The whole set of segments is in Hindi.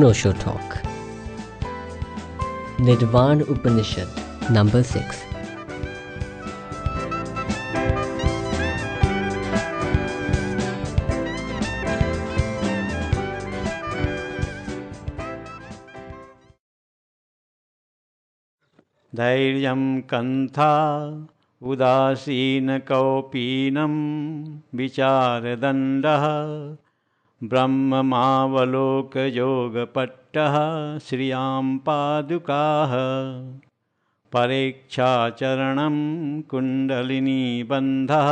Osho talk. Nirvan Upanishad, number 6. धैर्यं कन्था उदासीनकौपीनं विचारदण्डः ब्रह्ममावलोकयोगपट्टः श्रियाँ पादुकाः परेक्षाचरणं कुण्डलिनीबन्धः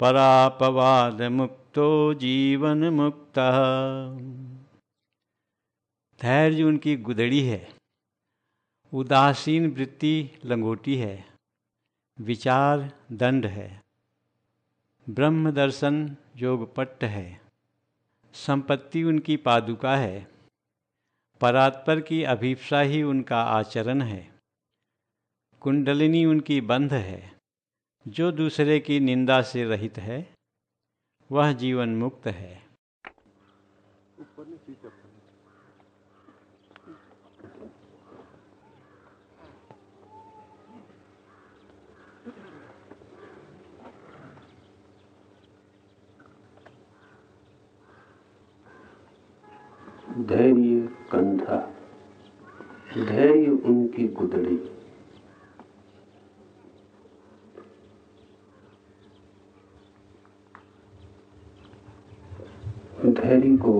परापवादमुक्तो जीवनमुक्तः। धैर्य उनकी गुदड़ी है, उदासीन वृत्ति लंगोटी है, विचार दंड है, ब्रह्म दर्शन योगपट्ट है। संपत्ति उनकी पादुका है। परात्पर की अभिप्सा ही उनका आचरण है। कुंडलिनी उनकी बंध है। जो दूसरे की निंदा से रहित है, वह जीवन मुक्त है। धैर्य कंधा, धैर्य उनकी गुदड़ी। धैर्य को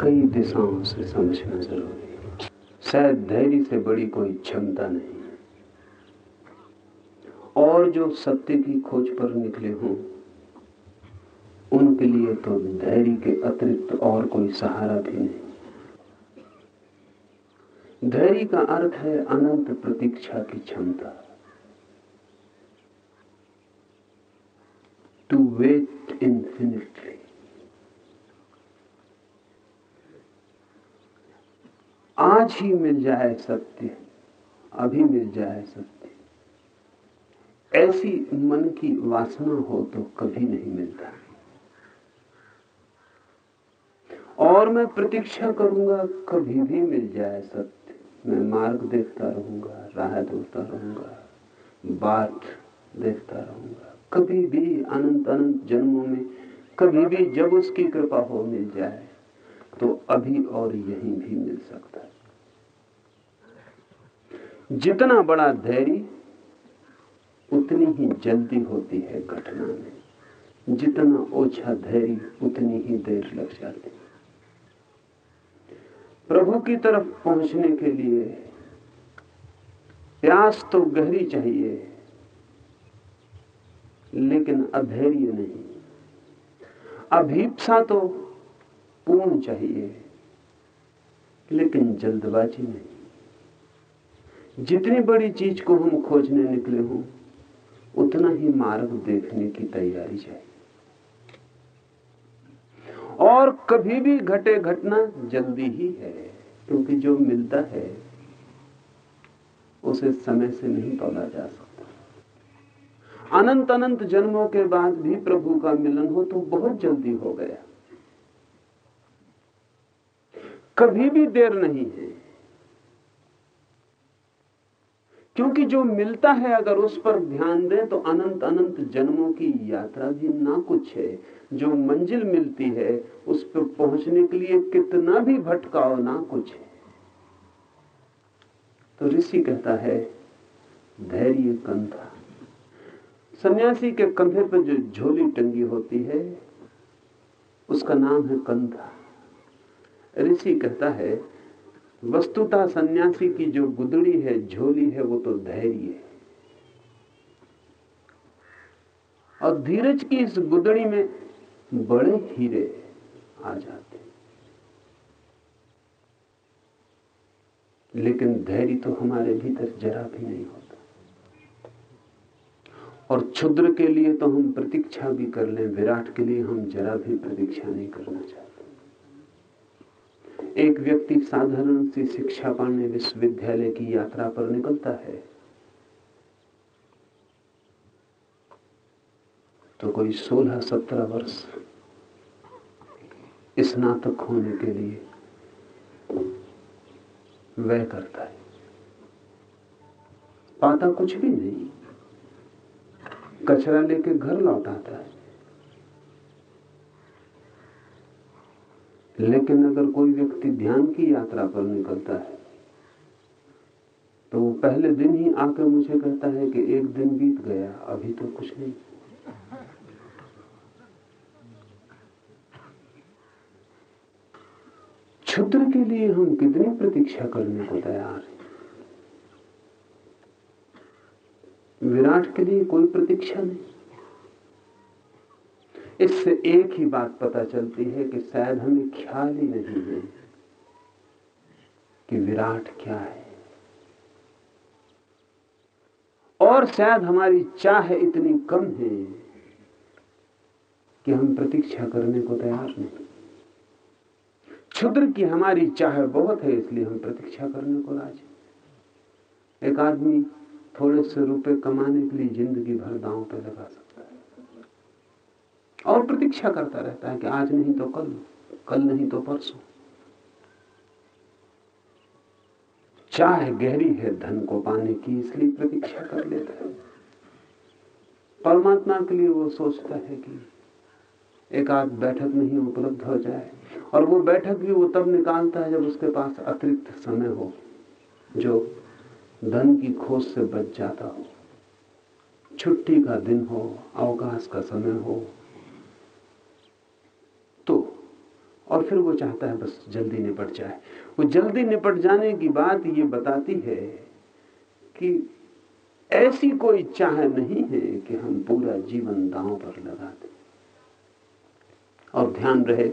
कई दिशाओं से समझना ज़रूरी है। शायद धैर्य से बड़ी कोई क्षमता नहीं और जो सत्य की खोज पर निकले हों उनके लिए तो धैर्य के अतिरिक्त और कोई सहारा भी नहीं। धैर्य का अर्थ है अनंत प्रतीक्षा की क्षमता। टू वेट इंफिनिटली आज ही मिल जाए सत्य, अभी मिल जाए सत्य। ऐसी मन की वासना हो तो कभी नहीं मिलता। और मैं प्रतीक्षा करूँगा, कभी भी मिल जाए सत्य। मैं मार्ग देखता रहूँगा, राह देखता रहूँगा, बात देखता रहूँगा। कभी भी अनंत अनंत जन्मों में, कभी भी जब उसकी कृपा हो मिल जाए तो अभी और यहीं भी मिल सकता है। जितना बड़ा धैर्य, उतनी ही जल्दी होती है घटना में। जितना ओछा धैर्य, उतनी ही देर लग जाती है। प्रभु की तरफ़ पहुँचने के लिए प्यास तो गहरी चाहिए, लेकिन अधैर्य नहीं। अभीपसा तो पूर्ण चाहिए, लेकिन जल्दबाजी नहीं। जितनी बड़ी चीज़ को हम खोजने निकले हों, उतना ही मार्ग देखने की तैयारी चाहिए। और कभी भी घटे घटना जल्दी ही है, क्योंकि जो मिलता है, उसे समय से नहीं तोला जा सकता। अनंत अनंत जन्मों के बाद भी प्रभु का मिलन हो तो बहुत जल्दी हो गया। कभी भी देर नहीं है। क्योंकि जो मिलता है अगर उस पर ध्यान दें तो अनंत अनंत जन्मों की यात्रा भी ना कुछ है। जो मंजिल मिलती है, उस पर पहुँचने के लिए कितना भी भटकाओ ना कुछ है। तो ऋषि कहता है, धैर्य कंधा। सन्यासी के कंधे पर जो झोली टंगी होती है, उसका नाम है कंधा। ऋषि कहता है वस्तुतः सन्यासी की जो गुदड़ी है, झोली है, वो तो धैर्य है। और धीरज की इस गुदड़ी में बड़े हीरे आ जाते लेकिन धैर्य तो हमारे भीतर जरा भी नहीं होता। और क्षुद्र के लिए तो हम प्रतीक्षा भी कर लें, विराट के लिए हम जरा भी प्रतीक्षा नहीं करना चाहते। एक व्यक्ति साधारण सी शिक्षा पाने विश्वविद्यालय की यात्रा पर निकलता है। तो कोई 16-17 वर्ष स्नातक होने के लिए वह करता है। पाता कुछ भी नहीं। कचरा लेके घर लौटाता है। लेकिन अगर कोई व्यक्ति ध्यान की यात्रा पर निकलता है तो वो पहले दिन ही आकर मुझे कहता है कि एक दिन बीत गया, अभी तो कुछ नहीं। क्षुद्र के लिए हम कितनी प्रतीक्षा करने को तैयार हैं? विराट के लिए कोई प्रतीक्षा नहीं। इससे एक ही बात पता चलती है कि शायद हमें ख्याल ही नहीं है कि विराट क्या है। और शायद हमारी चाह इतनी कम है कि हम प्रतीक्षा करने को तैयार नहीं। क्षुद्र की हमारी चाह बहुत है, इसलिए हम प्रतीक्षा करने को राज़ी एक आदमी थोड़े से रुपए कमाने के लिए ज़िंदगी भर दांव पे लगा सकता और प्रतीक्षा करता रहता है कि आज नहीं तो कल कल नहीं तो परसों। चाह गहरी है धन को पाने की, इसलिए प्रतीक्षा कर लेता है। परमात्मा के लिए वो सोचता है कि एक आध बैठक नहीं उपलब्ध हो जाए। और वो बैठक भी वो तब निकालता है जब उसके पास अतिरिक्त समय हो, जो धन की खोज से बच जाता हो। छुट्टी का दिन हो, अवकाश का समय हो तो और फिर वो चाहता है बस जल्दी निपट जाए। वो जल्दी निपट जाने की बात ये बताती है कि ऐसी कोई चाह नहीं है कि हम पूरा जीवन दांव पर लगा दें। और ध्यान रहे,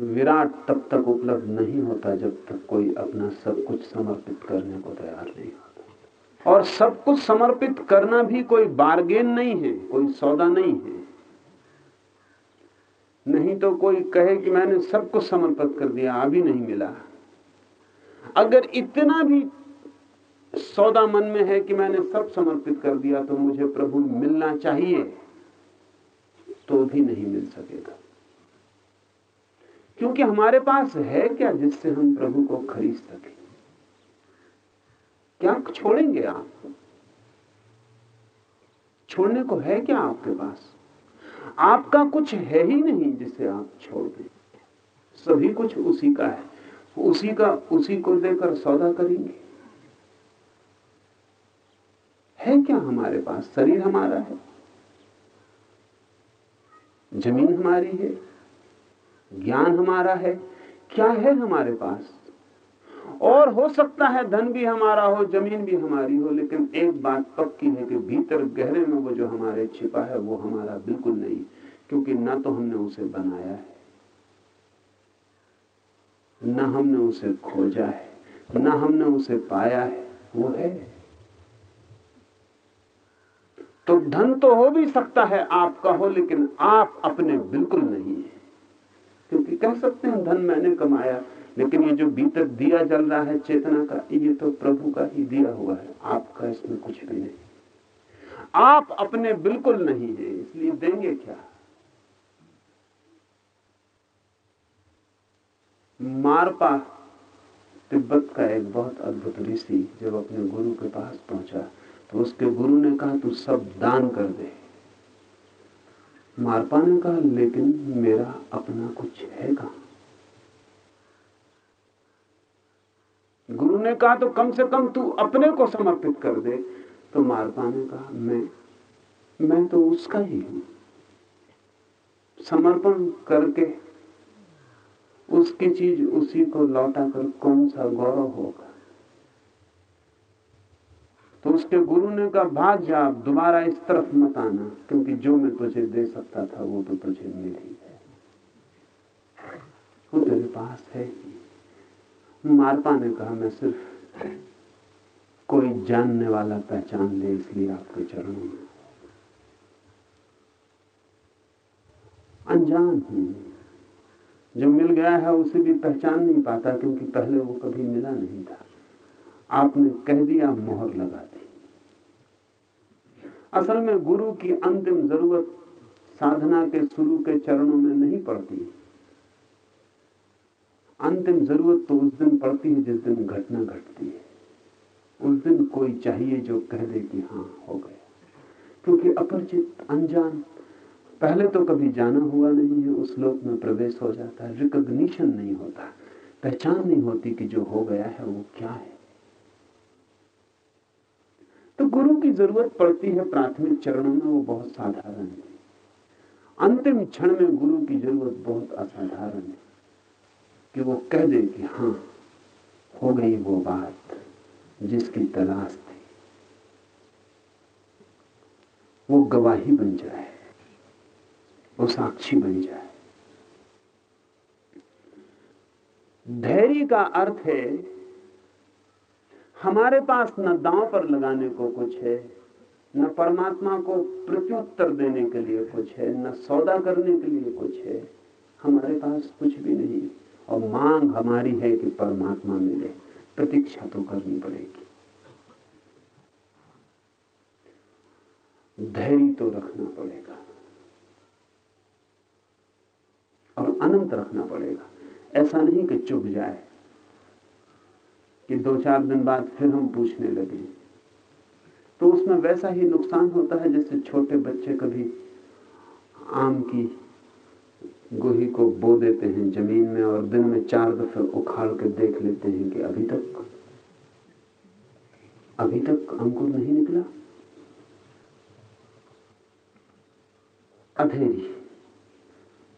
विराट तब तक उपलब्ध नहीं होता जब तक कोई अपना सब कुछ समर्पित करने को तैयार नहीं होता। और सब कुछ समर्पित करना भी कोई बार्गेन नहीं है, कोई सौदा नहीं है। नहीं तो कोई कहे कि मैंने सब कुछ समर्पित कर दिया अभी नहीं मिला। अगर इतना भी सौदा मन में है कि मैंने सब समर्पित कर दिया तो मुझे प्रभु मिलना चाहिए तो भी नहीं मिल सकेगा। क्योंकि हमारे पास है क्या जिससे हम प्रभु को खरीद सके? क्या छोड़ेंगे आप? छोड़ने को है क्या आपके पास? आपका कुछ है ही नहीं जिसे आप छोड़ दें। सभी कुछ उसी का है। उसी का, उसी को देकर सौदा करेंगे। है क्या हमारे पास? शरीर हमारा है? ज़मीन हमारी है? ज्ञान हमारा है? क्या है हमारे पास? और हो सकता है धन भी हमारा हो, ज़मीन भी हमारी हो, लेकिन एक बात पक्की है कि भीतर गहरे में वो जो हमारे छिपा है, वो हमारा बिल्कुल नहीं, क्योंकि ना तो हमने उसे बनाया है, ना हमने उसे खोजा है, ना हमने उसे पाया है, वो है। तो धन तो हो भी सकता है आपका हो, लेकिन आप अपने बिल्कुल नहीं है। क्योंकि कह सकते हैं, धन मैंने कमाया लेकिन ये जो भीतर दिया जल रहा है चेतना का, ये तो प्रभु का ही दिया हुआ है। आपका इसमें कुछ भी नहीं। आप अपने बिल्कुल नहीं है, इसलिए देंगे क्या? मारपा तिब्बत का एक बहुत अद्भुत ऋषि जब अपने गुरु के पास पहुँचा तो उसके गुरु ने कहा, तू सब दान कर दे। मारपा ने कहा, लेकिन मेरा अपना कुछ है कहा गुरु ने कहा तो कम से कम तू अपने को समर्पित कर दे। तो मारपा ने कहा, मैं मैं तो उसका ही हूँ। समर्पण करके उसकी चीज़ उसी को लौटा कर कौन सा गौरव होगा? तो उसके गुरु ने कहा, भाग जा, दोबारा इस तरफ़ मत आना, क्योंकि जो मैं तुझे दे सकता था, वो तो तुझे मिल ही है वो तेरे पास है। मारपा ने कहा, मैं सिर्फ़ कोई जानने वाला पहचान ले, इसलिए आपके चरणों में अनजान हूँ। जो मिल गया है, उसे भी पहचान नहीं पाता, क्योंकि पहले वो कभी मिला नहीं था। आपने कह दिया, मोहर लगा दी। असल में गुरु की अंतिम ज़रूरत साधना के शुरू के चरणों में नहीं पड़ती। अंतिम ज़रूरत तो उस दिन पड़ती है जिस दिन घटना घटती है। उस दिन कोई चाहिए जो कह दे कि हाँ हो गया। क्योंकि अपरिचित, अनजान, पहले तो कभी जाना हुआ नहीं है, उस लोक में प्रवेश हो जाता है रिकॉग्निशन नहीं होता, पहचान नहीं होती कि जो हो गया है, वो क्या है। तो गुरु की ज़रूरत पड़ती है प्राथमिक चरणों में, वो बहुत साधारण है। अंतिम क्षण में गुरु की ज़रूरत बहुत असाधारण है। कि वो कह दे कि हाँ हो गई वो बात जिसकी तलाश थी। वो गवाही बन जाए, वो साक्षी बन जाए। धैर्य का अर्थ है, हमारे पास न दांव पर लगाने को कुछ है, न परमात्मा को प्रत्युत्तर देने के लिए कुछ है, न सौदा करने के लिए कुछ है, हमारे पास कुछ भी नहीं और मांग हमारी है कि परमात्मा मिले, प्रतीक्षा तो करनी पड़ेगी। धैर्य तो रखना पड़ेगा। और अनंत रखना पड़ेगा। ऐसा नहीं कि चुप जाए, कि दो चार दिन बाद फिर हम पूछने लगे। तो उसमें वैसा ही नुकसान होता है जैसे छोटे बच्चे कभी आम की गोही को बो देते हैं ज़मीन में और दिन में चार दफे उखाड़ के देख लेते हैं कि अभी तक अभी तक अंकुर नहीं निकला। अधेरी,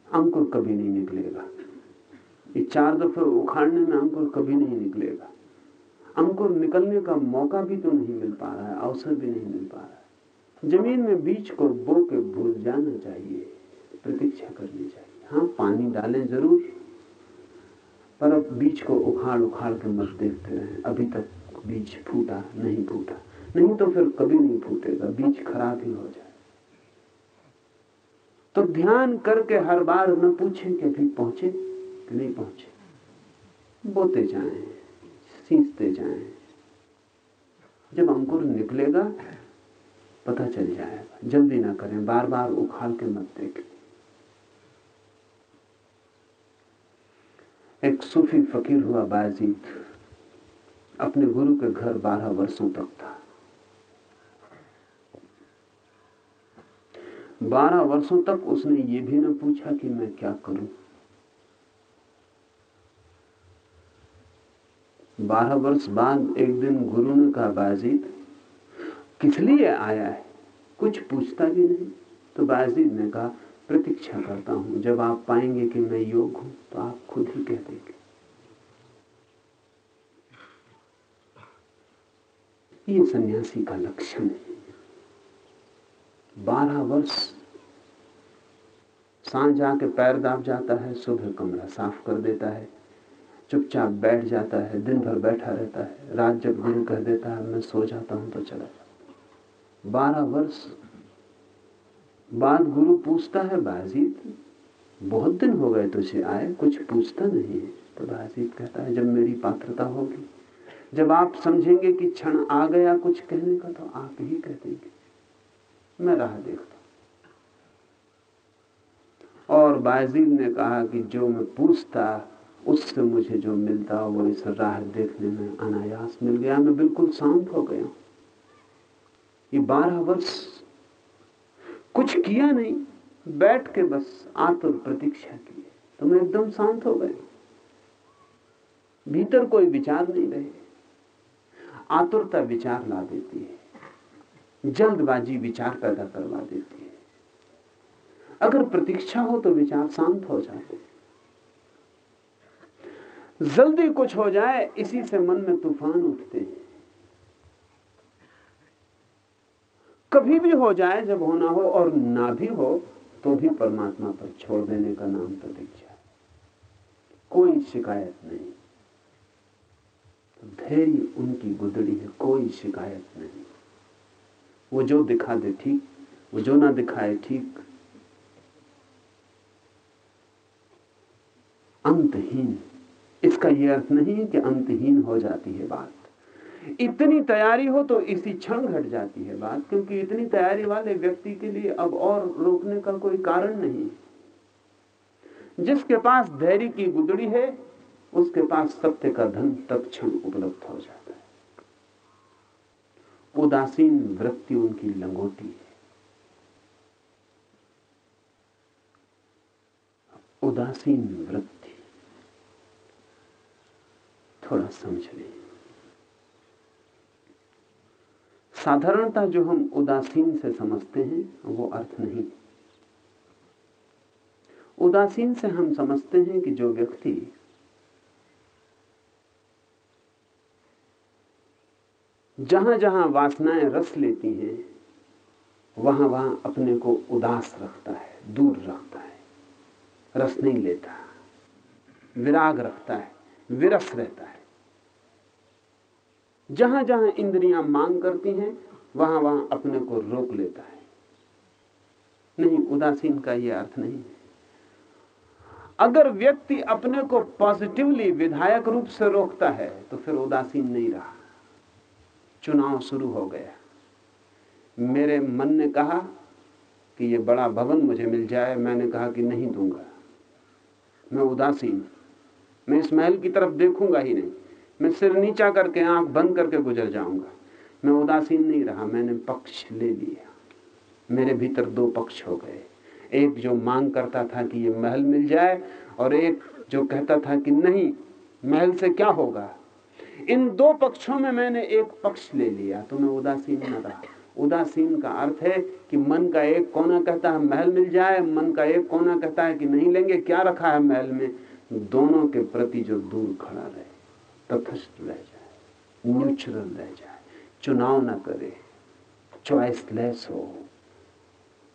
अंकुर कभी नहीं निकलेगा। ये चार दफे उखाड़ने में अंकुर कभी नहीं निकलेगा। अंकुर निकलने का मौका भी तो नहीं मिल पा रहा है, अवसर भी नहीं मिल पा रहा है। ज़मीन में बीज को बो के भूल जाना चाहिए, प्रतीक्षा करनी चाहिए। हाँ पानी डालें ज़रूर, पर अब बीज को उखाड़ उखाड़ के मत देखते रहे। अभी तक बीज फूटा, नहीं फूटा। नहीं तो फिर कभी नहीं फूटेगा, बीज खराब ही हो जाए। तो ध्यान करके हर बार न पूछें कि अभी पहुँचे कि नहीं पहुँचे। बोते जाएँ, सींचते जाएँ। जब अंकुर निकलेगा, पता चल जाएगा। जल्दी ना करें, बार बार उखाड़ के मत देखें। एक सूफी फकीर हुआ बाजीत अपने गुरु के घर बारह वर्षों तक था। बारह वर्षों तक उसने ये भी न पूछा कि मैं क्या करूँ। बारह वर्ष बाद एक दिन गुरु ने कहा बाजीत किस लिए आया है? कुछ पूछता भी नहीं। तो बाजीद ने कहा प्रतीक्षा करता हूँ। जब आप पाएँगे कि मैं योग हूँ तो आप खुद ही कह देंगे। ये सन्यासी का लक्षण है। बारह वर्ष साँझ आके पैर दाब जाता है, सुबह कमरा साफ़ कर देता है, चुपचाप बैठ जाता है, दिन भर बैठा रहता है, रात जब गुरु कह देता है, मैं सो जाता हूँ तो चला जाता बारह वर्ष बाद गुरु पूछता है, बाजीत, बहुत दिन हो गए तुझे आए, कुछ पूछता नहीं है? तो बाजीत कहता है, जब मेरी पात्रता होगी, जब आप समझेंगे कि क्षण आ गया कुछ कहने का तो आप ही कह देंगे। मैं राह देखता और बाजीद ने कहा कि जो मैं पूछता, उससे मुझे जो मिलता, वो इस राह देखने में अनायास मिल गया। मैं बिल्कुल शांत हो गया ये बारह वर्ष कुछ किया नहीं। बैठ के बस आतुर प्रतीक्षा की तुम एकदम शांत हो गए। भीतर कोई विचार नहीं रहे। आतुरता विचार ला देती है। जल्दबाजी विचार पैदा करवा देती है। अगर प्रतीक्षा हो तो विचार शांत हो जाए जल्दी कुछ हो जाए, इसी से मन में तूफ़ान उठते हैं। कभी भी हो जाए, जब होना हो और ना भी हो तो भी परमात्मा पर छोड़ देने का नाम प्रतीक्षा कोई शिकायत नहीं। धैर्य उनकी गुदड़ी है, कोई शिकायत नहीं। वो जो दिखा दे ठीक, वो जो ना दिखाए ठीक। अंतहीन, इसका यह अर्थ नहीं है कि अंतहीन हो जाती है बात। इतनी तैयारी हो तो इसी क्षण घट जाती है बात, क्योंकि इतनी तैयारी वाले व्यक्ति के लिए अब और रोकने का कोई कारण नहीं जिसके पास धैर्य की गुदड़ी है, उसके पास सत्य का धन तत्क्षण उपलब्ध हो जाता है। उदासीन वृत्ति उनकी लंगोटी है। उदासीन वृत्ति, थोड़ा समझ लें। साधारणता जो हम उदासीन से समझते हैं, वो अर्थ नहीं। उदासीन से हम समझते हैं कि जो व्यक्ति जहाँ जहाँ वासनाएँ रस लेती हैं वहाँ वहाँ अपने को उदास रखता है, दूर रखता है, रस नहीं लेता, विराग रखता है, विरस रहता है। जहाँ जहाँ इंद्रियाँ मांग करती हैं वहाँ वहाँ अपने को रोक लेता है। नहीं, उदासीन का यह अर्थ नहीं है। अगर व्यक्ति अपने को पॉजिटिवली विधायक रूप से रोकता है तो फिर उदासीन नहीं रहा। चुनाव शुरू हो गया। मेरे मन ने कहा कि ये बड़ा भवन मुझे मिल जाए, मैंने कहा कि नहीं दूँगा। मैं उदासीन, मैं इस महल की तरफ़ देखूँगा ही नहीं। मैं सिर नीचा करके आँख बंद करके गुजर जाऊँगा। मैं उदासीन नहीं रहा, मैंने पक्ष ले लिया। मेरे भीतर दो पक्ष हो गए। एक जो मांग करता था कि ये महल मिल जाए और एक जो कहता था कि नहीं, महल से क्या होगा? इन दो पक्षों में मैंने एक पक्ष ले लिया तो मैं उदासीन न रहा। उदासीन का अर्थ है कि मन का एक कोना कहता है महल मिल जाए, मन का एक कोना कहता है कि नहीं लेंगे, क्या रखा है महल में? दोनों के प्रति जो दूर खड़ा रहे। तथस्थ रह जाए न्यूट्रल रह जाए, चुनाव ना करे चॉइसलेस हो।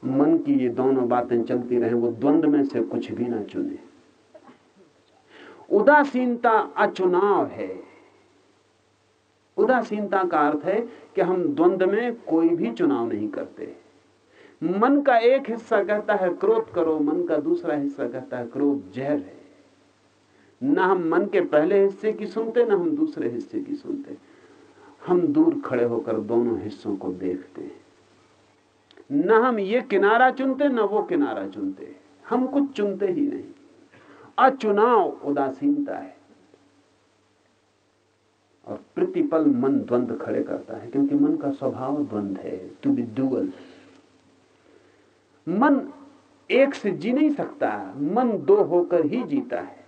मन की ये दोनों बातें चलती रहे, वो द्वंद में से कुछ भी ना चुने। उदासीनता अचुनाव है। उदासीनता का अर्थ है कि हम द्वंद में कोई भी चुनाव नहीं करते। मन का एक हिस्सा कहता है, क्रोध करो। मन का दूसरा हिस्सा कहता है, क्रोध, जहर है। न हम मन के पहले हिस्से की सुनते, ना हम दूसरे हिस्से की सुनते। हम दूर खड़े होकर दोनों हिस्सों को देखते हैं। न हम ये किनारा चुनते, न वो किनारा चुनते। हम कुछ चुनते ही नहीं। अचुनाव उदासीनता है। और प्रतिपल मन द्वंद खड़े करता है, क्योंकि मन का स्वभाव द्वंद है टू बी डुअल मन एक से जी नहीं सकता, मन दो होकर ही जीता है।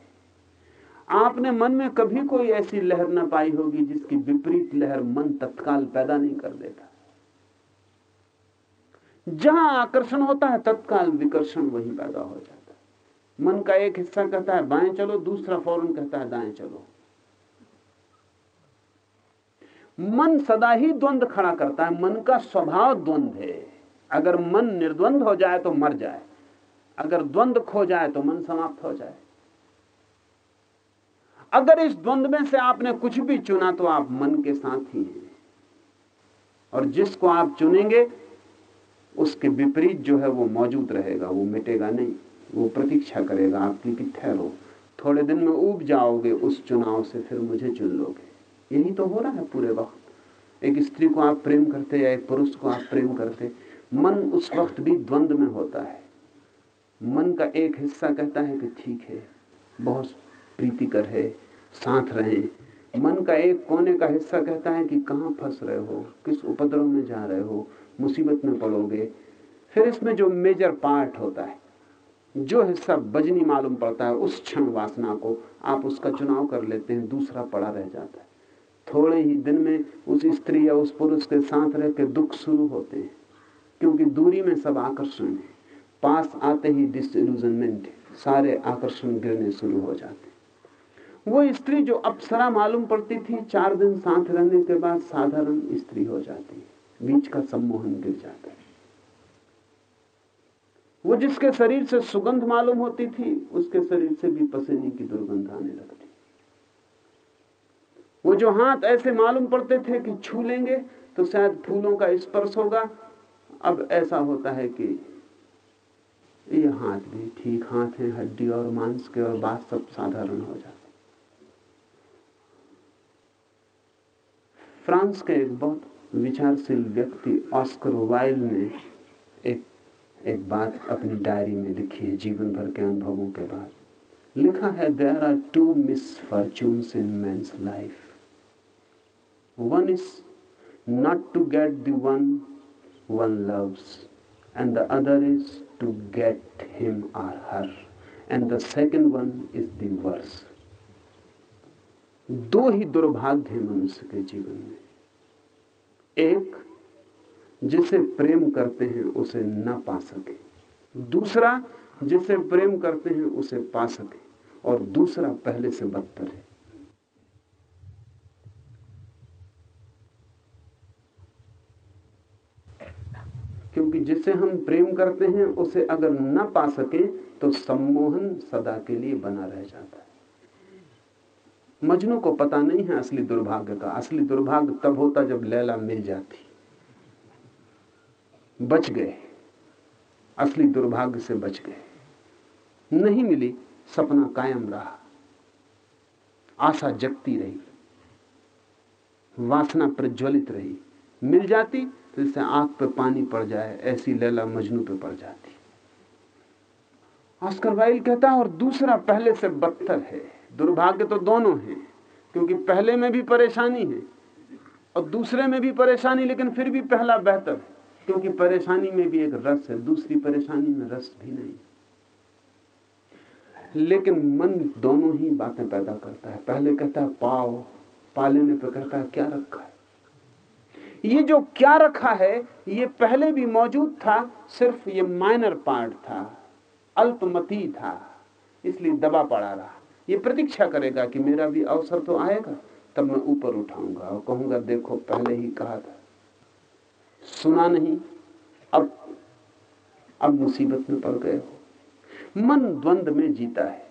आपने मन में कभी कोई ऐसी लहर न पाई होगी जिसकी विपरीत लहर मन तत्काल पैदा नहीं कर देता। जहाँ आकर्षण होता है, तत्काल विकर्षण वहीं पैदा हो जाता है। मन का एक हिस्सा कहता है, बाएँ चलो, दूसरा फ़ौरन कहता है, दाएँ चलो। मन सदा ही द्वंद खड़ा करता है। मन का स्वभाव द्वंद है। अगर मन निर्द्वंद हो जाए तो मर जाए। अगर द्वंद खो जाए तो मन समाप्त हो जाए। अगर इस द्वंद में से आपने कुछ भी चुना तो आप मन के साथ ही। हैं और जिसको आप चुनेंगे, उसके विपरीत जो है वो मौजूद रहेगा, वो मिटेगा नहीं, वो प्रतीक्षा करेगा, आपकी कि ठहरो। थोड़े दिन में उब जाओगे, उस चुनाव से फिर मुझे चुन लोगे। यही तो हो रहा है पूरे वक्त। एक स्त्री को आप प्रेम करते या एक पुरुष को आप प्रेम करते, मन उस वक्त भी द्वंद में होता है। मन का एक हिस्सा कहता है कि ठीक है, बहुत प्रीतिकर है साथ रहे। मन का एक कोने का हिस्सा कहता है कि कहाँ फंस रहे हो? किस उपद्रव में जा रहे हो? मुसीबत में पड़ोगे। फिर इसमें जो मेजर पार्ट होता है, जो हिस्सा बजनी मालूम पड़ता है, उस क्षण वासना को आप उसका चुनाव कर लेते हैं, दूसरा पड़ा रह जाता है। थोड़े ही दिन में उस स्त्री या उस पुरुष के साथ रह के दुख शुरू होते हैं, क्योंकि दूरी में सब आकर्षण है। पास आते ही डिसइल्यूजनमेंट सारे आकर्षण गिरने शुरू हो जाते वो स्त्री जो अप्सरा मालूम पड़ती थी, चार दिन साथ रहने के बाद साधारण स्त्री हो जाती है। बीच का सम्मोहन गिर जाता है। वो जिसके शरीर से सुगंध मालूम होती थी, उसके शरीर से भी पसीने की दुर्गंध आने लगती। वो जो हाथ ऐसे मालूम पड़ते थे कि छू लेंगे तो शायद फूलों का स्पर्श होगा। अब ऐसा होता है कि ये हाथ भी ठीक हाथ है, हड्डी और मांस के और बात सब साधारण हो जाते। फ्रांस के एक बहुत विचारशील व्यक्ति ऑस्कर वाइल ने एक एक बात अपनी डायरी में लिखी है, जीवन भर के अनुभवों के बाद। लिखा है there are two miss fortunes in man's life one is not to get the one one loves and the other is to get him or her and the second one is the worse दो ही दुर्भाग्य हैं मनुष्य के जीवन में। एक, जिसे प्रेम करते हैं, उसे न पा सके। दूसरा, जिसे प्रेम करते हैं, उसे पा सके। और दूसरा पहले से बदतर है। क्योंकि जिसे हम प्रेम करते हैं, उसे अगर न पा सके तो सम्मोहन सदा के लिए बना रह जाता है। मजनू को पता नहीं है असली दुर्भाग्य का। असली दुर्भाग्य तब होता जब लैला मिल जाती। बच गए। असली दुर्भाग्य से बच गए। नहीं मिली, सपना कायम रहा। आशा जगती रही। वासना प्रज्वलित रही। मिल जाती तो जैसे आँख पे पानी पड़ जाए, ऐसी लैला मजनू पे पड़ जाती। ऑस्कर वाइल कहता है, और दूसरा पहले से बदतर है। दुर्भाग्य तो दोनों हैं, क्योंकि पहले में भी परेशानी है और दूसरे में भी परेशानी, लेकिन फिर भी पहला बेहतर, क्योंकि परेशानी में भी एक रस है, दूसरी परेशानी में रस भी नहीं। लेकिन मन दोनों ही बातें पैदा करता है। पहले कहता है, पाओ पा लेने पर कहता है, क्या रखा है? ये जो क्या रखा है, ये पहले भी मौजूद था, सिर्फ़ ये माइनर पार्ट था, अल्पमती था, इसलिए दबा पड़ा रहा। ये प्रतीक्षा करेगा कि मेरा भी अवसर तो आएगा, तब मैं ऊपर उठाऊँगा और कहूँगा, देखो, पहले ही कहा था। सुना नहीं, अब अब मुसीबत में पड़ गए हो। मन द्वंद में जीता है।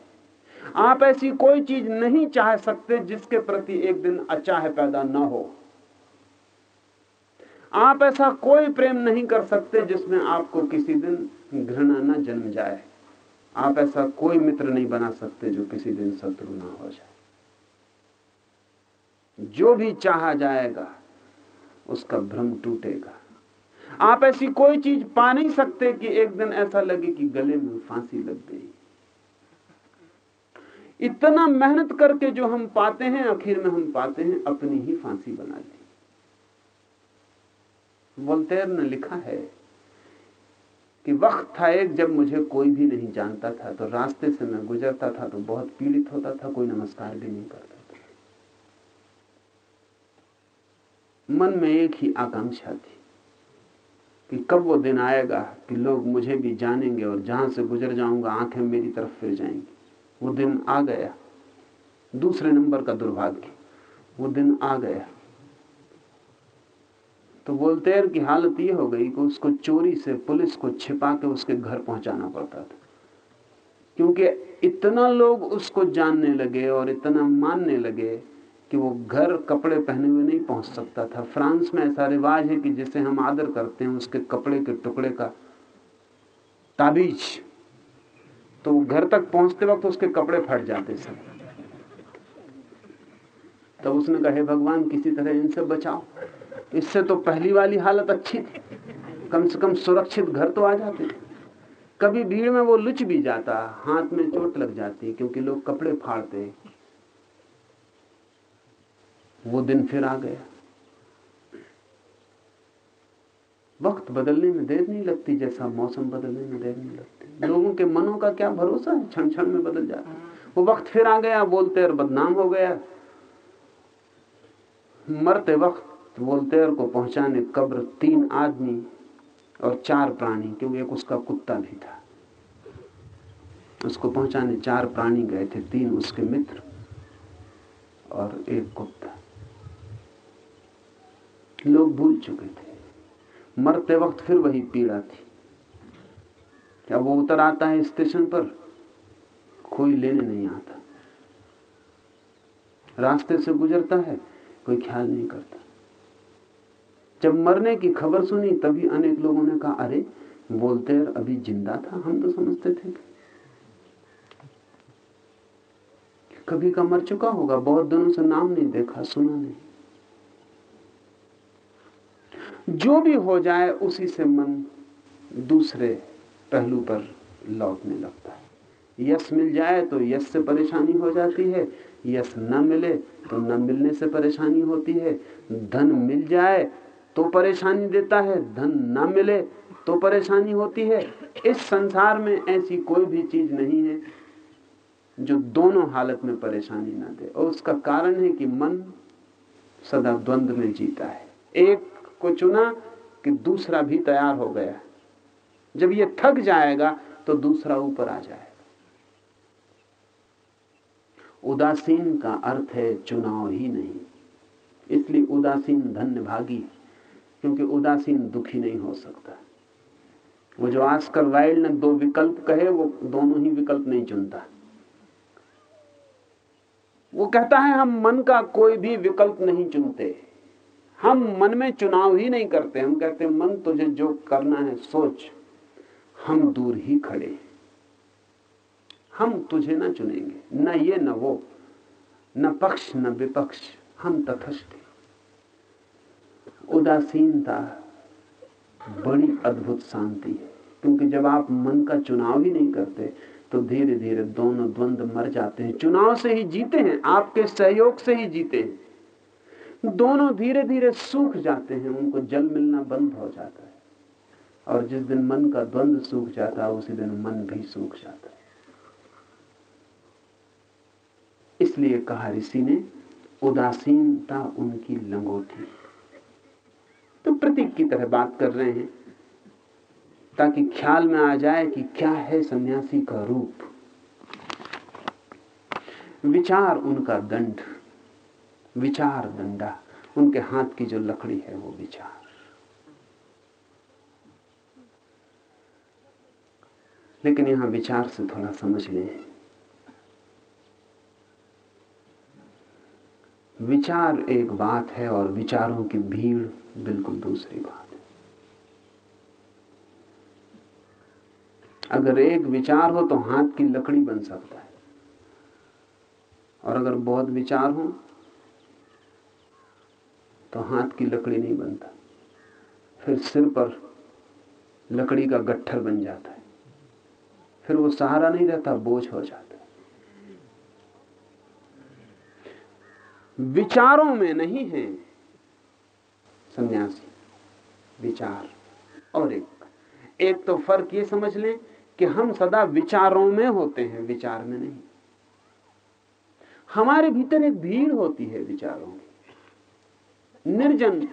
आप ऐसी कोई चीज़ नहीं चाह सकते जिसके प्रति एक दिन अचाह पैदा ना हो। आप ऐसा कोई प्रेम नहीं कर सकते जिसमें आपको किसी दिन घृणा न जन्म जाए। आप ऐसा कोई मित्र नहीं बना सकते जो किसी दिन शत्रु ना हो जाए। जो भी चाहा जाएगा, उसका भ्रम टूटेगा। आप ऐसी कोई चीज़ पा नहीं सकते कि एक दिन ऐसा लगे कि गले में फांसी लग गई। इतना मेहनत करके जो हम पाते हैं, आखिर में हम पाते हैं, अपनी ही फांसी बना ली। वोल्टेर ने लिखा है कि वक्त था एक जब मुझे कोई भी नहीं जानता था तो रास्ते से मैं गुजरता था तो बहुत पीड़ित होता था, कोई नमस्कार भी नहीं करता था। मन में एक ही आकांक्षा थी कि कब वो दिन आएगा कि लोग मुझे भी जानेंगे और जहाँ से गुजर जाऊँगा, आँखें मेरी तरफ़ फिर जाएँगी। वो दिन आ गया। दूसरे नंबर का दुर्भाग्य, वो दिन आ गया। तो वोल्टेयर की हालत ये हो गई कि उसको चोरी से पुलिस को छिपा के उसके घर पहुंचाना पड़ता था। क्योंकि इतना लोग उसको जानने लगे और इतना मानने लगे कि वो घर कपड़े पहने हुए नहीं पहुँच सकता था। फ्रांस में ऐसा रिवाज है कि जिसे हम आदर करते हैं, उसके कपड़े के टुकड़े का ताबीज। तो घर तक पहुँचते वक्त उसके कपड़े फट जाते सब तब तो उसने कहा भगवान, किसी तरह इनसे बचाओ। इससे तो पहली वाली हालत अच्छी थी। कम से कम सुरक्षित घर तो आ जाते। कभी भीड़ में वो लुच भी जाता, हाथ में चोट लग जाती, क्योंकि लोग कपड़े फाड़ते। वो दिन फिर आ गया। वक्त बदलने में देर नहीं लगती, जैसा मौसम बदलने में देर नहीं लगती। लोगों के मनों का क्या भरोसा है? क्षण क्षण में बदल जाता है। वो वक्त फिर आ गया, बोलते और बदनाम हो गया। मरते वक्त वोल्टेयर को पहुँचाने कब्र तीन आदमी और चार प्राणी, क्योंकि एक उसका कुत्ता भी था। उसको पहुँचाने चार प्राणी गए थे, तीन उसके मित्र और एक कुत्ता। लोग भूल चुके थे। मरते वक्त फिर वही पीड़ा थी। क्या वो उतर आता है स्टेशन पर? कोई लेने नहीं आता। रास्ते से गुजरता है, कोई ख्याल नहीं करता। जब मरने की खबर सुनी, तभी अनेक लोगों ने कहा, अरे, बोलते अभी ज़िंदा था। हम तो समझते थे। कभी का मर चुका होगा, बहुत दिनों से नाम नहीं देखा, सुना नहीं। जो भी हो जाए, उसी से मन दूसरे पहलू पर लौटने लगता है। यश मिल जाए तो यश से परेशानी हो जाती है। यश न मिले तो न मिलने से परेशानी होती है। धन मिल जाए तो परेशानी देता है, धन न मिले तो परेशानी होती है। इस संसार में ऐसी कोई भी चीज़ नहीं है जो दोनों हालत में परेशानी ना दे। और उसका कारण है कि मन सदा द्वंद में जीता है। एक को चुना कि दूसरा भी तैयार हो गया। जब ये थक जाएगा तो दूसरा ऊपर आ जाएगा। उदासीन का अर्थ है चुनाव ही नहीं। इसलिए उदासीन, धन्य, भागी। क्योंकि उदासीन दुखी नहीं हो सकता। वो जो आजकल वाइल्ड ने दो विकल्प कहे, वो दोनों ही विकल्प नहीं चुनता। वो कहता है, हम मन का कोई भी विकल्प नहीं चुनते। हम मन में चुनाव ही नहीं करते। हम कहते मन तुझे जो करना है, सोच। हम दूर ही खड़े। हम तुझे ना चुनेंगे। न ये, न वो। न पक्ष, न विपक्ष। हम तथस्थ उदासीनता बड़ी अद्भुत शांति है। क्योंकि जब आप मन का चुनाव ही नहीं करते तो धीरे धीरे दोनों द्वंद मर जाते हैं। चुनाव से ही जीते हैं, आपके सहयोग से ही जीते हैं। दोनों धीरे धीरे सूख जाते हैं, उनको जल मिलना बंद हो जाता है। और जिस दिन मन का द्वंद्व सूख जाता है, उसी दिन मन भी सूख जाता है। इसलिए कहा ऋषि ने, उदासीनता उनकी लंगोटी तो प्रतीक की तरह बात कर रहे हैं, ताकि ख्याल में आ जाए कि क्या है सन्यासी का रूप। विचार उनका दंड, विचार दंडा। उनके हाथ की जो लकड़ी है, वो विचार। लेकिन यहाँ विचार से थोड़ा समझ लें। विचार एक बात है और विचारों की भीड़ बिल्कुल दूसरी बात है। अगर एक विचार हो तो हाथ की लकड़ी बन सकता है। और अगर बहुत विचार हो तो हाथ की लकड़ी नहीं बनता। फिर सिर पर लकड़ी का गट्ठर बन जाता है। फिर वो सहारा नहीं रहता, बोझ हो जाता विचारों में नहीं है। सन्यासी, विचार। और एक एक तो फ़र्क ये समझ लें कि हम सदा विचारों में होते हैं, विचार में नहीं। हमारे भीतर एक भीड़ होती है विचारों की। निर्जन,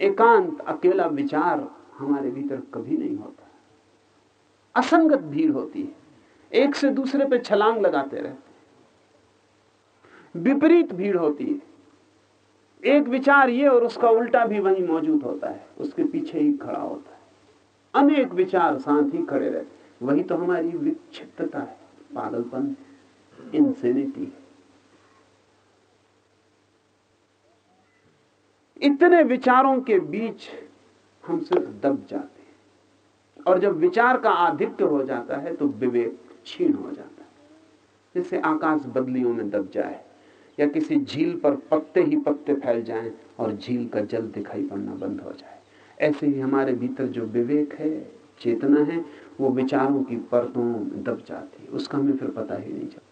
एकांत, अकेला विचार हमारे भीतर कभी नहीं होता। असंगत भीड़ होती है। एक से दूसरे पे छलांग लगाते रहते विपरीत भीड़ होती है। एक विचार ये और उसका उल्टा भी वहीं मौजूद होता है। उसके पीछे ही खड़ा होता है। अनेक विचार साथ ही खड़े रहते वही तो हमारी विक्षिप्तता है, पागलपन इंसेनिटी इतने विचारों के बीच हम सिर्फ़ दब जाते हैं। और जब विचार का आधिक्य हो जाता है तो विवेक छीन हो जाता है। जैसे आकाश बदलियों में दब जाए। या किसी झील पर पत्ते ही पत्ते फैल जाएँ और झील का जल दिखाई पड़ना बंद हो जाए। ऐसे ही हमारे भीतर जो विवेक है, चेतना है, वो विचारों की परतों में दब जाती है। उसका हमें फिर पता ही नहीं चलता।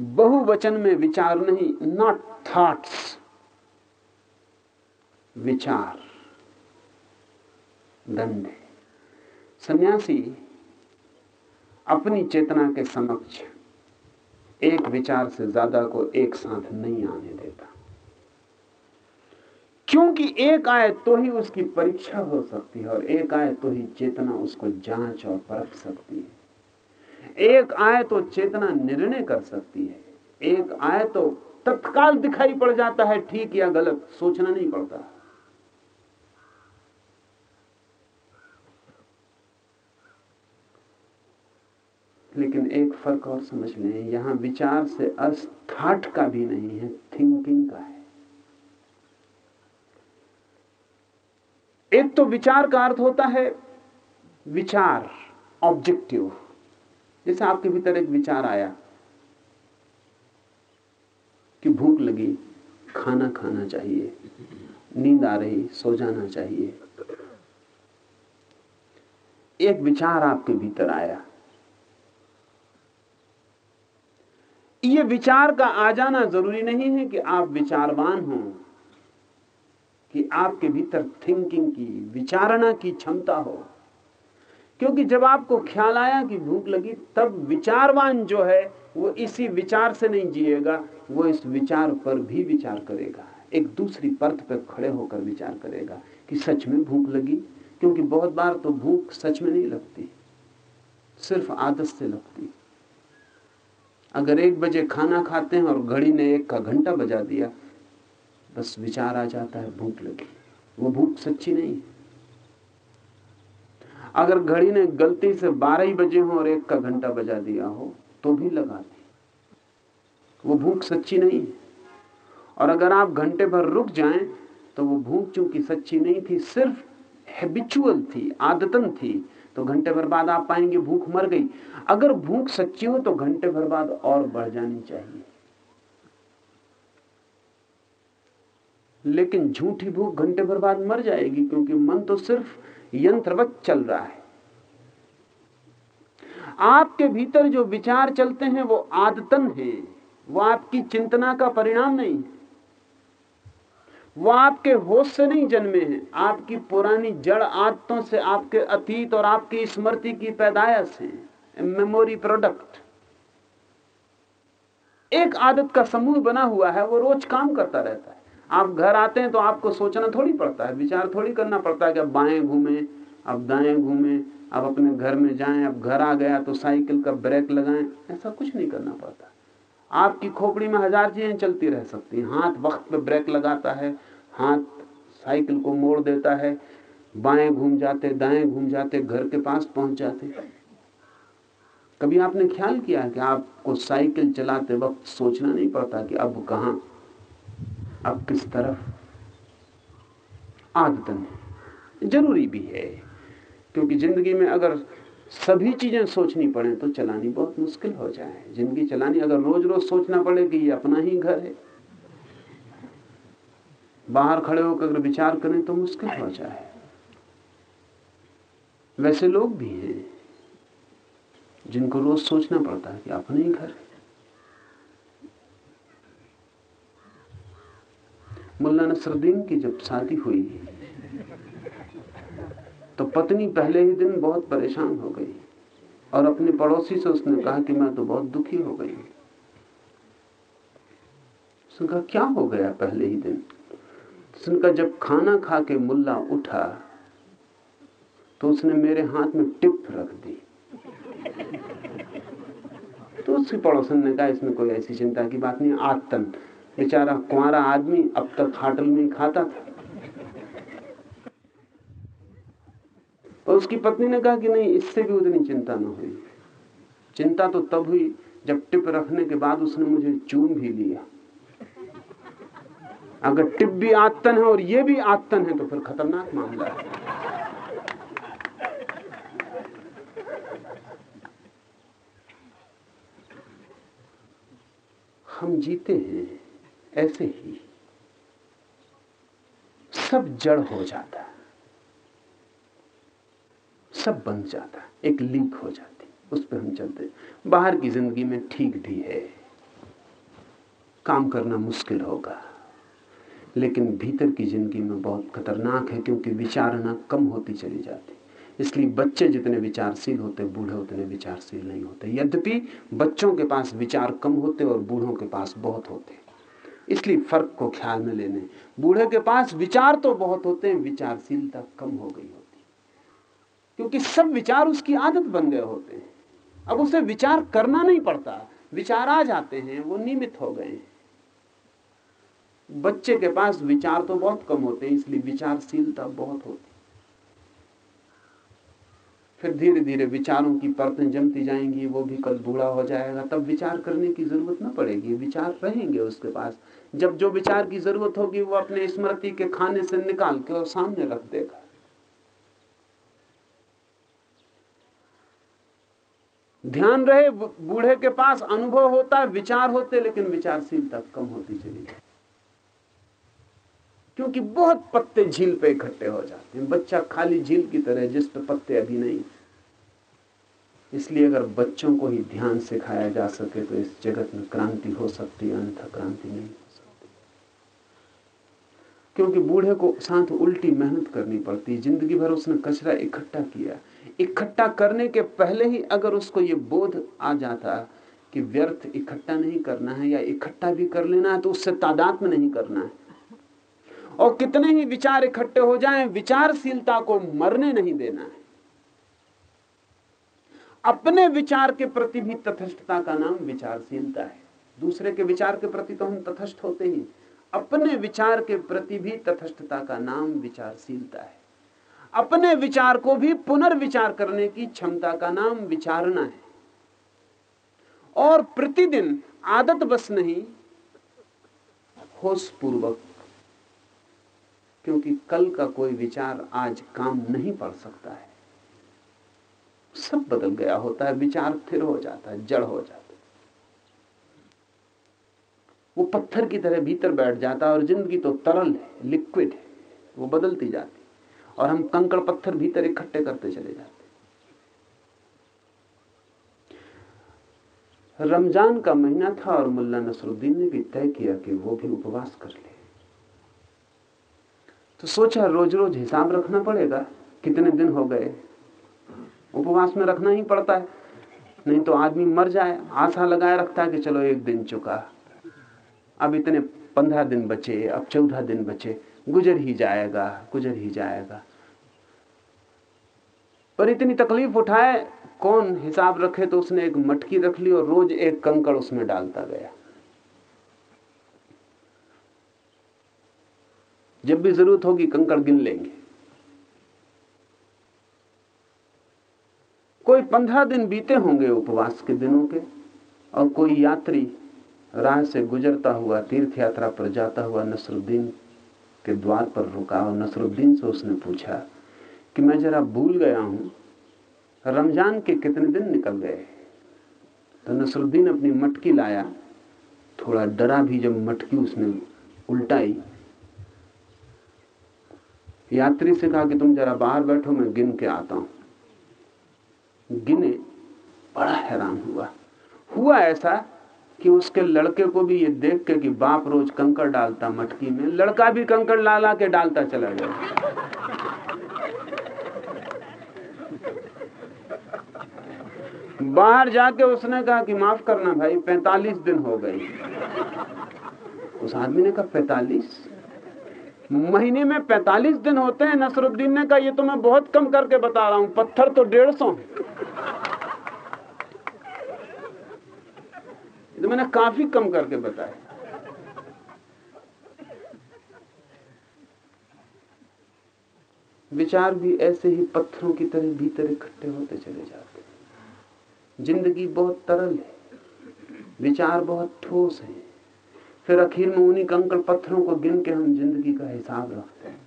बहुवचन में विचार नहीं नॉट थॉट्स विचार। दंड सन्यासी अपनी चेतना के समक्ष एक विचार से ज़्यादा को एक साथ नहीं आने देता। क्योंकि एक आए तो ही उसकी परीक्षा हो सकती है और एक आए तो ही चेतना उसको जाँच और परख सकती है। एक आए तो चेतना निर्णय कर सकती है। एक आए तो तत्काल दिखाई पड़ जाता है, ठीक या गलत, सोचना नहीं पड़ता लेकिन एक फ़र्क और समझ लें यहाँ विचार से अर्थ थाट का भी नहीं है थिंकिंग का है। एक तो विचार का अर्थ होता है विचार ऑब्जेक्टिव जैसे आपके भीतर एक विचार आया कि भूख लगी, खाना खाना चाहिए, नींद आ रही, सो जाना चाहिए। एक विचार आपके भीतर आया ये विचार का आ जाना ज़रूरी नहीं है कि आप विचारवान हो, कि आपके भीतर थिंकिंग की, विचारणा की क्षमता हो। क्योंकि जब आपको ख्याल आया कि भूख लगी, तब विचारवान जो है, वो इसी विचार से नहीं जिएगा, वो इस विचार पर भी विचार करेगा। एक दूसरी परत पर खड़े होकर विचार करेगा कि सच में भूख लगी, क्योंकि बहुत बार तो भूख सच में नहीं लगती, सिर्फ़ आदत से लगती। अगर एक बजे खाना खाते हैं और घड़ी ने एक का घंटा बजा दिया, बस विचार आ जाता है, भूख लगी। वो भूख सच्ची नहीं अगर घड़ी ने गलती से बारह ही बजे हो और एक का घंटा बजा दिया हो तो भी लगा दी। वो भूख सच्ची नहीं है। और अगर आप घंटे भर रुक जाएँ तो वो भूख चूँकि सच्ची नहीं थी, सिर्फ़ हैबिचुअल थी, आदतन थी। तो घंटे भर बाद आप पाएँगे भूख मर गई। अगर भूख सच्ची हो तो घंटे भर बाद और बढ़ जानी चाहिए। लेकिन झूठी भूख घंटे भर बाद मर जाएगी क्योंकि मन तो सिर्फ़ यंत्रवत चल रहा है। आपके भीतर जो विचार चलते हैं वो आदतन है, वो आपकी चिंतना का परिणाम नहीं है। वो आपके होश से नहीं जन्मे हैं। आपकी पुरानी जड़ आदतों से आपके अतीत और आपकी स्मृति की पैदायश है। मेमोरी प्रोडक्ट एक आदत का समूह बना हुआ है, वो रोज काम करता रहता है। आप घर आते हैं तो आपको सोचना थोड़ी पड़ता है, विचार थोड़ी करना पड़ता है कि अब बाएँ घूमें, अब दाएँ घूमें, अब अपने घर में जाएँ, अब घर आ गया तो साइकिल का ब्रेक लगाएँ। ऐसा कुछ नहीं करना पड़ता। आपकी खोपड़ी में हज़ार चीज़ें चलती रह सकती हैं। हाथ वक्त पे ब्रेक लगाता है, हाथ साइकिल को मोड़ देता है, बाएँ घूम जाते, दाएँ घूम जाते, घर के पास पहुँच जाते। कभी आपने ख्याल किया कि आपको साइकिल चलाते वक्त सोचना नहीं पड़ता कि अब कहा, अब किस तरफ़? आदतन ज़रूरी भी है, क्योंकि ज़िंदगी में अगर सभी चीज़ें सोचनी पड़े तो चलानी बहुत मुश्किल हो जाए। ज़िंदगी चलानी, अगर रोज रोज सोचना पड़े कि ये अपना ही घर है। बाहर खड़े होकर अगर विचार करें तो मुश्किल हो जाए। वैसे लोग भी हैं जिनको रोज सोचना पड़ता है कि अपना ही घर है। मुल्ला नसरुद्दीन की जब शादी हुई तो पत्नी पहले ही दिन बहुत परेशान हो गई और अपने पड़ोसी से उसने कहा कि मैं तो बहुत दुखी हो गई उसने कहा, क्या हो गया पहले ही दिन? उसने जब खाना खा के मुल्ला उठा तो उसने मेरे हाथ में टिप रख दी। तो उसकी पड़ोसन ने कहा, इसमें कोई ऐसी चिंता की बात नहीं आतन बेचारा कुआरा आदमी अब तक हाटल में खाता था। और उसकी पत्नी ने कहा कि नहीं, इससे भी उतनी चिंता न हुई। चिंता तो तब हुई जब टिप रखने के बाद उसने मुझे चूम भी लिया। अगर टिप भी आतन है और ये भी आतन है तो फिर खतरनाक मामला है। हम जीते हैं ऐसे ही। सब जड़ हो जाता है। सब बन जाता है, एक लीक हो जाती उस पर हम चलते बाहर की ज़िंदगी में ठीक भी है, काम करना मुश्किल होगा, लेकिन भीतर की ज़िंदगी में बहुत खतरनाक है, क्योंकि विचारणा कम होती चली जाती इसलिए बच्चे जितने विचारशील होते बूढ़े उतने विचारशील नहीं होते। यद्यपि बच्चों के पास विचार कम होते और बूढ़ों के पास बहुत होते इसलिए फ़र्क को ख्याल में लेने। बूढ़े के पास विचार तो बहुत होते हैं, विचारशीलता कम हो गई होती। क्योंकि सब विचार उसकी आदत बन गए होते हैं। अब उसे विचार करना नहीं पड़ता। विचार आ जाते हैं, वो नियमित हो गए हैं। बच्चे के पास विचार तो बहुत कम होते हैं, इसलिए विचारशीलता बहुत होती फिर धीरे धीरे विचारों की परतें जमती जाएँगी, वो भी कल बूढ़ा हो जाएगा। तब विचार करने की ज़रूरत ना पड़ेगी, विचार रहेंगे उसके पास। जब जो विचार की ज़रूरत होगी, वो अपने स्मृति के खाने से निकाल के और सामने रख देगा। ध्यान रहे बूढ़े के पास अनुभव होता है विचार होते, लेकिन विचारशीलता कम होती चली जाती। क्योंकि बहुत पत्ते झील पे इकट्ठे हो जाते हैं। बच्चा खाली झील की तरह, जिस पे पत्ते अभी नहीं। इसलिए अगर बच्चों को ही ध्यान सिखाया जा सके तो इस जगत में क्रांति हो सकती है, अन्यथा क्रांति नहीं। क्योंकि बूढ़े को साथ उल्टी मेहनत करनी पड़ती। ज़िंदगी भर उसने कचरा इकट्ठा किया। इकट्ठा करने के पहले ही अगर उसको ये बोध आ जाता कि व्यर्थ इकट्ठा नहीं करना है या इकट्ठा भी कर लेना है तो उससे तादाद में नहीं करना है। और कितने ही विचार इकट्ठे हो जाएँ, विचारशीलता को मरने नहीं देना है। अपने विचार के प्रति भी तथस्थता का नाम विचारशीलता है। दूसरे के विचार के प्रति तो हम तथस्थ होते ही अपने विचार के प्रति भी तथस्थता का नाम विचारशीलता है। अपने विचार को भी पुनर्विचार करने की क्षमता का नाम विचारना है। और प्रतिदिन आदत बस नहीं होश पूर्वक क्योंकि कल का कोई विचार आज काम नहीं पड़ सकता है। सब बदल गया होता है, विचार स्थिर हो जाता है, जड़ हो जाता है। वो पत्थर की तरह भीतर बैठ जाता है और ज़िंदगी तो तरल है लिक्विड है, वो बदलती जाती। और हम कंकड़ पत्थर भीतर इकट्ठे करते चले जाते। रमज़ान का महीना था और मुल्ला नसरुद्दीन ने भी तय किया कि वो भी उपवास कर ले। तो सोचा रोज रोज हिसाब रखना पड़ेगा, कितने दिन हो गए। उपवास में रखना ही पड़ता है, नहीं तो आदमी मर जाए, आशा लगाए रखता है कि चलो एक दिन चुका। अब इतने पंद्रह दिन बचे, अब चौदह दिन बचे, गुजर ही जाएगा, गुजर ही जाएगा। पर इतनी तकलीफ़ उठाए, कौन हिसाब रखे तो उसने एक मटकी रख ली और रोज एक कंकड़ उसमें डालता गया। जब भी ज़रूरत होगी कंकड़ गिन लेंगे। कोई पंद्रह दिन बीते होंगे उपवास के दिनों के और कोई यात्री राह से गुजरता हुआ तीर्थ यात्रा पर जाता हुआ नसरुद्दीन के द्वार पर रुका और नसरुद्दीन से उसने पूछा कि मैं जरा भूल गया हूँ, रमज़ान के कितने दिन निकल गए? तो नसरुद्दीन अपनी मटकी लाया। थोड़ा डरा भी जब मटकी उसने उल्टाई। यात्री से कहा कि तुम जरा बाहर बैठो, मैं गिन के आता हूँ। गिने, बड़ा हैरान हुआ। हुआ ऐसा कि उसके लड़के को भी ये देख के कि बाप रोज कंकड़ डालता मटकी में, लड़का भी कंकड़ ला ला के डालता चला गया। बाहर जाके उसने कहा कि माफ़ करना भाई, पैंतालीस दिन हो गए। उस आदमी ने कहा, पैंतालीस? महीने में पैंतालीस दिन होते हैं, नसरुद्दीन ने कहा, ये तो मैं बहुत कम करके बता रहा हूँ, पत्थर तो डेढ़ सौ तो मैंने काफ़ी कम करके बताया। विचार भी ऐसे ही पत्थरों की तरह भीतर इकट्ठे होते चले जाते ज़िंदगी बहुत तरल है, विचार बहुत ठोस है। फिर आखिर में उन्हीं कंकड़ पत्थरों को गिन के हम ज़िंदगी का हिसाब रखते हैं।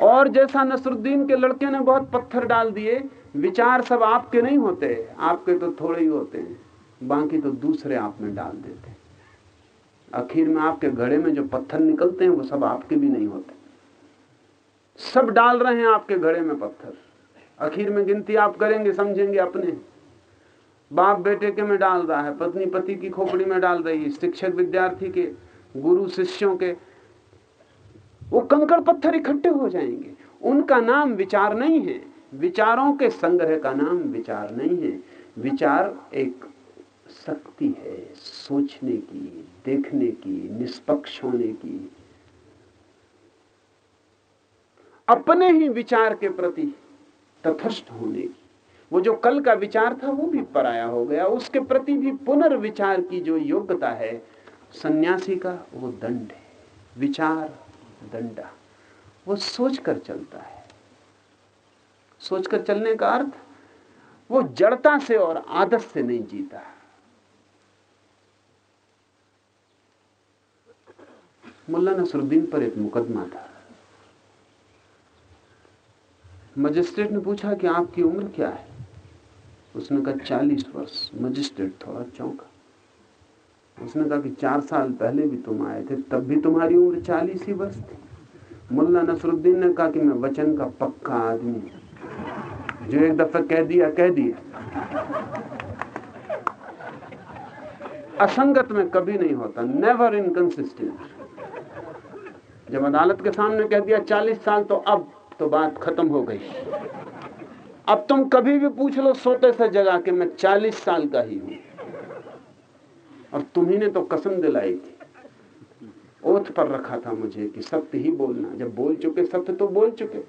और जैसा नसरुद्दीन के लड़के ने बहुत पत्थर डाल दिए, विचार सब आपके नहीं होते, आपके तो थोड़े ही होते हैं। बाकी तो दूसरे आप में डाल देते आखिर में आपके घड़े में जो पत्थर निकलते हैं, वो सब आपके भी नहीं होते। सब डाल रहे हैं आपके घड़े में पत्थर। आखिर में गिनती आप करेंगे, समझेंगे अपने। बाप बेटे के में डाल रहा है, पत्नी पति की खोपड़ी में डाल रही है, शिक्षक विद्यार्थी के, गुरु शिष्यों के। वो कंकड़ पत्थर इकट्ठे हो जाएँगे। उनका नाम विचार नहीं है। विचारों के संग्रह का नाम विचार नहीं है। विचार एक शक्ति है सोचने की, देखने की, निष्पक्ष होने की। अपने ही विचार के प्रति तथस्थ होने की। वो जो कल का विचार था, वो भी पराया हो गया। उसके प्रति भी पुनर्विचार की जो योग्यता है, सन्यासी का, वो दंड है। विचार दंडा। वो सोचकर चलता है। सोचकर चलने का अर्थ, वो जड़ता से और आदत से नहीं जीता। मुल्ला नसरुद्दीन पर एक मुकदमा था। मजिस्ट्रेट ने पूछा कि आपकी उम्र क्या है? उसने कहा, चालीस वर्ष। मजिस्ट्रेट थोड़ा चौंका। उसने कहा कि चार साल पहले भी तुम आए थे, तब भी तुम्हारी उम्र चालीस ही वर्ष थी। मुल्ला नसरुद्दीन ने कहा कि मैं वचन का पक्का आदमी जो एक दफ़ा कह दिया कह दिया। असंगत में कभी नहीं होता नेवर इनकंसिस्टेंट जब अदालत के सामने कह दिया चालीस साल तो अब तो बात खत्म हो गई। अब तुम कभी भी पूछ लो सोते से जगह के मैं चालीस साल का ही हूँ। और तुम्ही ने तो कसम दिलाई थी। ओथ पर रखा था मुझे कि सत्य ही बोलना। जब बोल चुके, सत्य तो बोल चुके।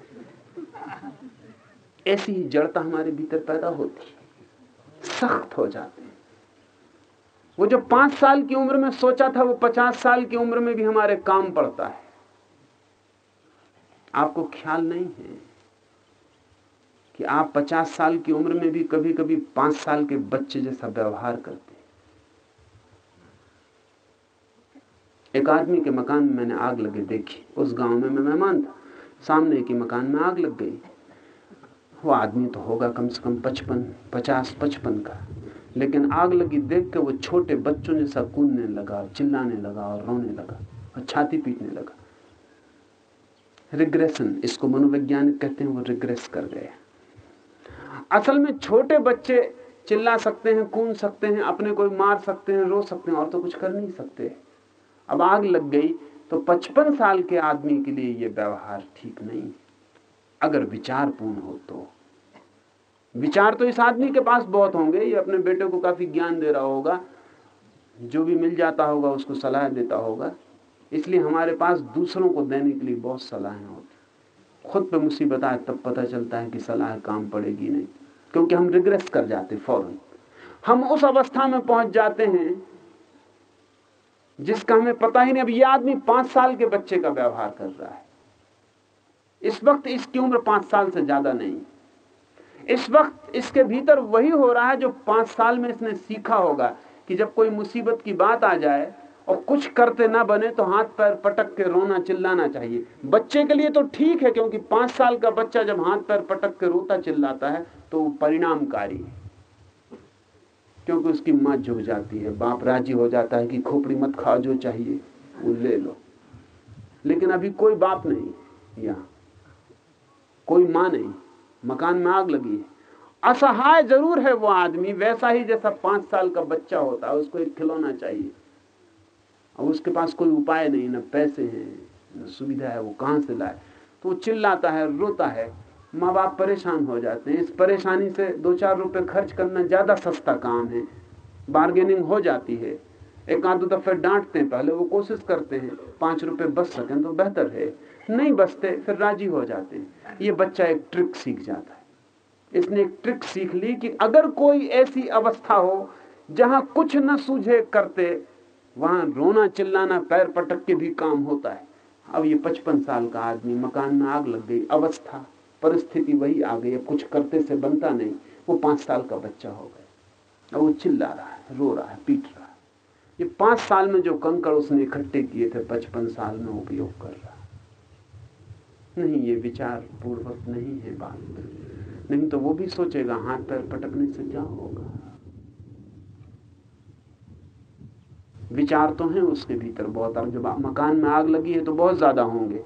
ऐसी ही जड़ता हमारे भीतर पैदा होती। सख्त हो जाते। वो जो पाँच साल की उम्र में सोचा था, वो पचास साल की उम्र में भी हमारे काम पड़ता है। आपको ख्याल नहीं है कि आप पचास साल की उम्र में भी कभी कभी पाँच साल के बच्चे जैसा व्यवहार करते एक आदमी के मकान में मैंने आग लगे देखी। उस गाँव में मैं मेहमान था। सामने के मकान में आग लग गई। वो आदमी तो होगा कम से कम पचपन, पचास, पचपन का। लेकिन आग लगी देख के वो छोटे बच्चों जैसा कूदने लगा, चिल्लाने लगा और रोने लगा और छाती पीटने लगा। रिग्रेशन, इसको मनोवैज्ञानिक कहते हैं, वो रिग्रेस कर गए। असल में छोटे बच्चे चिल्ला सकते हैं, कूद सकते हैं, अपने कोई मार सकते हैं, रो सकते हैं, और तो कुछ कर नहीं सकते। अब आग लग गई तो पचपन साल के आदमी के लिए यह व्यवहार ठीक नहीं। अगर विचार पूर्ण हो तो। विचार तो इस आदमी के पास बहुत होंगे, ये अपने बेटे को काफ़ी ज्ञान दे रहा होगा। जो भी मिल जाता होगा, उसको सलाह देता होगा। इसलिए हमारे पास दूसरों को देने के लिए बहुत सलाहें होती खुद पे मुसीबत आए तब पता चलता है कि सलाह काम पड़ेगी नहीं, क्योंकि हम रिग्रेस कर जाते फ़ौरन। हम उस अवस्था में पहुँच जाते हैं जिसका हमें पता ही नहीं, अब ये आदमी पाँच साल के बच्चे का व्यवहार कर रहा है। इस वक्त इसकी उम्र पाँच साल से ज़्यादा नहीं। इस वक्त इसके भीतर वही हो रहा है जो पाँच साल में इसने सीखा होगा कि जब कोई मुसीबत की बात आ जाए और कुछ करते ना बने तो हाथ पैर पटक के रोना चिल्लाना चाहिए। बच्चे के लिए तो ठीक है, क्योंकि पाँच साल का बच्चा जब हाथ पैर पटक के रोता चिल्लाता है तो परिणामकारी है। क्योंकि उसकी माँ झुक जाती है, बाप राज़ी हो जाता है कि खोपड़ी मत खा, जो चाहिए, वो ले लो। लेकिन अभी कोई बाप नहीं यहाँ। कोई माँ नहीं। मकान में आग लगी है। असहाय ज़रूर है वो आदमी, वैसा ही जैसा पाँच साल का बच्चा होता है, उसको एक खिलौना चाहिए। और उसके पास कोई उपाय नहीं, न पैसे हैं, न सुविधा है, वो कहाँ से लाए? तो वो चिल्लाता है, रोता है। माँ बाप परेशान हो जाते हैं। इस परेशानी से दो चार रुपए खर्च करना ज़्यादा सस्ता काम है। बार्गेनिंग हो जाती है। एक आध दफे डांटते हैं पहले, वो कोशिश करते हैं, पाँच रुपए बच सकें तो बेहतर है। नहीं बचते, फिर राज़ी हो जाते हैं। ये बच्चा एक ट्रिक सीख जाता है। इसने एक ट्रिक सीख ली कि अगर कोई ऐसी अवस्था हो जहाँ कुछ न सूझे करते वहाँ रोना चिल्लाना पैर पटक के भी काम होता है। अब ये पचपन साल का आदमी, मकान में आग लग गई, अवस्था, परिस्थिति वही आ गई, अब कुछ करते से बनता नहीं, वो पाँच साल का बच्चा हो गया। अब वो चिल्ला रहा है, रो रहा है, पीट रहा है। ये पाँच साल में जो कंकड़ उसने इकट्ठे किए थे, पचपन साल में उपयोग कर रहा नहीं, ये विचार पूर्वक नहीं है बात। नहीं तो वो भी सोचेगा, हाथ पैर पटकने से क्या होगा? विचार तो हैं उसके भीतर बहुत, अब जब मकान में आग लगी है तो बहुत ज़्यादा होंगे।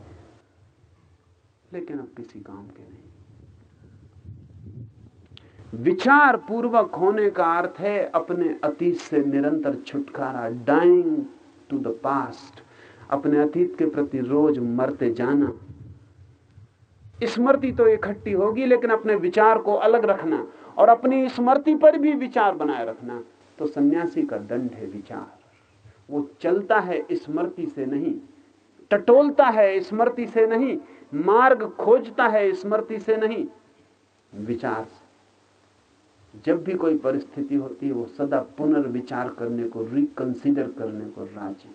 लेकिन अब किसी काम के नहीं। विचार पूर्वक होने का अर्थ है अपने अतीत से निरंतर छुटकारा डाइंग टू द पास्ट अपने अतीत के प्रति रोज मरते जाना। स्मृति तो इकट्ठी होगी, लेकिन अपने विचार को अलग रखना और अपनी स्मृति पर भी विचार बनाए रखना। तो सन्यासी का दंड है विचार। वो चलता है स्मृति से नहीं, टटोलता है स्मृति से नहीं, मार्ग खोजता है स्मृति से नहीं। विचार से। जब भी कोई परिस्थिति होती है, वो सदा पुनर्विचार करने को रिकंसिडर करने को राज़ी।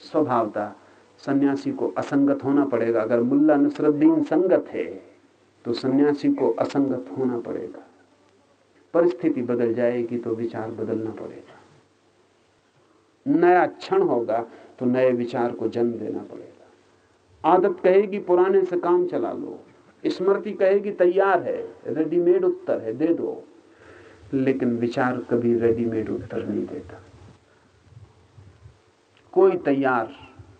स्वभावता सन्यासी को असंगत होना पड़ेगा। अगर मुल्ला नसरुद्दीन संगत है तो सन्यासी को असंगत होना पड़ेगा। परिस्थिति बदल जाएगी तो विचार बदलना पड़ेगा। नया क्षण होगा तो नए विचार को जन्म देना पड़ेगा। आदत कहेगी, पुराने से काम चला लो। स्मृति कहेगी, तैयार है रेडीमेड उत्तर है, दे दो। लेकिन विचार कभी रेडीमेड उत्तर नहीं देता। कोई तैयार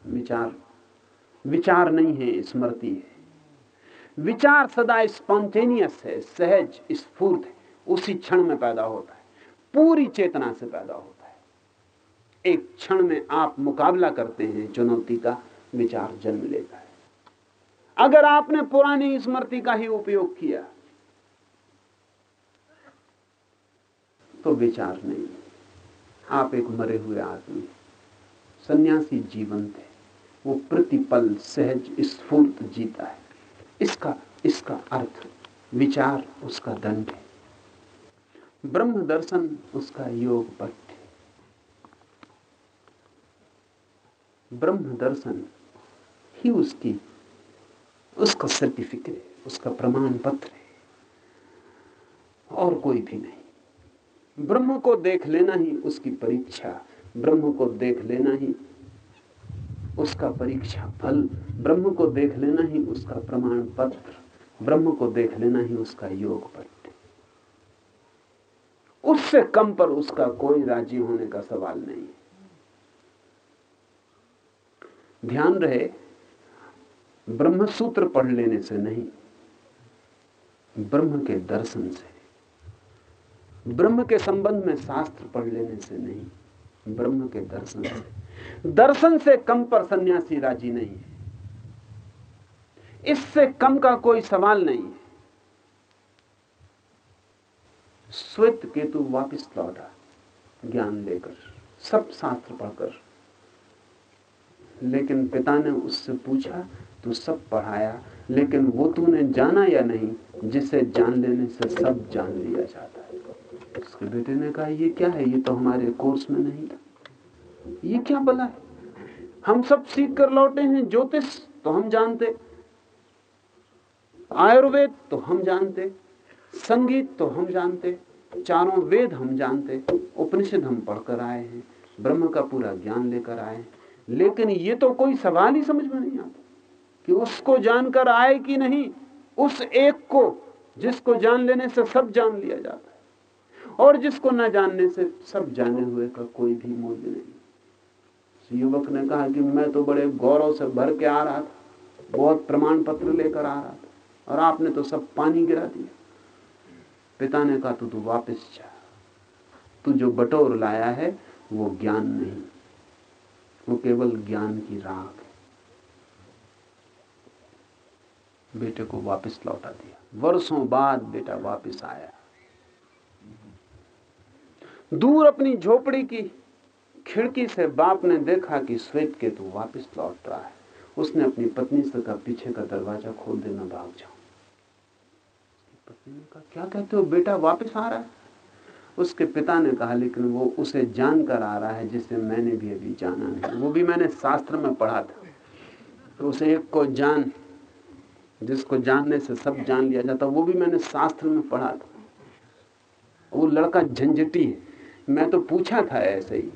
विचार विचार नहीं है, स्मृति है। विचार सदा स्पॉन्टेनियस है, सहज, स्फूर्त है, उसी क्षण में पैदा होता है, पूरी चेतना से पैदा होता है। एक क्षण में आप मुकाबला करते हैं, चुनौती का विचार जन्म लेता है। अगर आपने पुरानी स्मृति का ही उपयोग किया तो विचार नहीं। आप एक मरे हुए आदमी सन्यासी जीवंत है, वो प्रतिपल, सहज, स्फूर्त जीता है। इसका इसका अर्थ, विचार उसका दंड है। ब्रह्म दर्शन उसका योग पट्ट है ब्रह्म दर्शन ही उसकी, उसका सर्टिफिकेट है, उसका प्रमाण पत्र है, और कोई भी नहीं। ब्रह्म को देख लेना ही उसकी परीक्षा, ब्रह्म को देख लेना ही उसका परीक्षा फल, ब्रह्म को देख लेना ही उसका प्रमाण पत्र ब्रह्म को देख लेना ही उसका योग पत्र उससे कम पर उसका कोई राज़ी होने का सवाल नहीं। ध्यान रहे ब्रह्म सूत्र पढ़ लेने से नहीं, ब्रह्म के दर्शन से, ब्रह्म के संबंध में शास्त्र पढ़ लेने से नहीं, ब्रह्म के दर्शन से। दर्शन से कम पर सन्यासी राज़ी नहीं है। इससे कम का कोई सवाल नहीं है। श्वेत केतु वापिस लौटा, ज्ञान लेकर, सब शास्त्र पढ़कर लेकिन पिता ने उससे पूछा, तू सब पढ़ाया, लेकिन वो तूने जाना या नहीं? जिसे जान लेने से सब जान लिया जाता है। उसके बेटे ने कहा, ये क्या है? ये तो हमारे कोर्स में नहीं था। ये क्या बला है? हम सब सीख कर लौटे हैं ज्योतिष तो हम जानते। आयुर्वेद तो हम जानते। संगीत तो हम जानते। चारों वेद हम जानते। उपनिषद हम पढ़कर आए हैं। ब्रह्म का पूरा ज्ञान लेकर आए लेकिन ये तो कोई सवाल ही समझ में नहीं आता कि उसको जानकर आए कि नहीं, उस एक को जिसको जान लेने से सब जान लिया जाता है और जिसको न जानने से सब जाने हुए का कोई भी मूल्य नहीं। युवक ने कहा कि मैं तो बड़े गौरव से भर के आ रहा था, बहुत प्रमाण पत्र लेकर आ रहा था और आपने तो सब पानी गिरा दिया। पिता ने कहा, तू तू वापस जा। तू जो बटोर लाया है, वो ज्ञान नहीं। वो केवल ज्ञान की राख है। बेटे को वापस लौटा दिया। वर्षों बाद बेटा वापस आया। दूर अपनी झोपड़ी की खिड़की से बाप ने देखा कि श्वेत के तू वापस लौट रहा है। उसने अपनी पत्नी से कहा, पीछे का दरवाज़ा खोल देना, भाग जाऊँ पत्नी ने कहा, क्या कहते हो बेटा, वापस आ रहा है? उसके पिता ने कहा, लेकिन वो उसे जानकर आ रहा है, जिसे मैंने भी अभी जाना नहीं वो भी मैंने शास्त्र में पढ़ा था। तो उसे एक को जान, जिसको जानने से सब जान लिया जाता, वो भी मैंने शास्त्र में पढ़ा था। वो लड़का झंझटी है। मैं तो पूछा था ऐसे ही।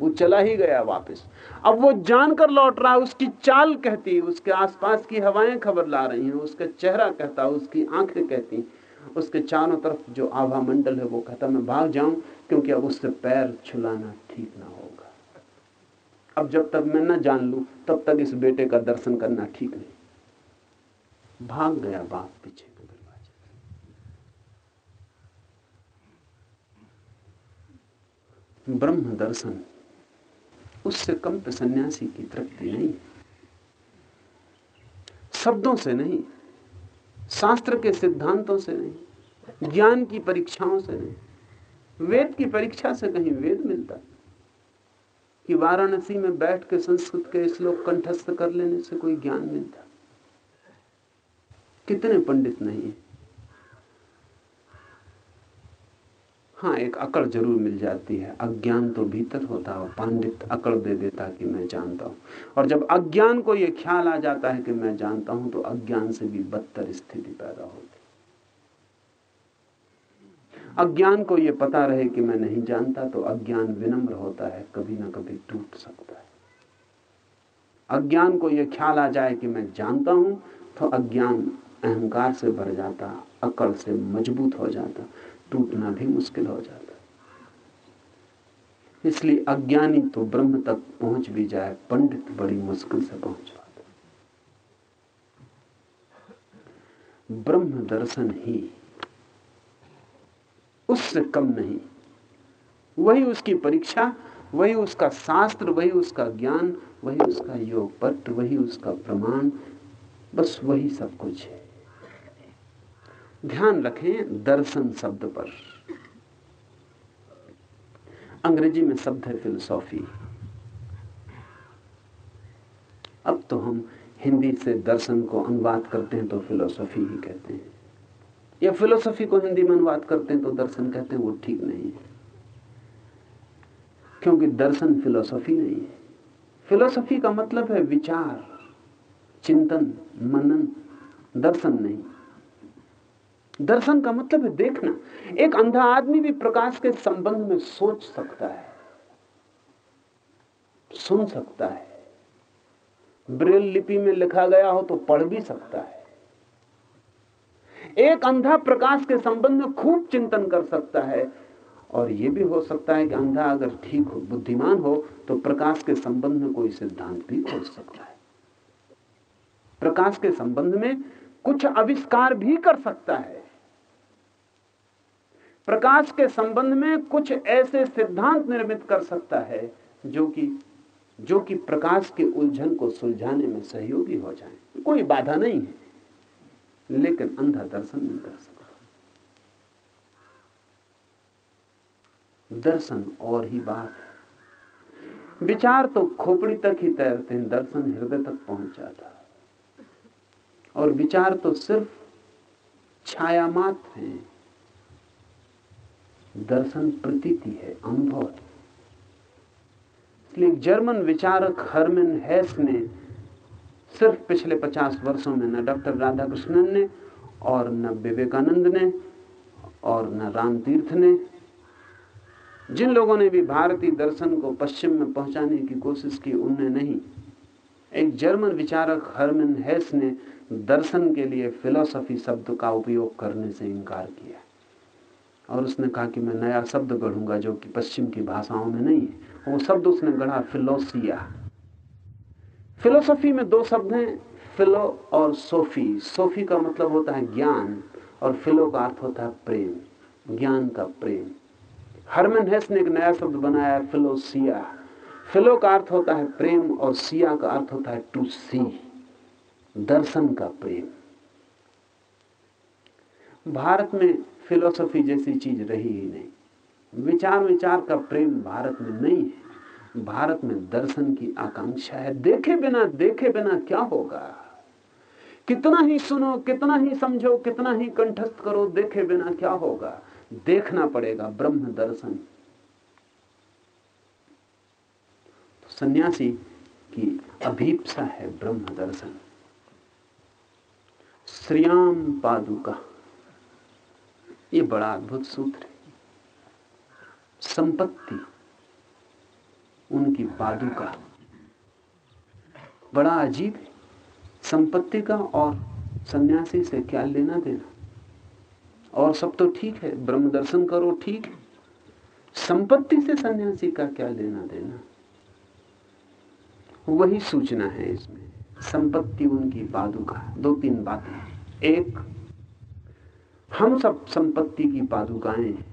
वो चला ही गया वापस। अब वो जानकर लौट रहा है उसकी चाल कहती है उसके आसपास की हवाएँ खबर ला रही हैं, उसका चेहरा कहता है उसकी आँखें कहती उसके चारों तरफ़ जो आभा मंडल है वो कहता मैं भाग जाऊँ, क्योंकि अब उससे पैर छुलाना ठीक ना होगा। अब जब तक मैं न जान लू, तब तक इस बेटे का दर्शन करना ठीक नहीं। भाग गया बाप पीछे के दरवाजे। ब्रह्म दर्शन, उससे कम पे सन्यासी की तृप्ति नहीं। शब्दों से नहीं शास्त्र के सिद्धांतों से नहीं, ज्ञान की परीक्षाओं से नहीं, वेद की परीक्षा से कहीं वेद मिलता कि वाराणसी में बैठ के संस्कृत के श्लोक कंठस्थ कर लेने से कोई ज्ञान मिलता कितने पंडित नहीं है। हाँ एक अकड़ ज़रूर मिल जाती है। अज्ञान तो भीतर होता है पंडित अकड़ दे देता कि मैं जानता हूँ। और जब अज्ञान को यह ख्याल आ जाता है कि मैं जानता हूँ तो अज्ञान से भी बदतर स्थिति पैदा होती अज्ञान को यह पता रहे कि मैं नहीं जानता तो अज्ञान विनम्र होता है, कभी ना कभी टूट सकता है। अज्ञान को यह ख्याल आ जाए कि मैं जानता हूँ तो अज्ञान अहंकार से भर जाता, अकड़ से मज़बूत हो जाता। टूटना भी मुश्किल हो जाता इसलिए अज्ञानी तो ब्रह्म तक पहुँच भी जाए, पंडित बड़ी मुश्किल से पहुँच पाता ब्रह्म दर्शन ही उससे कम नहीं। वही उसकी परीक्षा, वही उसका शास्त्र, वही उसका ज्ञान, वही उसका योग पत्र वही उसका प्रमाण, बस वही सब कुछ है। ध्यान रखें दर्शन शब्द पर। अंग्रेज़ी में शब्द है फिलोसॉफी। अब तो हम हिंदी से दर्शन को अनुवाद करते हैं तो फिलोसॉफी ही कहते हैं। या फिलोसॉफी को हिंदी में अनुवाद करते हैं तो दर्शन कहते हैं, वो ठीक नहीं है। क्योंकि दर्शन फिलोसॉफी नहीं है। फिलोसॉफी का मतलब है विचार, चिंतन, मनन, दर्शन नहीं। दर्शन का मतलब है देखना। एक अंधा आदमी भी प्रकाश के संबंध में सोच सकता है। सुन सकता है। ब्रेल लिपि में लिखा गया हो तो पढ़ भी सकता है। एक अंधा प्रकाश के संबंध में खूब चिंतन कर सकता है। और यह भी हो सकता है कि अंधा अगर ठीक हो, बुद्धिमान हो तो प्रकाश के संबंध में कोई सिद्धांत भी खोज सकता है। प्रकाश के संबंध में कुछ आविष्कार भी कर सकता है। प्रकाश के संबंध में कुछ ऐसे सिद्धांत निर्मित कर सकता है जो कि जो कि प्रकाश के उलझन को सुलझाने में सहयोगी हो जाए। कोई बाधा नहीं है, लेकिन अंधा दर्शन नहीं कर सकता। दर्शन और ही बात है। विचार तो खोपड़ी तक ही तैरते हैं, दर्शन हृदय तक पहुँच जाता और विचार तो सिर्फ़ छाया मात्र है। दर्शन प्रतीति है, अनुभव है। इसलिए जर्मन विचारक हरमिन हैस ने सिर्फ़ पिछले पचास वर्षों में न डॉक्टर राधाकृष्णन ने और न विवेकानंद ने और न राम तीर्थ ने, जिन लोगों ने भी भारतीय दर्शन को पश्चिम में पहुँचाने की कोशिश की उनने नहीं। एक जर्मन विचारक हरमिन हैस ने दर्शन के लिए फिलोसफी शब्द का उपयोग करने से इनकार किया। और उसने कहा कि मैं नया शब्द गढ़ूँगा जो कि पश्चिम की भाषाओं में नहीं है। वो शब्द उसने गढ़ा फिलोसिया। फिलोसफी में दो शब्द हैं, फिलो और सोफी। सोफी का मतलब होता है ज्ञान और फिलो का अर्थ होता है प्रेम। ज्ञान का प्रेम। हरमन हेस ने एक नया शब्द बनाया फिलोसिया। फिलो का अर्थ होता है प्रेम और सिया का अर्थ होता है टू सी। दर्शन का प्रेम। भारत में फिलोसफी जैसी चीज़ रही ही नहीं। विचार विचार का प्रेम भारत में नहीं है। भारत में दर्शन की आकांक्षा है। देखे बिना देखे बिना क्या होगा? कितना ही सुनो, कितना ही समझो, कितना ही कंठस्थ करो, देखे बिना क्या होगा? देखना पड़ेगा ब्रह्म दर्शन। तो सन्यासी की अभीपसा है ब्रह्म दर्शन। श्रियाम पादुका। ये बड़ा अद्भुत सूत्र है। संपत्ति, उनकी बादू का। बड़ा अजीब है। संपत्ति का और सन्यासी से क्या लेना देना। और सब तो ठीक है, ब्रह्म दर्शन करो, ठीक संपत्ति से सन्यासी का क्या लेना देना। वही सूचना है इसमें। संपत्ति उनकी बादू का। दो तीन बातें। एक हम सब संपत्ति की पादुकाएँ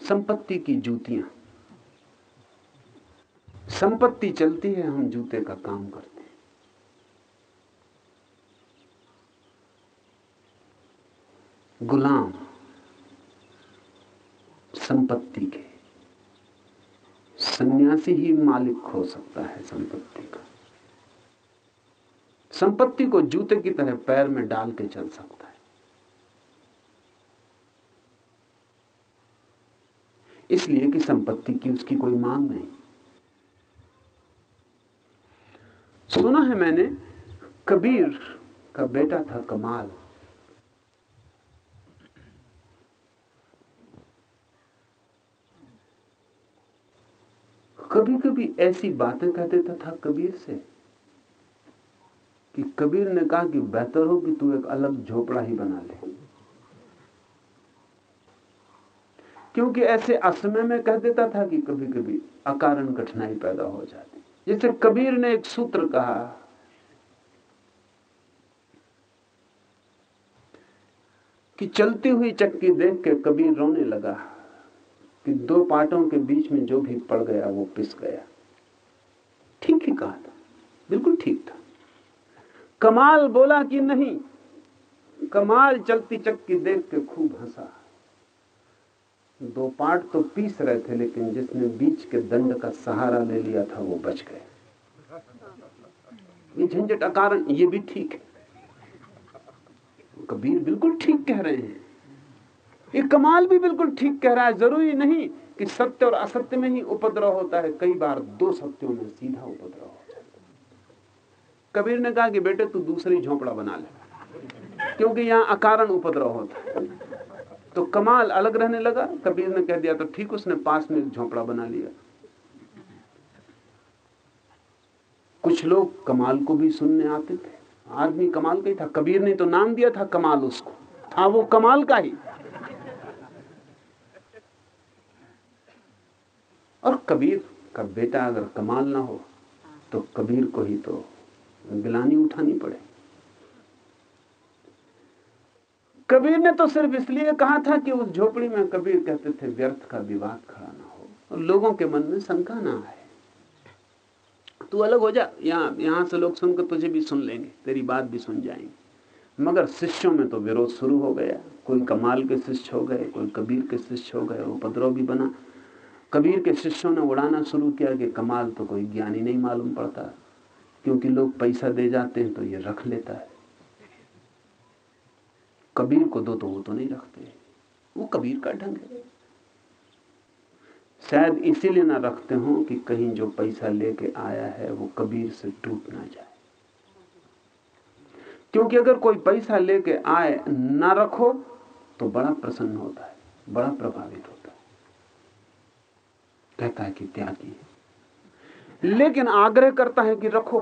संपत्ति की जूतियाँ। संपत्ति चलती है, हम जूते का काम करते हैं। गुलाम संपत्ति के। सन्यासी ही मालिक हो सकता है संपत्ति का। संपत्ति को जूते की तरह पैर में डाल के चल सकता है। इसलिए कि संपत्ति की उसकी कोई मांग नहीं। सुना है मैंने, कबीर का बेटा था कमाल। कभी कभी ऐसी बातें कह देता था कबीर से। कि कबीर ने कहा कि बेहतर हो कि तू एक अलग झोपड़ा ही बना ले। क्योंकि ऐसे असमय में कह देता था कि कभी कभी अकारण कठिनाई पैदा हो जाती। जैसे कबीर ने एक सूत्र कहा, कि चलती हुई चक्की देख के कबीर रोने लगा कि दो पाटों के बीच में जो भी पड़ गया वो पिस गया। ठीक ही कहा था। बिल्कुल ठीक था। कमाल बोला कि नहीं? कमाल चलती चक्की देख के खूब हंसा। दो पार्ट तो पीस रहे थे, लेकिन जिसने बीच के दंड का सहारा ले लिया था, वो बच गए। ये झंझट अकारण, ये भी ठीक है। कबीर बिल्कुल ठीक कह रहे हैं। ये कमाल भी बिल्कुल ठीक कह रहा है। ज़रूरी नहीं कि सत्य और असत्य में ही उपद्रव होता है। कई बार दो सत्यों में सीधा उपद्रव होता है। कबीर ने कहा कि बेटे, तू दूसरी झोपड़ा बना ले, क्योंकि यहाँ अकारण उपद्रव होता तो कमाल अलग रहने लगा। कबीर ने कह दिया तो ठीक, उसने पास में झोपड़ा बना लिया। कुछ लोग कमाल को भी सुनने आते थे। आदमी कमाल का ही था। कबीर ने तो नाम दिया था, कमाल उसको। था वो कमाल का ही। और कबीर का बेटा अगर कमाल ना हो तो कबीर को ही तो गिलानी उठानी पड़े। कबीर ने तो सिर्फ़ इसलिए कहा था कि उस झोपड़ी में कबीर कहते थे, व्यर्थ का विवाद खड़ा ना हो और लोगों के मन में शंका ना आए। तू अलग हो जा, यहाँ यहाँ से लोग सुनकर तुझे भी सुन लेंगे, तेरी बात भी सुन जाएँगे। मगर शिष्यों में तो विरोध शुरू हो गया। कोई कमाल के शिष्य हो गए, कोई कबीर के शिष्य हो गए, उपद्रव भी बना। कबीर के शिष्यों ने उड़ाना शुरू किया कि कमाल तो कोई ज्ञानी नहीं मालूम पड़ता। क्योंकि लोग पैसा दे जाते हैं तो ये रख लेता है। कबीर को दो तो वो तो नहीं रखते। वो कबीर का ढंग है। शायद इसीलिए ना रखते हो कि कहीं जो पैसा लेके आया है वो कबीर से टूट ना जाए। क्योंकि अगर कोई पैसा लेके आए ना रखो तो बड़ा प्रसन्न होता है, बड़ा प्रभावित होता है। कहता है कि त्यागी है। लेकिन आग्रह करता है कि रखो।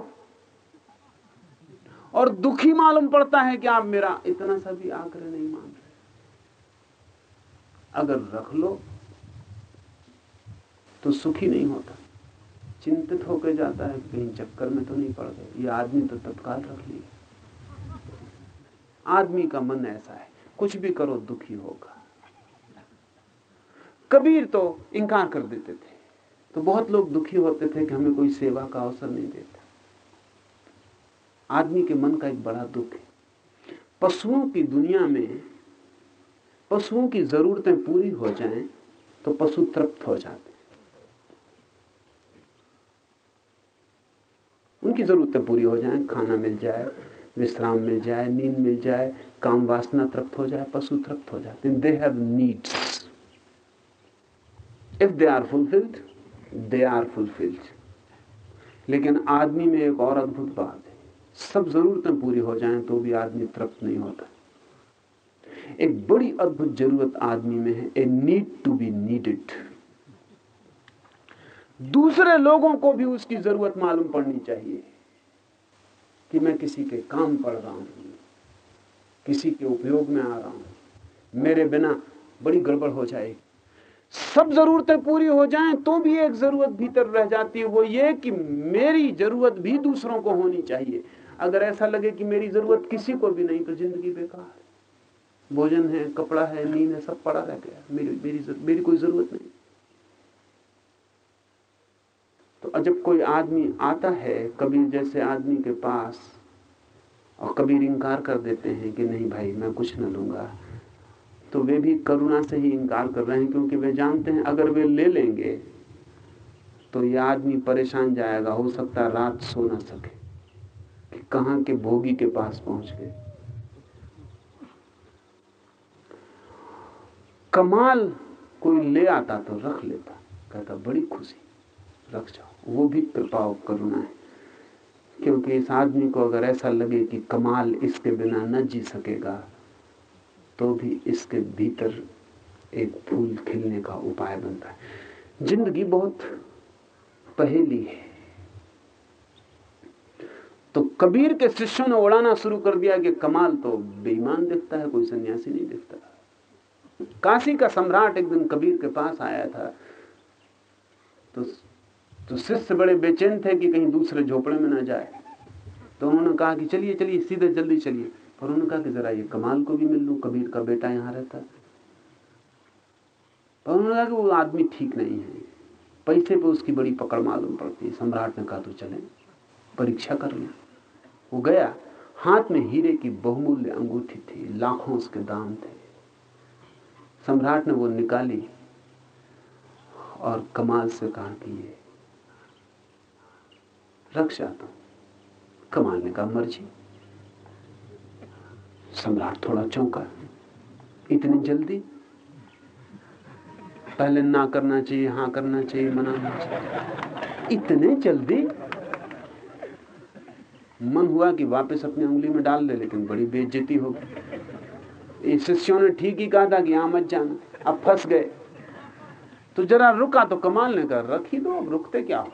और दुखी मालूम पड़ता है कि आप मेरा इतना सा भी आग्रह नहीं मान रहे। अगर रख लो तो सुखी नहीं होता। चिंतित होकर जाता है कहीं चक्कर में तो नहीं पड़ गए। ये आदमी तो तत्काल रख लिया आदमी का मन ऐसा है, कुछ भी करो, दुखी होगा। कबीर तो इंकार कर देते थे। तो बहुत लोग दुखी होते थे कि हमें कोई सेवा का अवसर नहीं देता। आदमी के मन का एक बड़ा दुख है। पशुओं की दुनिया में पशुओं की जरूरतें पूरी हो जाएँ तो पशु तृप्त हो जाते उनकी जरूरतें पूरी हो जाएँ, खाना मिल जाए, विश्राम मिल जाए, नींद मिल जाए, काम वासना तृप्त हो जाए, पशु तृप्त हो जाते they have needs if they are fulfilled they are fulfilled लेकिन आदमी में एक और अद्भुत बात। सब जरूरतें पूरी हो जाएँ तो भी आदमी तृप्त नहीं होता। एक बड़ी अद्भुत ज़रूरत आदमी में है a need to be needed दूसरे लोगों को भी उसकी ज़रूरत मालूम पड़नी चाहिए कि मैं किसी के काम पड़ रहा हूँ, किसी के उपयोग में आ रहा हूँ। मेरे बिना बड़ी गड़बड़ हो जाएगी। सब जरूरतें पूरी हो जाएँ तो भी एक ज़रूरत भीतर रह जाती है, वो ये कि मेरी ज़रूरत भी दूसरों को होनी चाहिए। अगर ऐसा लगे कि मेरी ज़रूरत किसी को भी नहीं तो ज़िंदगी बेकार है। भोजन है, कपड़ा है, नींद है, सब पड़ा रह गया मेरी मेरी मेरी कोई ज़रूरत नहीं। तो जब कोई आदमी आता है कबीर जैसे आदमी के पास, और कबीर इंकार कर देते हैं कि नहीं भाई, मैं कुछ ना लूँगा तो वे भी करुणा से ही इंकार कर रहे हैं, क्योंकि वे जानते हैं, अगर वे ले लेंगे तो यह आदमी परेशान जाएगा, हो सकता है रात सो ना सके। कि कहाँ के भोगी के पास पहुँच गए। कमाल कोई ले आता तो रख लेता, कहता, बड़ी खुशी, रख जाओ, वो भी कृपा करुणा है। क्योंकि इस आदमी को अगर ऐसा लगे कि कमाल इसके बिना न जी सकेगा तो भी इसके भीतर एक फूल खिलने का उपाय बनता है। ज़िंदगी बहुत पहेली है। तो कबीर के शिष्यों ने उड़ाना शुरू कर दिया कि कमाल तो बेईमान दिखता है, कोई सन्यासी नहीं दिखता। काशी का सम्राट एक दिन कबीर के पास आया था। तो तो शिष्य बड़े बेचैन थे कि कहीं दूसरे झोपड़े में ना जाए। तो उन्होंने कहा कि चलिए चलिए, सीधे जल्दी चलिए। और उन्होंने कहा कि जरा ये कमाल को भी मिल लू, कबीर का बेटा यहाँ रहता। और उन्होंने कहा कि वो आदमी ठीक नहीं है। पैसे पे उसकी बड़ी पकड़ मालूम पड़ती है। सम्राट ने कहा तो चले, परीक्षा कर लें। वो गया। हाथ में हीरे की बहुमूल्य अंगूठी थी। लाखों उसके दाम थे। सम्राट ने वो निकाली और कमाल से कहा कि ये रख जाता कमाल ने कहा, मर्ज़ी। सम्राट थोड़ा चौंका। इतनी जल्दी? पहले ना करना चाहिए हाँ करना चाहिए, मना चाहिए। इतने जल्दी? मन हुआ कि वापस अपनी उंगली में डाल दे, लेकिन बड़ी बेइज्जती होगी शिष्यों ने ठीक ही कहा था कि यहाँ मत जाना। अब फंस गए। तो जरा रुका तो कमाल ने कहा, रखी दो अब रुकते क्या हो?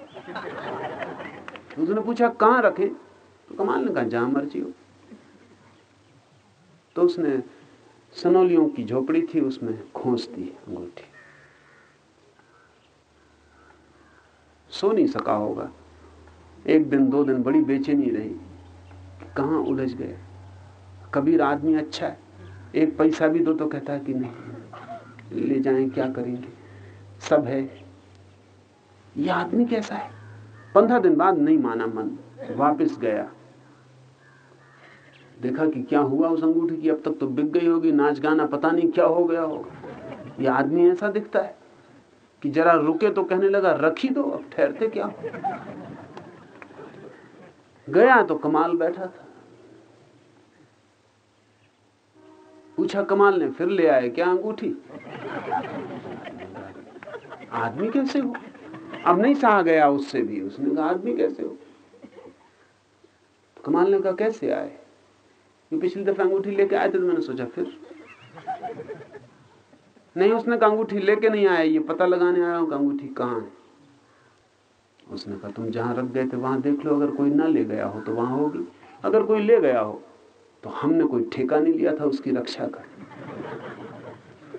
उसने पूछा, कहाँ रखे? तो कमाल ने कहा, जहाँ मर्ज़ी हो। तो उसने सनोलियों की झोपड़ी थी, उसमें खोस दी अंगूठी। सो नहीं सका होगा। एक दिन, दो दिन बड़ी बेचैनी रही। कहाँ उलझ गए? कबीर आदमी अच्छा है, एक पैसा भी दो तो कहता है कि नहीं। ले जाएँ, क्या करेंगे? सब है। ये आदमी कैसा है? पंद्रह दिन बाद नहीं माना मन, वापस गया। देखा कि क्या हुआ उस अंगूठी की, अब तक तो बिक गई होगी, नाच गाना, पता नहीं क्या हो गया होगा। यह आदमी ऐसा दिखता है कि जरा रुके तो कहने लगा, रखी दो, अब ठहरते क्या हो? गया तो कमाल बैठा था। पूछा कमाल ने, फिर ले आए, क्या अंगूठी? आदमी कैसे हो? अब नहीं सहा गया उससे भी, उसने कहा, आदमी कैसे हो? कमाल ने कहा, कैसे आए? ये पिछली दफ़ा अंगूठी लेके आए थे तो मैंने सोचा, फिर? नहीं, उसने अंगूठी लेके नहीं आया ये पता लगाने आया हूँ अंगूठी कहाँ है। उसने कहा, तुम जहाँ रख गए थे, वहाँ देख लो, अगर कोई ना ले गया हो तो वहाँ होगी। अगर कोई ले गया हो तो हमने कोई ठेका नहीं लिया था उसकी रक्षा कर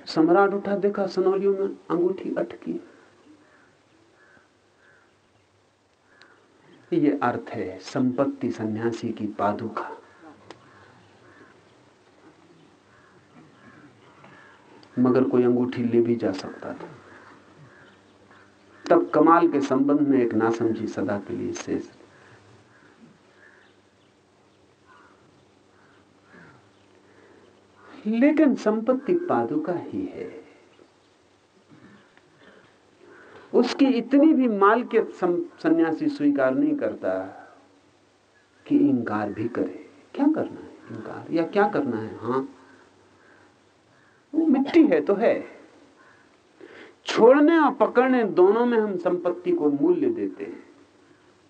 सम्राट उठा, देखा सनौलियों में अंगूठी अटकी। ये अर्थ है संपत्ति सन्यासी की पादुका। मगर कोई अंगूठी ले भी जा सकता था। तब कमाल के संबंध में एक नासमझी सदा के लिए शेष। लेकिन संपत्ति पादुका ही है। उसकी इतनी भी मालकियत सन्यासी स्वीकार नहीं करता कि इंकार भी करे। क्या करना है इंकार? या क्या करना है? हाँ? वो मिट्टी है तो है। छोड़ने और पकड़ने दोनों में हम संपत्ति को मूल्य देते हैं।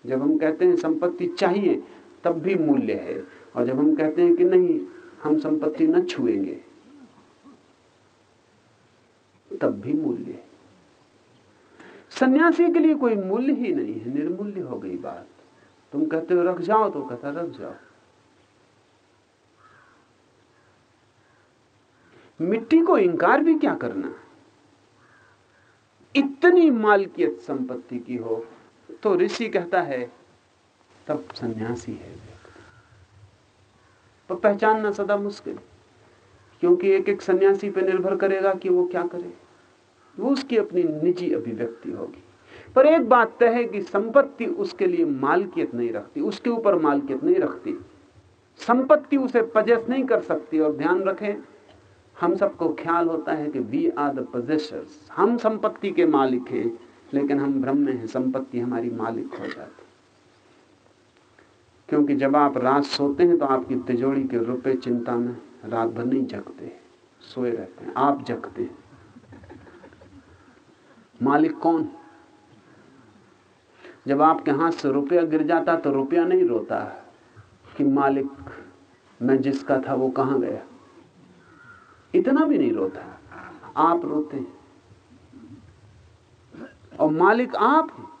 जब हम कहते हैं संपत्ति चाहिए, तब भी मूल्य है। और जब हम कहते हैं कि नहीं, हम संपत्ति न छुएँगे, तब भी मूल्य है। सन्यासी के लिए कोई मूल्य ही नहीं है, निर्मूल्य हो गई बात। तुम कहते हो, रख जाओ तो कहता रख जाओ। मिट्टी को इंकार भी क्या करना इतनी मालकियत संपत्ति की हो तो ऋषि कहता है, तब सन्यासी है पर पहचानना सदा मुश्किल, क्योंकि एक एक सन्यासी पर निर्भर करेगा कि वो क्या करे। वो उसकी अपनी निजी अभिव्यक्ति होगी। पर एक बात तय है कि संपत्ति उसके लिए मालकियत नहीं रखती, उसके ऊपर मालकियत नहीं रखती। संपत्ति उसे पजेस नहीं कर सकती और ध्यान रखें हम सबको ख्याल होता है कि वी आर द पोजेसर्स हम संपत्ति के मालिक हैं, लेकिन हम भ्रम में हैं, संपत्ति हमारी मालिक हो जाती क्योंकि जब आप रात सोते हैं तो आपकी तिजोड़ी के रुपए चिंता में रात भर नहीं जगते सोए रहते हैं, आप जगते हैं। मालिक कौन? जब आपके हाथ से रुपया गिर जाता तो रुपया नहीं रोता कि मालिक मैं जिसका था वो कहाँ गया? इतना भी नहीं रोता। आप रोते हैं। और मालिक आप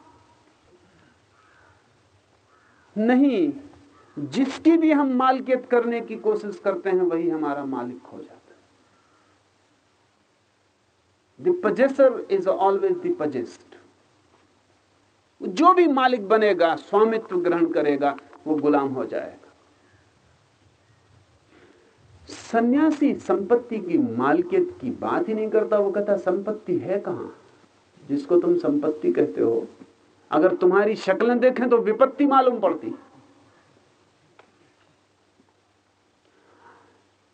नहीं, जिसकी भी हम मालकियत करने की कोशिश करते हैं, वही हमारा मालिक हो जाता है। The is always the possessed जो भी मालिक बनेगा, स्वामित्व ग्रहण करेगा, वो गुलाम हो जाएगा। सन्यासी संपत्ति की मालकियत की बात ही नहीं करता, वो कहता, संपत्ति है कहाँ? जिसको तुम संपत्ति कहते हो, अगर तुम्हारी शक्लें देखें तो विपत्ति मालूम पड़ती।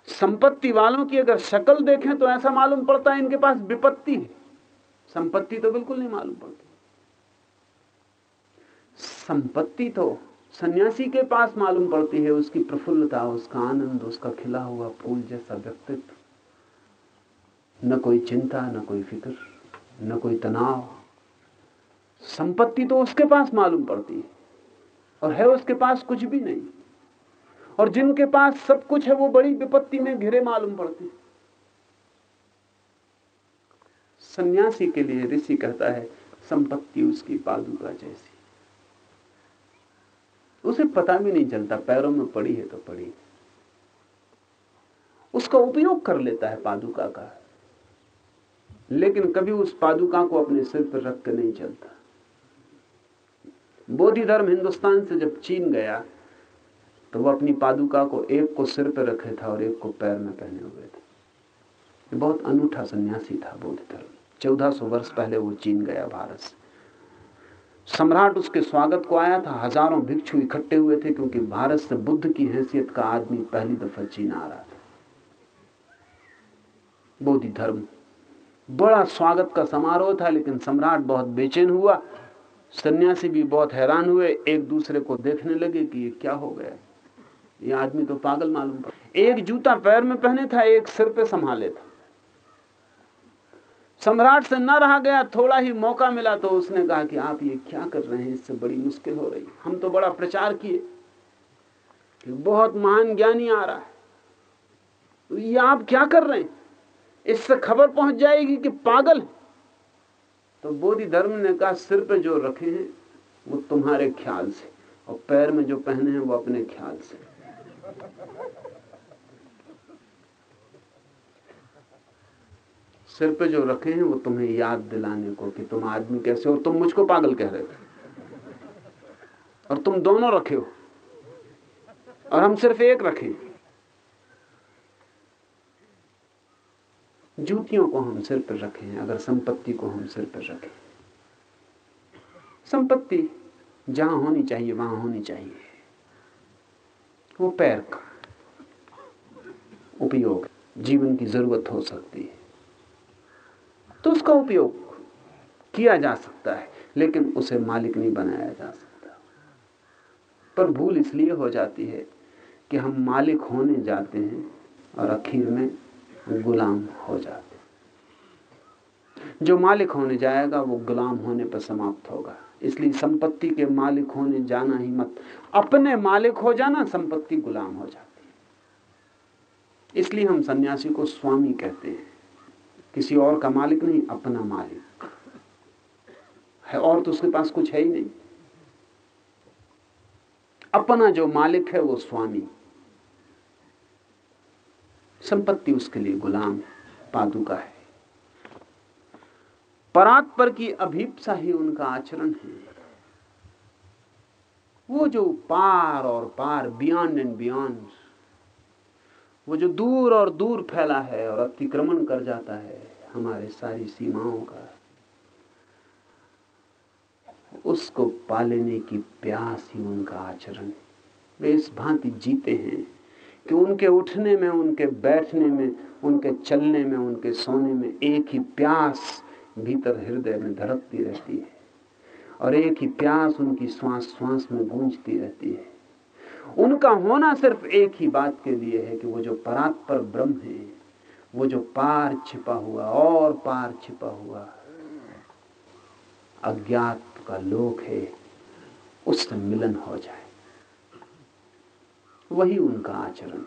संपत्ति वालों की अगर शक्ल देखें तो ऐसा मालूम पड़ता है इनके पास विपत्ति है। संपत्ति तो बिल्कुल नहीं मालूम पड़ती। संपत्ति तो सन्यासी के पास मालूम पड़ती है उसकी प्रफुल्लता, उसका आनंद, उसका खिला हुआ फूल जैसा व्यक्तित्व। न कोई चिंता, न कोई फ़िक्र, न कोई तनाव। संपत्ति तो उसके पास मालूम पड़ती है और है उसके पास कुछ भी नहीं। और जिनके पास सब कुछ है, वो बड़ी विपत्ति में घिरे मालूम पड़ते सन्यासी के लिए ऋषि कहता है, संपत्ति उसकी पादुका जैसी। उसे पता भी नहीं चलता, पैरों में पड़ी है तो पड़ी। उसका उपयोग कर लेता है पादुका का। लेकिन कभी उस पादुका को अपने सिर पर रख कर नहीं चलता। बोधि धर्म हिंदुस्तान से जब चीन गया तो वो अपनी पादुका को एक को सिर पर रखे था और एक को पैर में पहने हुए थे। बहुत अनूठा सन्यासी था बोध धर्म। चौदह वर्ष पहले वो चीन गया भारत से। सम्राट उसके स्वागत को आया था। हज़ारों भिक्षु इकट्ठे हुए थे क्योंकि भारत से बुद्ध की हैसियत का आदमी पहली दफ़ा चीन आ रहा था। बोधि धर्म। बड़ा स्वागत का समारोह था, लेकिन सम्राट बहुत बेचैन हुआ। सन्यासी भी बहुत हैरान हुए। एक दूसरे को देखने लगे कि ये क्या हो गया। ये आदमी तो पागल मालूम पड़ा एक जूता पैर में पहने था, एक सिर पे संभाले था। सम्राट से न रहा गया, थोड़ा ही मौका मिला तो उसने कहा कि आप ये क्या कर रहे हैं? इससे बड़ी मुश्किल हो रही। हम तो बड़ा प्रचार किए कि बहुत महान ज्ञानी आ रहा है। तो ये आप क्या कर रहे हैं? इससे खबर पहुँच जाएगी कि पागल तो बोधि धर्म ने कहा, सिर पे जो रखे हैं, वो तुम्हारे ख्याल से और पैर में जो पहने हैं, वो अपने ख्याल से सिर पे जो रखे हैं, वो तुम्हें याद दिलाने को कि तुम आदमी कैसे हो, तुम मुझको पागल कह रहे थे। और तुम दोनों रखे हो। और हम सिर्फ़ एक रखे जूतियों को हम सिर पर रखे हैं, अगर संपत्ति को हम सिर पर रखें। संपत्ति जहाँ होनी चाहिए, वहाँ होनी चाहिए। वो पैर का उपयोग जीवन की ज़रूरत हो सकती है। तो उसका उपयोग किया जा सकता है, लेकिन उसे मालिक नहीं बनाया जा सकता। पर भूल इसलिए हो जाती है कि हम मालिक होने जाते हैं और आखिर में गुलाम हो जाते हैं। जो मालिक होने जाएगा, वो गुलाम होने पर समाप्त होगा। इसलिए संपत्ति के मालिक होने जाना ही मत। अपने मालिक हो जाना, संपत्ति गुलाम हो जाती है। इसलिए हम सन्यासी को स्वामी कहते हैं। किसी और का मालिक नहीं, अपना मालिक। है और तो उसके पास कुछ है ही नहीं। अपना जो मालिक है वो स्वामी। संपत्ति उसके लिए गुलाम पादुका है। परात्पर की अभीपसा ही उनका आचरण है। वो जो पार और पार बियॉन्ड एंड बियॉन्ड वो जो दूर और दूर फैला है और अतिक्रमण कर जाता है। हमारे सारी सीमाओं का, उसको पालेने की प्यास ही उनका आचरण वे इस भांति जीते हैं कि उनके उठने में, उनके बैठने में, उनके चलने में, उनके सोने में एक ही प्यास भीतर हृदय में धड़कती रहती है और एक ही प्यास उनकी श्वास श्वास में गूंजती रहती है। उनका होना सिर्फ़ एक ही बात के लिए है कि वो जो परात्पर ब्रह्म है वो जो पार छिपा हुआ, और पार छिपा हुआ, अज्ञात का लोक है, उससे मिलन हो जाए। वही उनका आचरण,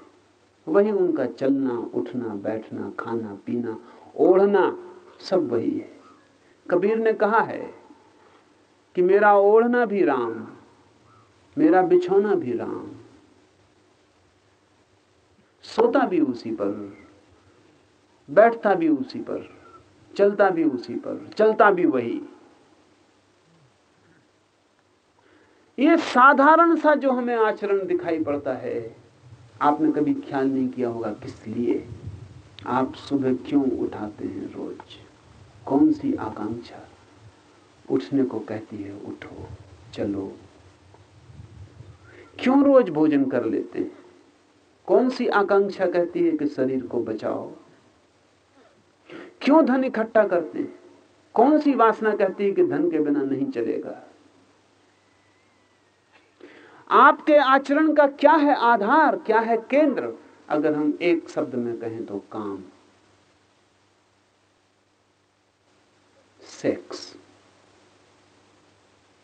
वही उनका चलना, उठना, बैठना, खाना, पीना, ओढ़ना, सब वही है। कबीर ने कहा है कि मेरा ओढ़ना भी राम, मेरा बिछोना भी राम, सोता भी उसी पर बैठता भी उसी पर, चलता भी उसी पर, चलता भी वही। ये साधारण सा जो हमें आचरण दिखाई पड़ता है, आपने कभी ख्याल नहीं किया होगा किस लिए आप सुबह क्यों उठाते हैं रोज? कौन सी आकांक्षा? उठने को कहती है, उठो, चलो। क्यों रोज भोजन कर लेते हैं? कौन सी आकांक्षा कहती है कि शरीर को बचाओ? क्यों धन इकट्ठा करते हैं? कौन सी वासना कहती है कि धन के बिना नहीं चलेगा? आपके आचरण का क्या है आधार, क्या है केंद्र? अगर हम एक शब्द में कहें तो काम। सेक्स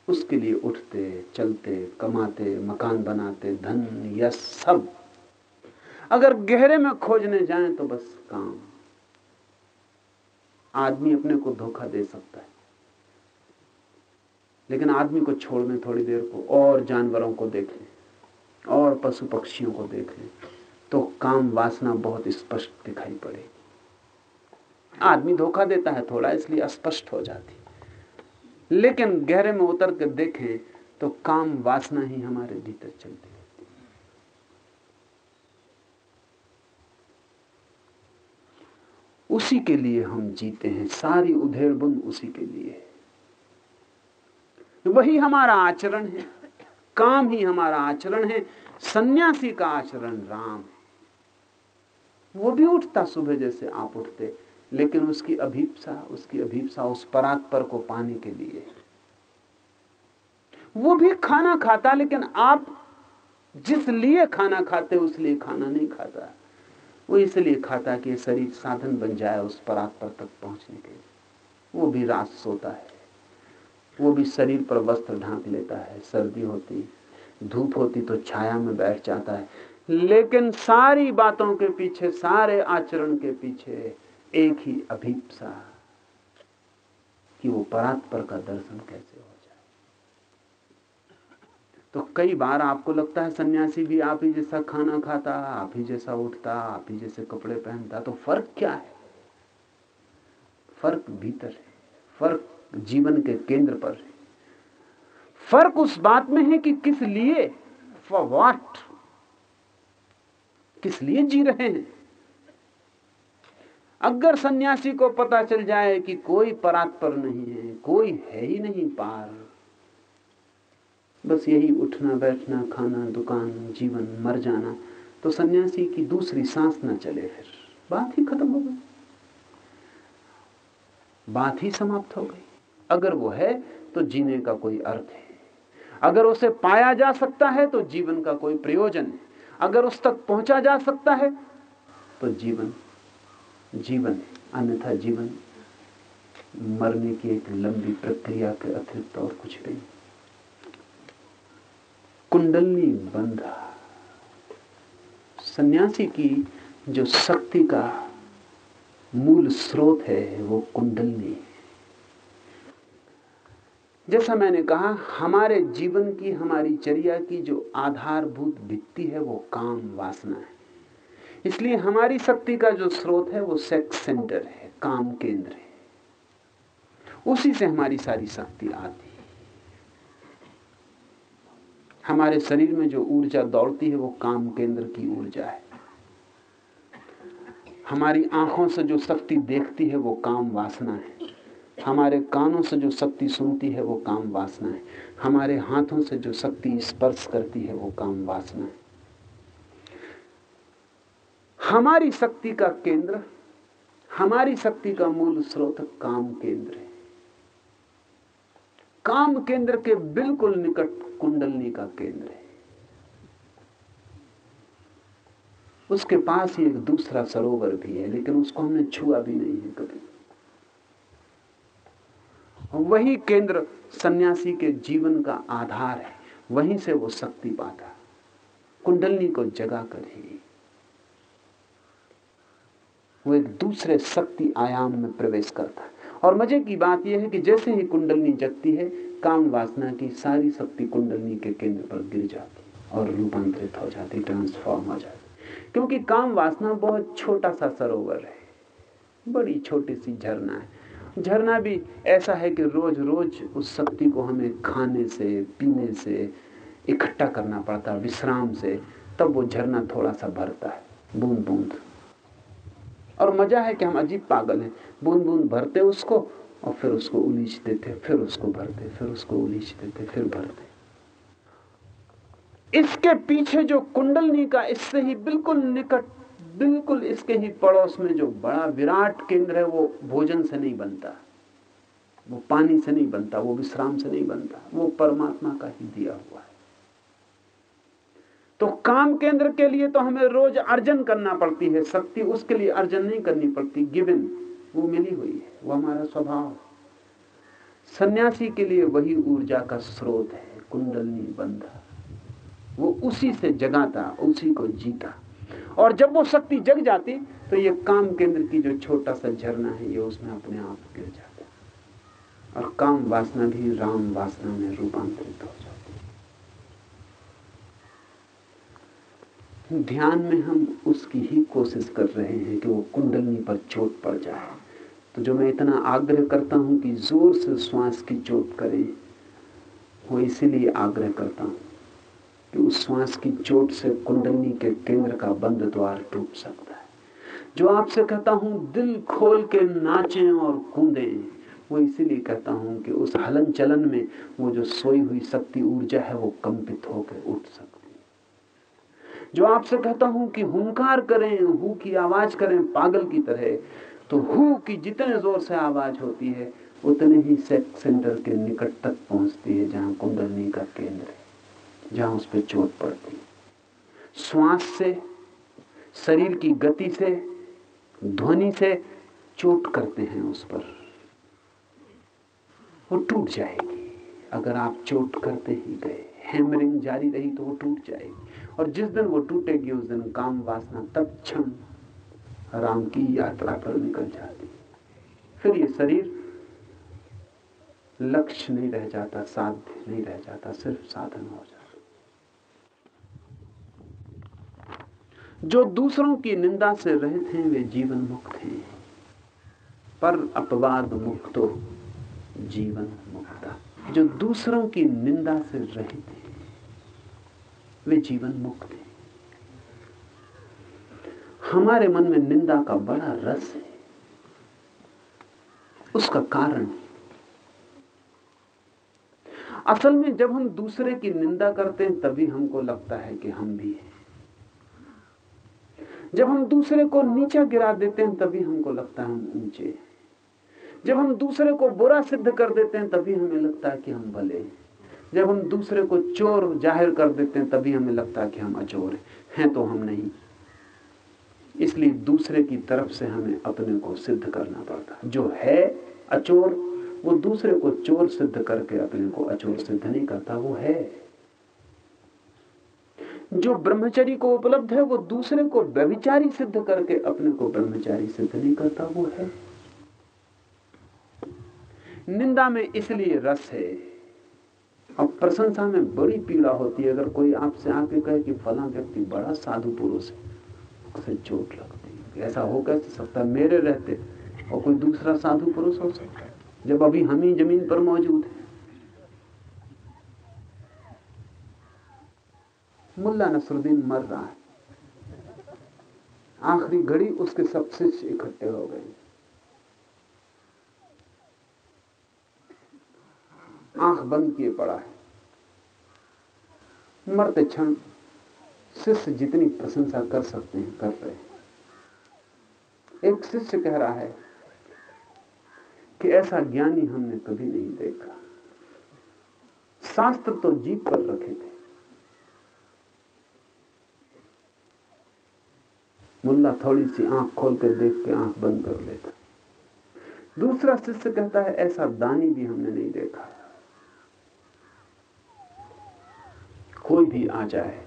उसके लिए उठते, चलते, कमाते, मकान बनाते, धन, यश, सब। अगर गहरे में खोजने जाएँ तो बस काम। आदमी अपने को धोखा दे सकता है। लेकिन आदमी को छोड़ में थोड़ी देर को, और जानवरों को देख लें, और पशु पक्षियों को देख लें तो काम वासना बहुत स्पष्ट दिखाई पड़ेगी। आदमी धोखा देता है थोड़ा, इसलिए स्पष्ट हो जाती लेकिन गहरे में उतर कर देखें तो काम वासना ही हमारे भीतर चलती उसी के लिए हम जीते हैं। सारी उधेड़ बुन उसी के लिए वही हमारा आचरण है। काम ही हमारा आचरण है। सन्यासी का आचरण राम है। वो भी उठता सुबह जैसे आप उठते, लेकिन उसकी अभीपसा उसकी अभीपसा उस पराग पर को पाने के लिए वो भी खाना खाता, लेकिन आप जिस लिए खाना खाते, उस लिए खाना नहीं खाता। वो इसलिए खाता कि शरीर साधन बन जाए उस पराग पर तक पहुँचने के लिए। वो भी रात सोता है। वो भी शरीर पर वस्त्र ढांक लेता है। सर्दी होती, धूप होती तो छाया में बैठ जाता है। लेकिन सारी बातों के पीछे, सारे आचरण के पीछे एक ही अभीपसा कि वो परात्पर का दर्शन कैसे हो तो कई बार आपको लगता है, सन्यासी भी आप ही जैसा खाना खाता, आप ही जैसा उठता, आप ही जैसे कपड़े पहनता तो फ़र्क क्या है? फ़र्क भीतर है, फ़र्क जीवन के केंद्र पर है। फ़र्क उस बात में है कि किस लिए फॉर वॉट किस लिए जी रहे हैं। अगर सन्यासी को पता चल जाए कि कोई परात्पर नहीं है, कोई है ही नहीं पार बस यही उठना, बैठना, खाना, दुकान, जीवन, मर जाना। तो सन्यासी की दूसरी सांस ना चले फिर। बात ही खत्म हो गई। बात ही समाप्त हो गई। अगर वो है तो जीने का कोई अर्थ है। अगर उसे पाया जा सकता है तो जीवन का कोई प्रयोजन है। अगर उस तक पहुँचा जा सकता है तो जीवन जीवन अन्यथा जीवन मरने की एक लंबी प्रक्रिया के अतिरिक्त और कुछ नहीं। कुंडलनी बंधा। सन्यासी की जो शक्ति का मूल स्रोत है, वो कुंडलनी जैसा मैंने कहा, हमारे जीवन की, हमारी चर्या की जो आधारभूत भित्ति है, वो काम वासना है। इसलिए हमारी शक्ति का जो स्रोत है, वो सेक्स सेंटर है, काम केंद्र है। उसी से हमारी सारी शक्ति आती है हमारे शरीर में जो ऊर्जा दौड़ती है, वो काम केंद्र की ऊर्जा है। हमारी आँखों से जो शक्ति देखती है, वो काम वासना है। हमारे कानों से जो शक्ति सुनती है, वो काम वासना है। हमारे हाथों से जो शक्ति स्पर्श करती है, वो काम वासना है। हमारी शक्ति का केंद्र, हमारी शक्ति का मूल स्रोत काम केंद्र है। काम केंद्र के बिल्कुल निकट कुंडलनी का केंद्र है। उसके पास ही एक दूसरा सरोवर भी है, लेकिन उसको हमने छुआ भी नहीं है कभी। वही केंद्र सन्यासी के जीवन का आधार है, वहीं से वो शक्ति पाता कुंडलनी को जगा कर ही। वो एक दूसरे शक्ति आयाम में प्रवेश करता है। और मज़े की बात यह है कि जैसे ही कुंडलनी जगती है, काम वासना की सारी शक्ति कुंडलनी के केंद्र पर गिर जाती और रूपांतरित हो जाती ट्रांसफॉर्म हो जाती क्योंकि काम वासना बहुत छोटा सा सरोवर है, बड़ी छोटी सी झरना है। झरना भी ऐसा है कि रोज रोज उस शक्ति को हमें खाने से, पीने से, इकट्ठा करना पड़ता विश्राम से, तब वो झरना थोड़ा सा भरता है बूंद बूंद और मज़ा है कि हम अजीब पागल हैं। बूंद बूंद भरते उसको और फिर उसको उलीच देते फिर उसको भरते फिर उसको उलीच देते फिर भरते इसके पीछे जो कुंडलनी का इससे ही बिल्कुल निकट, बिल्कुल इसके ही पड़ोस में जो बड़ा विराट केंद्र है, वो भोजन से नहीं बनता। वो पानी से नहीं बनता, वो विश्राम से नहीं बनता। वो परमात्मा का ही दिया हुआ है। तो काम केंद्र के लिए तो हमें रोज अर्जन करना पड़ती है। शक्ति उसके लिए अर्जन नहीं करनी पड़ती। गिवन, वो मिली हुई है। वो हमारा स्वभाव सन्यासी के लिए वही ऊर्जा का स्रोत है। कुंडलनी बंधा। वो उसी से जगाता, उसी को जीता। और जब वो शक्ति जग जाती तो ये काम केंद्र की जो छोटा सा झरना है, ये उसमें अपने आप गिर जाता। और काम वासना भी राम वासना में रूपांतरित हो जाती ध्यान में हम उसकी ही कोशिश कर रहे हैं कि वो कुंडलनी पर चोट पड़ जाए। तो जो मैं इतना आग्रह करता हूँ कि ज़ोर से श्वास की चोट करें, वो इसीलिए आग्रह करता हूँ कि उस श्वास की चोट से कुंडलनी के केंद्र का बंद द्वार टूट सकता है। जो आपसे कहता हूँ, दिल खोल के नाचें और कूदें, वो इसीलिए कहता हूँ कि उस हलन चलन में वो जो सोई हुई शक्ति ऊर्जा है, वो कंपित होकर उठ सकती जो आपसे कहता हूँ कि हुंकार करें, हु की आवाज़ करें, पागल की तरह तो हु की जितने ज़ोर से आवाज़ होती है, उतने ही सेक्स सेंटर के निकट तक पहुँचती है, जहाँ कुंडलनी का केंद्र है, जहाँ उस पर चोट पड़ती है। श्वास से, शरीर की गति से, ध्वनि से चोट करते हैं उस पर। वो टूट जाएगी। अगर आप चोट करते ही गए, हैमरिंग जारी रही तो वो टूट जाएगी। और जिस दिन वो टूटेगी, उस दिन काम वासना तब क्षण राम की यात्रा पर निकल जाती। फिर ये शरीर लक्ष्य नहीं रह जाता, साध्य नहीं रह जाता, सिर्फ़ साधन हो जाता। जो दूसरों की निंदा से रहित हैं, वे जीवन मुक्त हैं। पर अपवाद मुक्तो जीवन मुक्ता। जो दूसरों की निंदा से रहित हैं वे जीवन मुक्त हैं। हमारे मन में निंदा का बड़ा रस है। उसका कारण असल में जब हम दूसरे की निंदा करते हैं, तभी हमको लगता है कि हम भी हैं। जब हम दूसरे को नीचा गिरा देते हैं, तभी हमको लगता है हम ऊँचे जब हम दूसरे को बुरा सिद्ध कर देते हैं, तभी हमें लगता है कि हम भले जब हम दूसरे को चोर ज़ाहिर कर देते हैं, तभी हमें लगता है कि हम अचोर हैं। हैं तो हम नहीं। इसलिए दूसरे की तरफ़ से हमें अपने को सिद्ध करना पड़ता जो है अचोर, वो दूसरे को चोर सिद्ध करके अपने को अचोर सिद्ध नहीं करता, वो है। जो ब्रह्मचारी को उपलब्ध है, वो दूसरे को व्यभिचारी सिद्ध करके अपने को ब्रह्मचारी सिद्ध नहीं करता, वो है। निंदा में इसलिए रस है और प्रशंसा में बड़ी पीड़ा होती है। अगर कोई आपसे आके कहे कि फला व्यक्ति बड़ा साधु पुरुष है, उसे चोट लगती ऐसा हो कैसे सकता मेरे रहते और कोई दूसरा साधु पुरुष हो सकता है। जब अभी हम ही ज़मीन पर मौजूद है। मुल्ला नसरुद्दीन मर रहा है। आखिरी घड़ी उसके सब शिष्य इकट्ठे हो गए। आँख बंद किए पड़ा है। मरते क्षण शिष्य जितनी प्रशंसा कर सकते हैं, कर रहे हैं। एक शिष्य कह रहा है कि ऐसा ज्ञानी हमने कभी नहीं देखा। शास्त्र तो जीप पर रखे थे। मुल्ला थोड़ी सी आँख खोल कर देख के आँख बंद कर लेता। दूसरा शिष्य कहता है, ऐसा दानी भी हमने नहीं देखा। कोई भी आ जाए,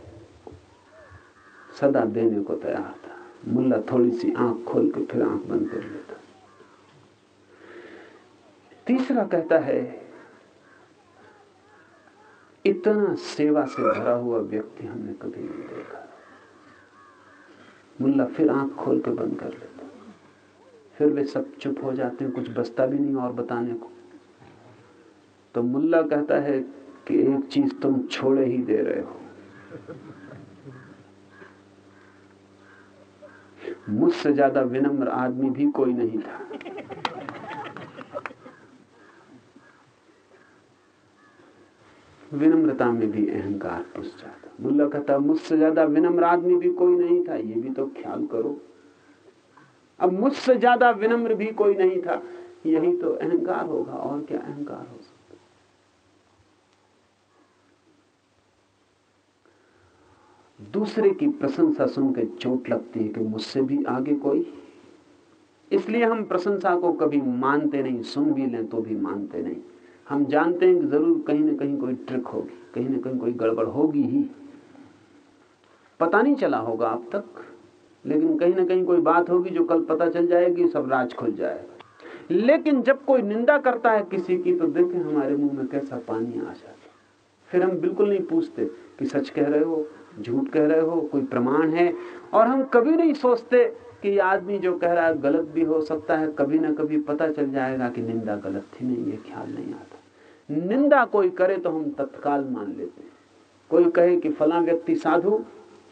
सदा देने को तैयार था। मुल्ला थोड़ी सी आँख खोल के फिर आँख बंद कर लेता। तीसरा कहता है, इतना सेवा से भरा हुआ व्यक्ति हमने कभी नहीं देखा। मुल्ला फिर आँख खोल के बंद कर लेता। फिर वे सब चुप हो जाते हैं, कुछ बचता भी नहीं और बताने को। तो मुल्ला कहता है कि एक चीज़ तुम छोड़े ही दे रहे हो। मुझसे ज़्यादा विनम्र आदमी भी कोई नहीं था। विनम्रता में भी अहंकार पुष जाता। मुल्ला कहता, मुझसे ज़्यादा विनम्र आदमी भी कोई नहीं था। ये भी तो ख्याल करो। अब मुझसे ज़्यादा विनम्र भी कोई नहीं था। यही तो अहंकार होगा। और क्या अहंकार हो सकता दूसरे की प्रशंसा सुनकर चोट लगती है कि मुझसे भी आगे कोई। इसलिए हम प्रशंसा को कभी मानते नहीं, सुन भी लें तो भी मानते नहीं। हम जानते हैं कि ज़रूर कहीं ना कहीं कोई ट्रिक होगी, कहीं ना कहीं कोई गड़बड़ होगी ही। पता नहीं चला होगा अब तक, लेकिन कहीं ना कहीं कोई बात होगी जो कल पता चल जाएगी, सब राज खुल जाएगा। लेकिन जब कोई निंदा करता है किसी की तो देखें हमारे मुँह में कैसा पानी आ जाता फिर हम बिल्कुल नहीं पूछते कि सच कह रहे हो झूठ कह रहे हो, कोई प्रमाण है? और हम कभी नहीं सोचते कि आदमी जो कह रहा है गलत भी हो सकता है, कभी ना कभी पता चल जाएगा कि निंदा गलत थी नहीं, ये ख्याल नहीं आता। निंदा कोई करे तो हम तत्काल मान लेते हैं। कोई कहे कि फला व्यक्ति साधु,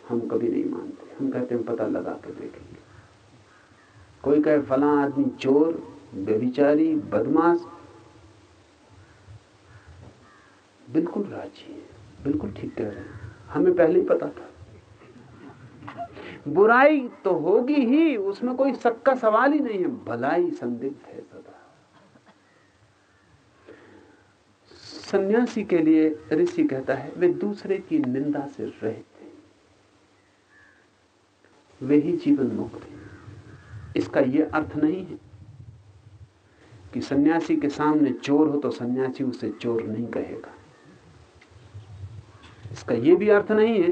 हम कभी नहीं मानते। हम कहते हैं पता लगा के देखेंगे। कोई कहे, फला आदमी चोर, व्यभिचारी, बदमाश। बिल्कुल राज़ी है, बिल्कुल ठीक कह रहे हैं। हमें पहले ही पता था। बुराई तो होगी ही, उसमें कोई शक का सवाल ही नहीं है। भलाई संदिग्ध है सदा। सन्यासी के लिए ऋषि कहता है, वे दूसरे की निंदा से रहते वे ही जीवन मुक्त है। इसका यह अर्थ नहीं है कि सन्यासी के सामने चोर हो तो सन्यासी उसे चोर नहीं कहेगा। इसका यह भी अर्थ नहीं है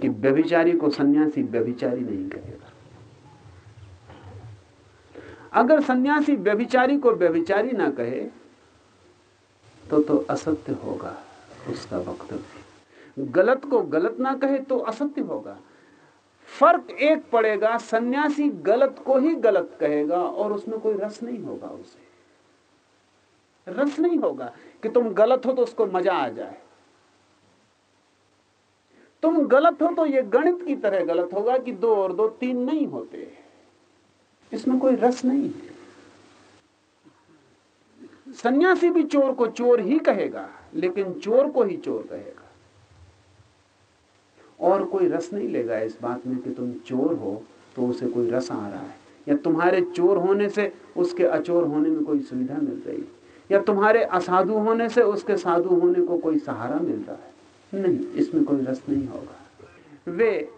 कि व्यभिचारी को सन्यासी व्यभिचारी नहीं कहेगा अगर सन्यासी व्यभिचारी को व्यभिचारी ना कहे तो तो असत्य होगा उसका वक्तव्य। गलत को गलत ना कहे तो असत्य होगा। फ़र्क एक पड़ेगा, सन्यासी गलत को ही गलत कहेगा और उसमें कोई रस नहीं होगा उसे। रस नहीं होगा कि तुम गलत हो तो उसको मज़ा आ जाए। तुम गलत हो तो ये गणित की तरह गलत होगा कि दो और दो तीन नहीं होते। इसमें कोई रस नहीं है। सन्यासी भी चोर को चोर ही कहेगा, लेकिन चोर को ही चोर कहेगा। और कोई रस नहीं लेगा इस बात में कि तुम चोर हो तो उसे कोई रस आ रहा है। या तुम्हारे चोर होने से उसके अचोर होने में कोई सुविधा मिल रही या तुम्हारे असाधु होने से उसके साधु होने को कोई सहारा मिल रहा है। नहीं, इसमें कोई रस नहीं होगा। वे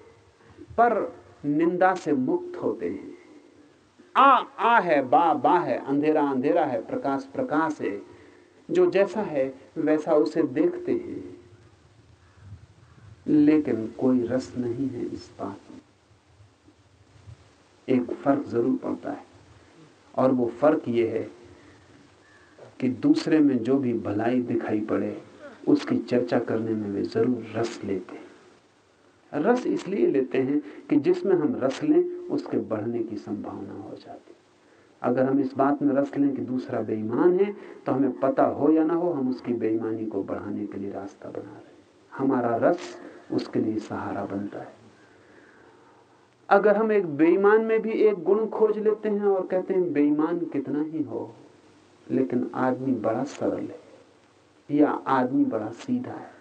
पर निंदा से मुक्त होते हैं। आ आ है, बा बा है, अंधेरा अंधेरा है, प्रकाश प्रकाश है। जो जैसा है, वैसा उसे देखते हैं। लेकिन कोई रस नहीं है इस बात में। एक फ़र्क ज़रूर पड़ता है। और वो फ़र्क ये है कि दूसरे में जो भी भलाई दिखाई पड़े उसकी चर्चा करने में वे ज़रूर रस लेते हैं। रस इसलिए लेते हैं कि जिसमें हम रस लें, उसके बढ़ने की संभावना हो जाती अगर हम इस बात में रस लें कि दूसरा बेईमान है तो हमें पता हो या ना हो, हम उसकी बेईमानी को बढ़ाने के लिए रास्ता बना रहे हमारा रस उसके लिए सहारा बनता है। अगर हम एक बेईमान में भी एक गुण खोज लेते हैं और कहते हैं, बेईमान कितना ही हो, लेकिन आदमी बड़ा सरल है। या आदमी बड़ा सीधा है।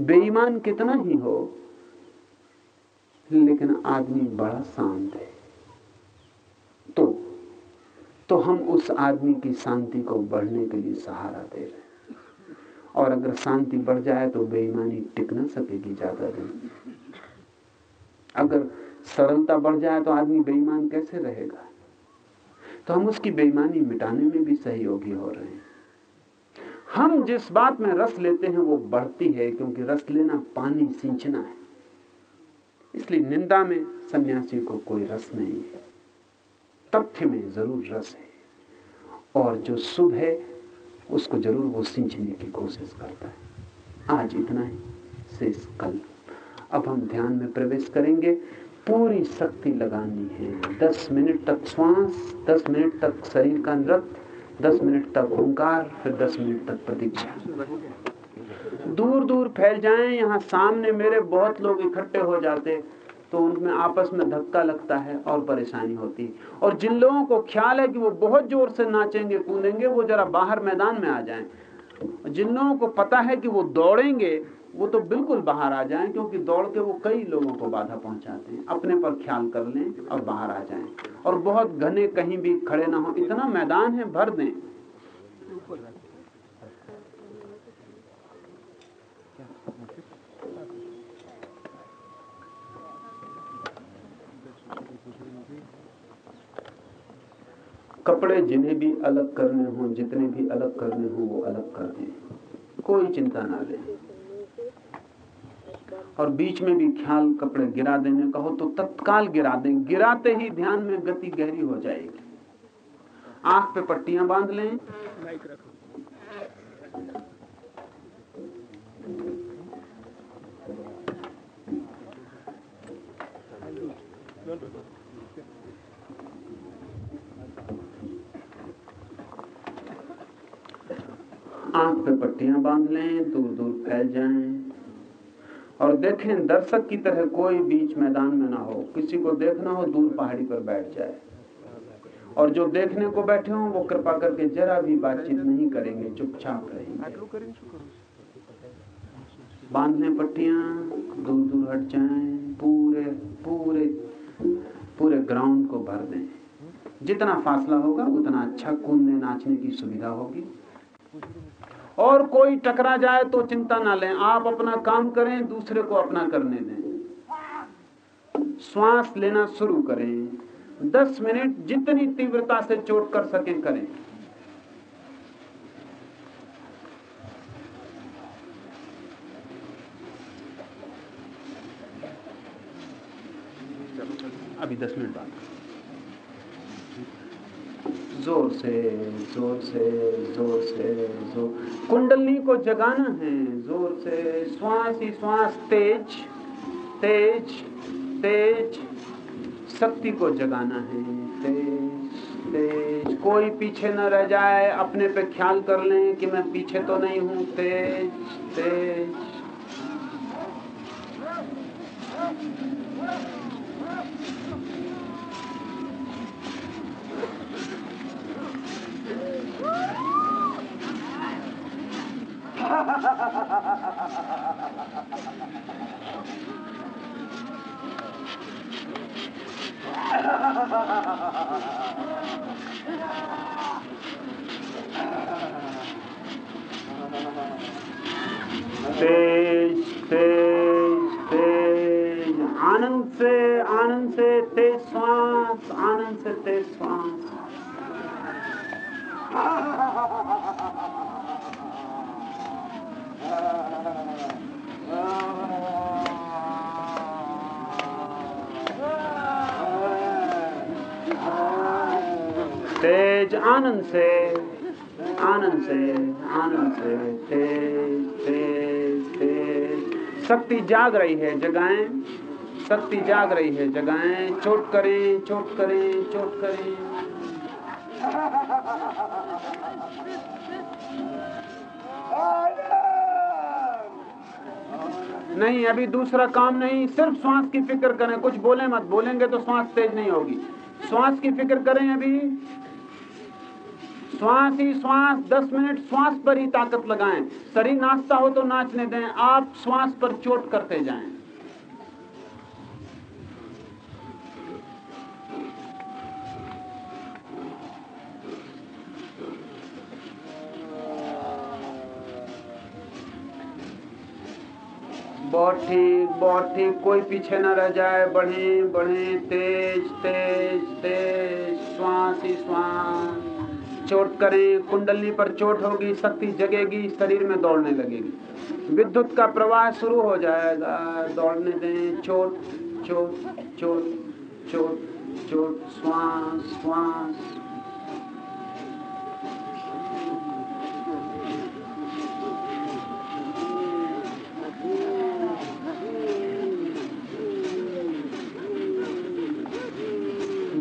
बेईमान कितना ही हो, लेकिन आदमी बड़ा शांत है। तो तो हम उस आदमी की शांति को बढ़ने के लिए सहारा दे रहे हैं। और अगर शांति बढ़ जाए तो बेईमानी टिक ना सकेगी ज़्यादा दिन। अगर सरलता बढ़ जाए तो आदमी बेईमान कैसे रहेगा? तो हम उसकी बेईमानी मिटाने में भी सहयोगी हो रहे हैं। हम जिस बात में रस लेते हैं, वो बढ़ती है, क्योंकि रस लेना पानी सींचना है। इसलिए निंदा में सन्यासी को कोई रस नहीं है। तथ्य में ज़रूर रस है। और जो शुभ है, उसको ज़रूर वो सिंचने की कोशिश करता है। आज इतना ही, शेष कल। अब हम ध्यान में प्रवेश करेंगे। पूरी शक्ति लगानी है। दस मिनट तक श्वास, दस मिनट तक शरीर का नृत्य दस मिनट तक ओंकार फिर दस मिनट तक प्रतीक्षा। दूर दूर फैल जाएँ, यहाँ सामने मेरे बहुत लोग इकट्ठे हो जाते तो उनमें आपस में धक्का लगता है और परेशानी होती। है और जिन लोगों को ख्याल है कि वो बहुत ज़ोर से नाचेंगे, कूदेंगे, वो जरा बाहर मैदान में आ जाएँ। जिन लोगों को पता है कि वो दौड़ेंगे वो तो बिल्कुल बाहर आ जाएँ, क्योंकि दौड़ के वो कई लोगों को बाधा पहुंचाते हैं। अपने पर ख्याल कर लें और बाहर आ जाएँ। और बहुत घने कहीं भी खड़े ना हो, इतना मैदान है, भर दें। कपड़े जिन्हें भी अलग करने हो, जितने भी अलग करने हो, वो अलग कर दें। कोई चिंता ना लें और बीच में भी ख्याल कपड़े गिरा देने का हो तो तत्काल गिरा दें। गिराते ही ध्यान में गति गहरी हो जाएगी। आँख पे पट्टियाँ बाँध लें। आँख पे पट्टियाँ बाँध लें। दूर दूर फैल जाएँ। और देखें, दर्शक की तरह कोई बीच मैदान में ना हो। किसी को देखना हो, दूर पहाड़ी पर बैठ जाए। और जो देखने को बैठे हों, वो कृपा करके जरा भी बातचीत नहीं करेंगे, चुपचाप रहेंगे। बांधने पट्टियाँ दूर दूर हट जाए पूरे पूरे पूरे ग्राउंड को भर दें। जितना फासला होगा, उतना अच्छा कूदने, नाचने की सुविधा होगी। और कोई टकरा जाए तो चिंता ना लें। आप अपना काम करें, दूसरे को अपना करने दें। श्वास लेना शुरू करें। दस मिनट जितनी तीव्रता से चोट कर सकें, करें। अभी दस मिनट बाद। ज़ोर से ज़ोर से ज़ोर से, ज़ोर। कुंडलनी को जगाना है, ज़ोर से। श्वास ही श्वास, तेज तेज तेज। शक्ति को जगाना है, तेज तेज। कोई पीछे न रह जाए, अपने पे ख्याल कर लें कि मैं पीछे तो नहीं हूँ। तेज तेज। तेज तेज तेज। आनंद से आनंद से तेज श्वास आनंद से तेज श्वास। तेज आनंद से आनंद से आनंद से, तेज तेज तेज। शक्ति जाग रही है जगाएँ, शक्ति जाग रही है जगाएँ। चोट करें चोट करें चोट करें। नहीं, अभी दूसरा काम नहीं, सिर्फ़ श्वास की फ़िक्र करें। कुछ बोले मत, बोलेंगे तो श्वास तेज नहीं होगी। श्वास की फ़िक्र करें अभी। श्वास ही श्वास, दस मिनट श्वास पर ही ताकत लगाएँ। शरीर नाचता हो तो नाचने दें, आप श्वास पर चोट करते जाएँ। ठीक बहुत कोई पीछे न रह जाए। बढ़े बढ़े, तेज तेज तेज, श्वास ही श्वास। चोट करें, कुंडली पर चोट होगी, शक्ति जगेगी, शरीर में दौड़ने लगेगी। विद्युत का प्रवाह शुरू हो जाएगा। दौड़ने दें, चोट चोट चोट चोट चोट, श्वास श्वास।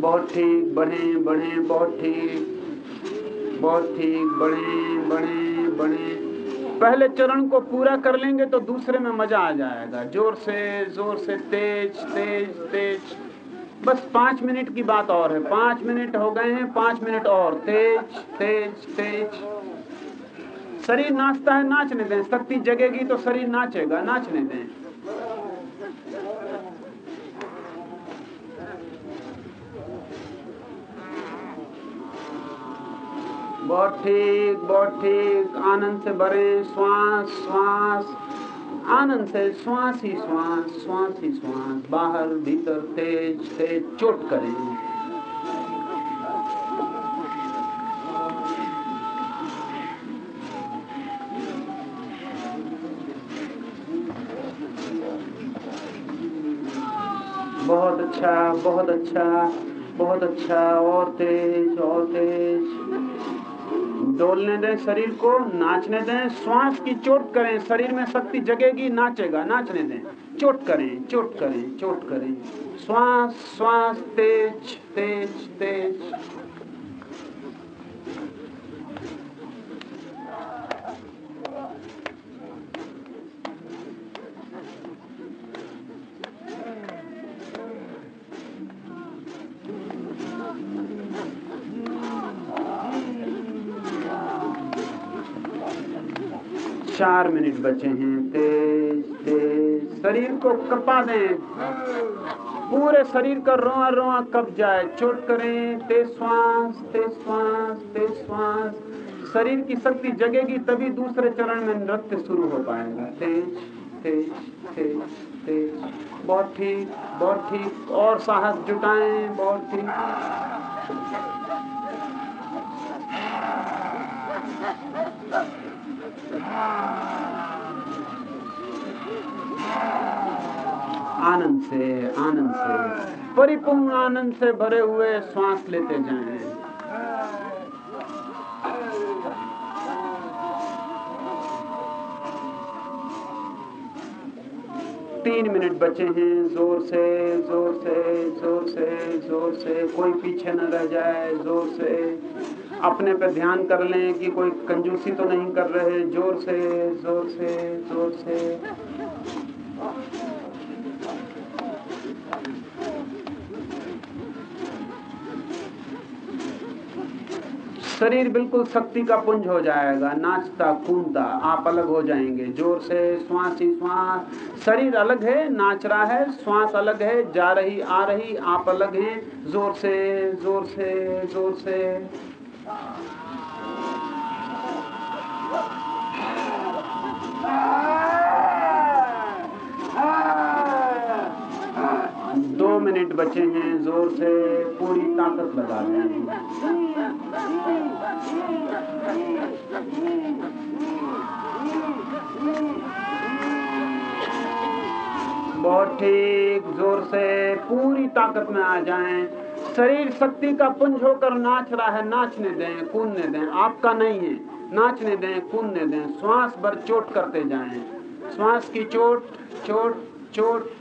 बहुत ठीक बढ़े बढ़े बहुत ठीक। बहुत ठीक बढ़े बढ़े बढ़े पहले चरण को पूरा कर लेंगे तो दूसरे में मज़ा आ जाएगा। ज़ोर से ज़ोर से, तेज तेज तेज। बस पाँच मिनट की बात और है। पाँच मिनट हो गए हैं, पाँच मिनट और। तेज तेज तेज। शरीर नाचता है, नाचने दें। शक्ति जगेगी तो शरीर नाचेगा, नाचने दें। बहुत ठीक बहुत ठीक आनंद से भरे, श्वास श्वास, आनंद से श्वास ही श्वास श्वास ही श्वास, बाहर भीतर तेज तेज, चोट करें। बहुत अच्छा बहुत अच्छा बहुत अच्छा और तेज और तेज। डोलने दें शरीर को, नाचने दें, श्वास की चोट करें, शरीर में शक्ति जगेगी, नाचेगा, नाचने दें। चोट करें चोट करें चोट करें। श्वास श्वास, तेज तेज तेज। चार मिनट बचे हैं। तेज तेज। शरीर को कपा दें। पूरे शरीर का रोआ रोआ कप जाए? चोट करें। तेज श्वास तेज श्वास तेज श्वास। शरीर की शक्ति जगेगी तभी दूसरे चरण में नृत्य शुरू हो पाएगा। तेज तेज तेज तेज। बहुत ठीक बहुत ठीक। और साहस जुटाएँ, बहुत ठीक। आनंद से आनंद से। परिपूर्ण आनंद से भरे हुए श्वास लेते जाएँ। तीन मिनट बचे हैं, ज़ोर से ज़ोर से ज़ोर से ज़ोर से। कोई पीछे न रह जाए, ज़ोर से। अपने पे ध्यान कर लें कि कोई कंजूसी तो नहीं कर रहे, ज़ोर से ज़ोर से ज़ोर से। शरीर बिल्कुल शक्ति का पुंज हो जाएगा, नाचता, कूदता, आप अलग हो जाएँगे, ज़ोर से, श्वास ही श्वास। शरीर अलग है, नाच रहा है, श्वास अलग है, जा रही, आ रही, आप अलग हैं, ज़ोर से ज़ोर से ज़ोर से। दो मिनट बचे हैं, ज़ोर से पूरी ताकत लगा दें। बहुत ठीक, ज़ोर से पूरी ताकत में आ जाएँ। शरीर शक्ति का पुंज होकर नाच रहा है, नाचने दें, कूदने दें। आपका नहीं है। नाचने दें, कूदने दें। श्वास भर चोट करते जाएँ। श्वास की चोट चोट चोट।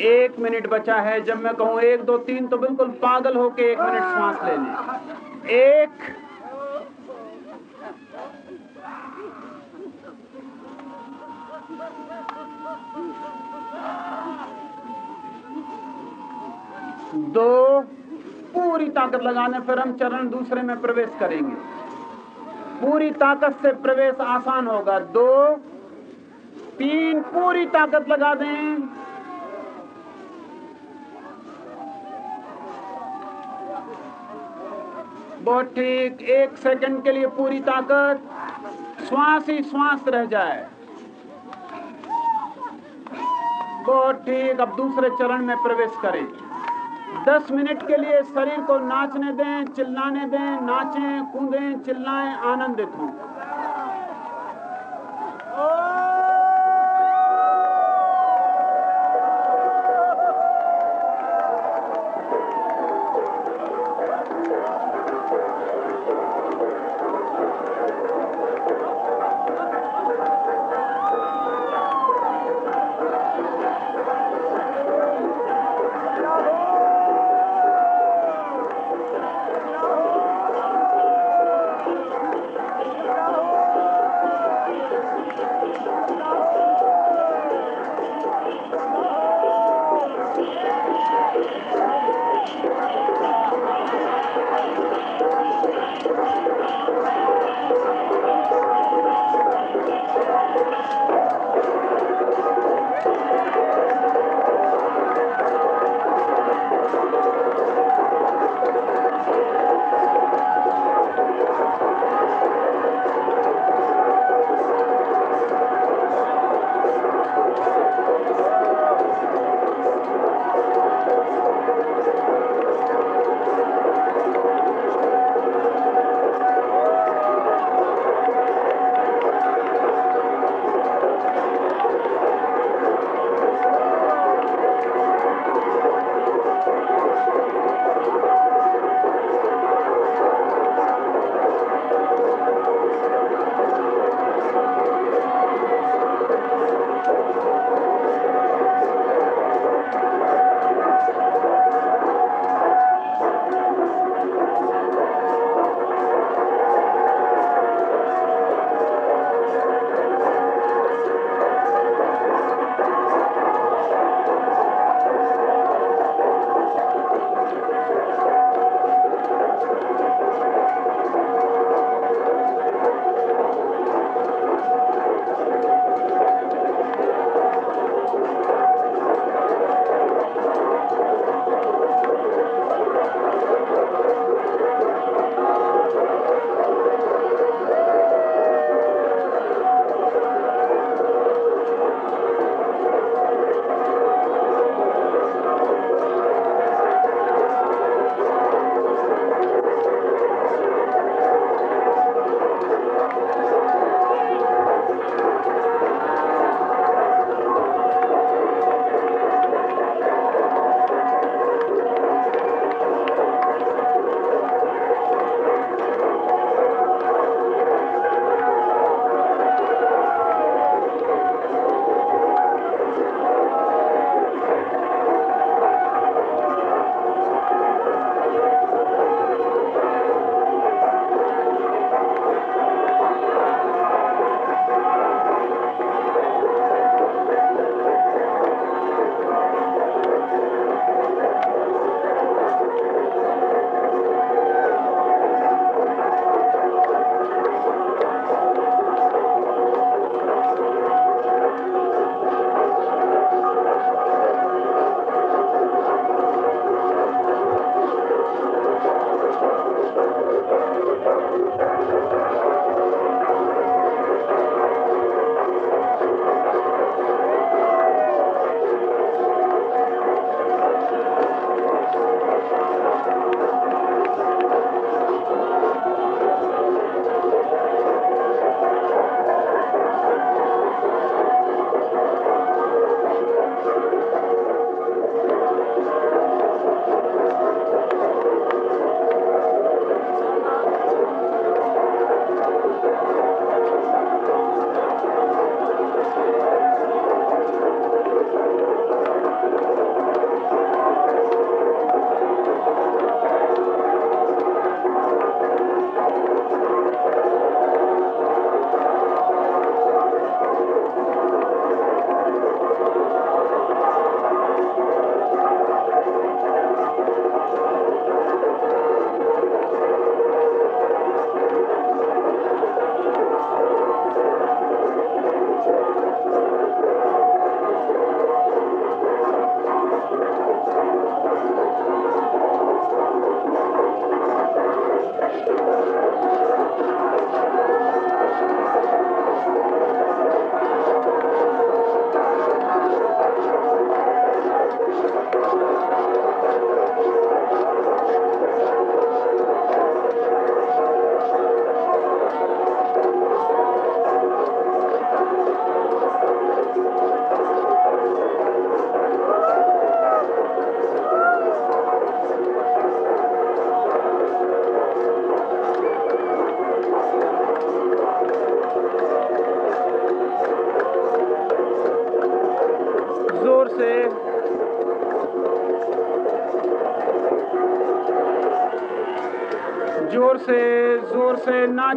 एक मिनट बचा है। जब मैं कहूँ एक, दो, तीन तो बिल्कुल पागल होके एक मिनट श्वास ले लें। एक दो, पूरी ताकत लगाने फिर हम चरण दूसरे में प्रवेश करेंगे। पूरी ताकत से प्रवेश आसान होगा। दो, तीन, पूरी ताकत लगा दें। बहुत ठीक, एक सेकंड के लिए पूरी ताकत। श्वास ही श्वास रह जाए। बहुत ठीक अब दूसरे चरण में प्रवेश करें। दस मिनट के लिए शरीर को नाचने दें, चिल्लाने दें, नाचें, कूदें, चिल्लाएँ, आनंदित हों।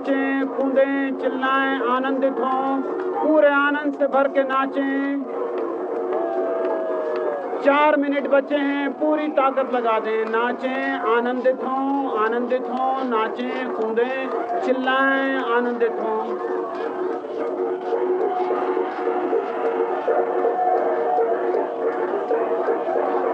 नाचें कूदें चिल्लाएँ आनंदित हों पूरे आनंद से भर के नाचें। चार मिनट बचे हैं, पूरी ताकत लगा दें। नाचें आनंदित हों आनंदित हों नाचें कूदें चिल्लाएँ आनंदित हों ज़ोर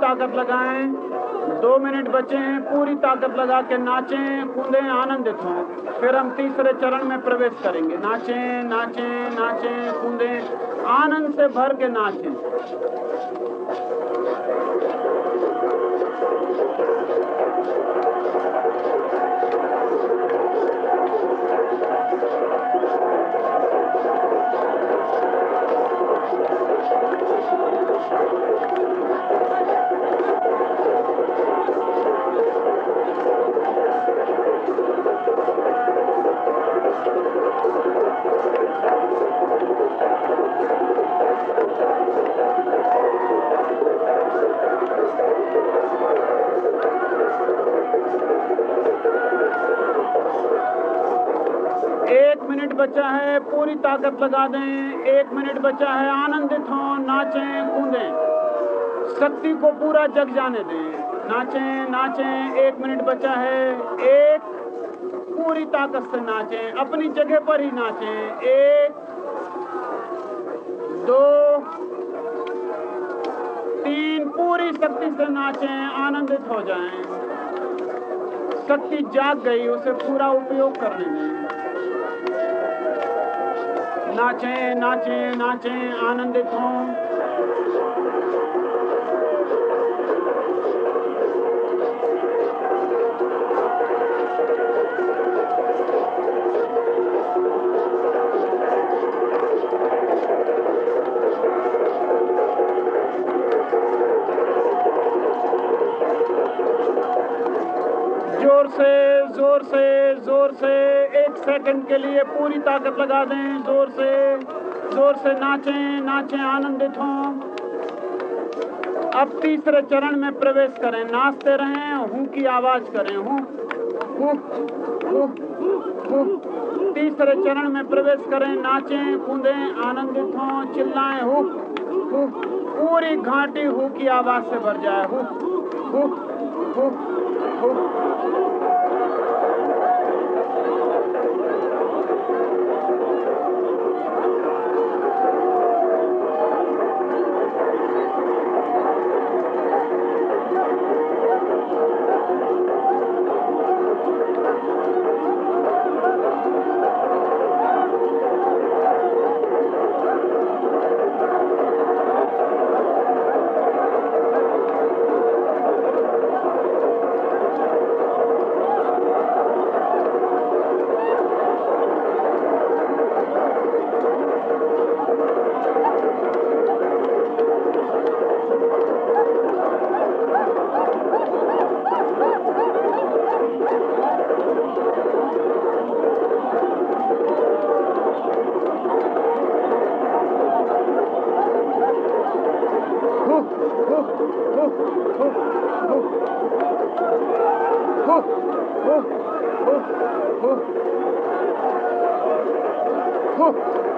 ताकत लगाएँ। दो मिनट बचे हैं, पूरी ताकत लगा के नाचें कूदें आनंदित हों। फिर हम तीसरे चरण में प्रवेश करेंगे। नाचें नाचें नाचें कूदें आनंद से भर के नाचें। एक पूरी लगा दें। एक मिनट बचा है, आनंदित हों, नाचें कूदें शक्ति को पूरा जग जाने दें। नाचें नाचें, एक मिनट बचा है। एक, पूरी ताकत से नाचें। अपनी जगह पर ही नाचें। एक, दो, तीन, पूरी शक्ति से नाचें, आनंदित हो जाएँ। शक्ति जाग गई, उसे पूरा उपयोग करने दें। नाचें नाचें नाचें आनंदित हों। सेकंड के लिए पूरी ताकत लगा दें, ज़ोर से ज़ोर से नाचें नाचें आनंदित हों। अब तीसरे चरण में प्रवेश करें, नाचते रहें, हूँ की आवाज़ करें, हूँ तीसरे चरण में प्रवेश करें, नाचें, कूदें, आनंदित हों, चिल्लाएँ, हूँ पूरी घाटी हु की आवाज़ से भर जाए हु।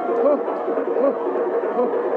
Oh, oh, oh.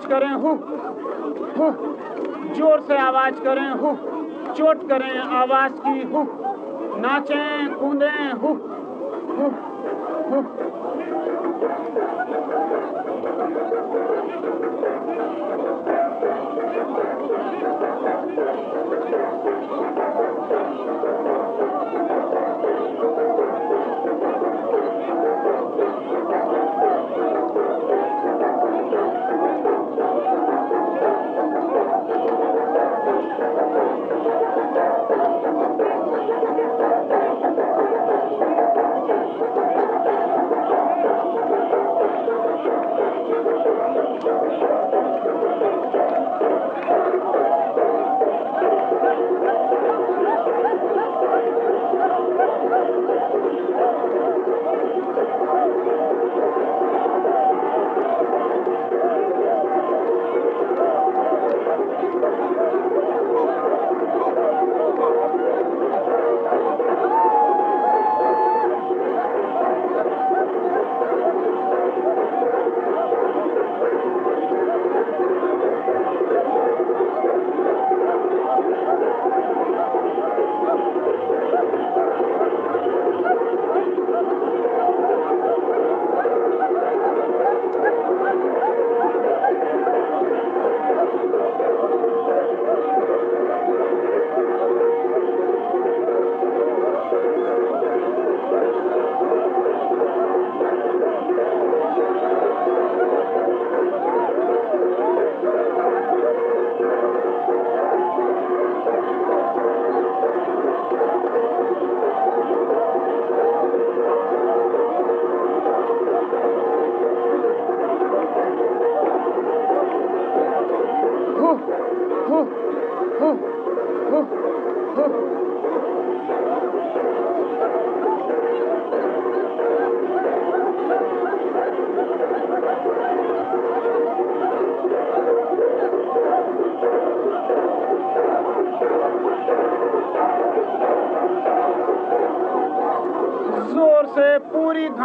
आवाज़ करें, हु। हु। ज़ोर से आवाज़ करें, हु। चोट करें, आवाज़ की, हु। नाचें, कूदें, हु। हु। हु। हु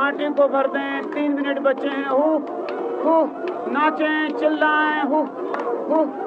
पूरी को भर दें तीन मिनट बचे हैं हु हु नाचें चिल्लाएँ हु हु।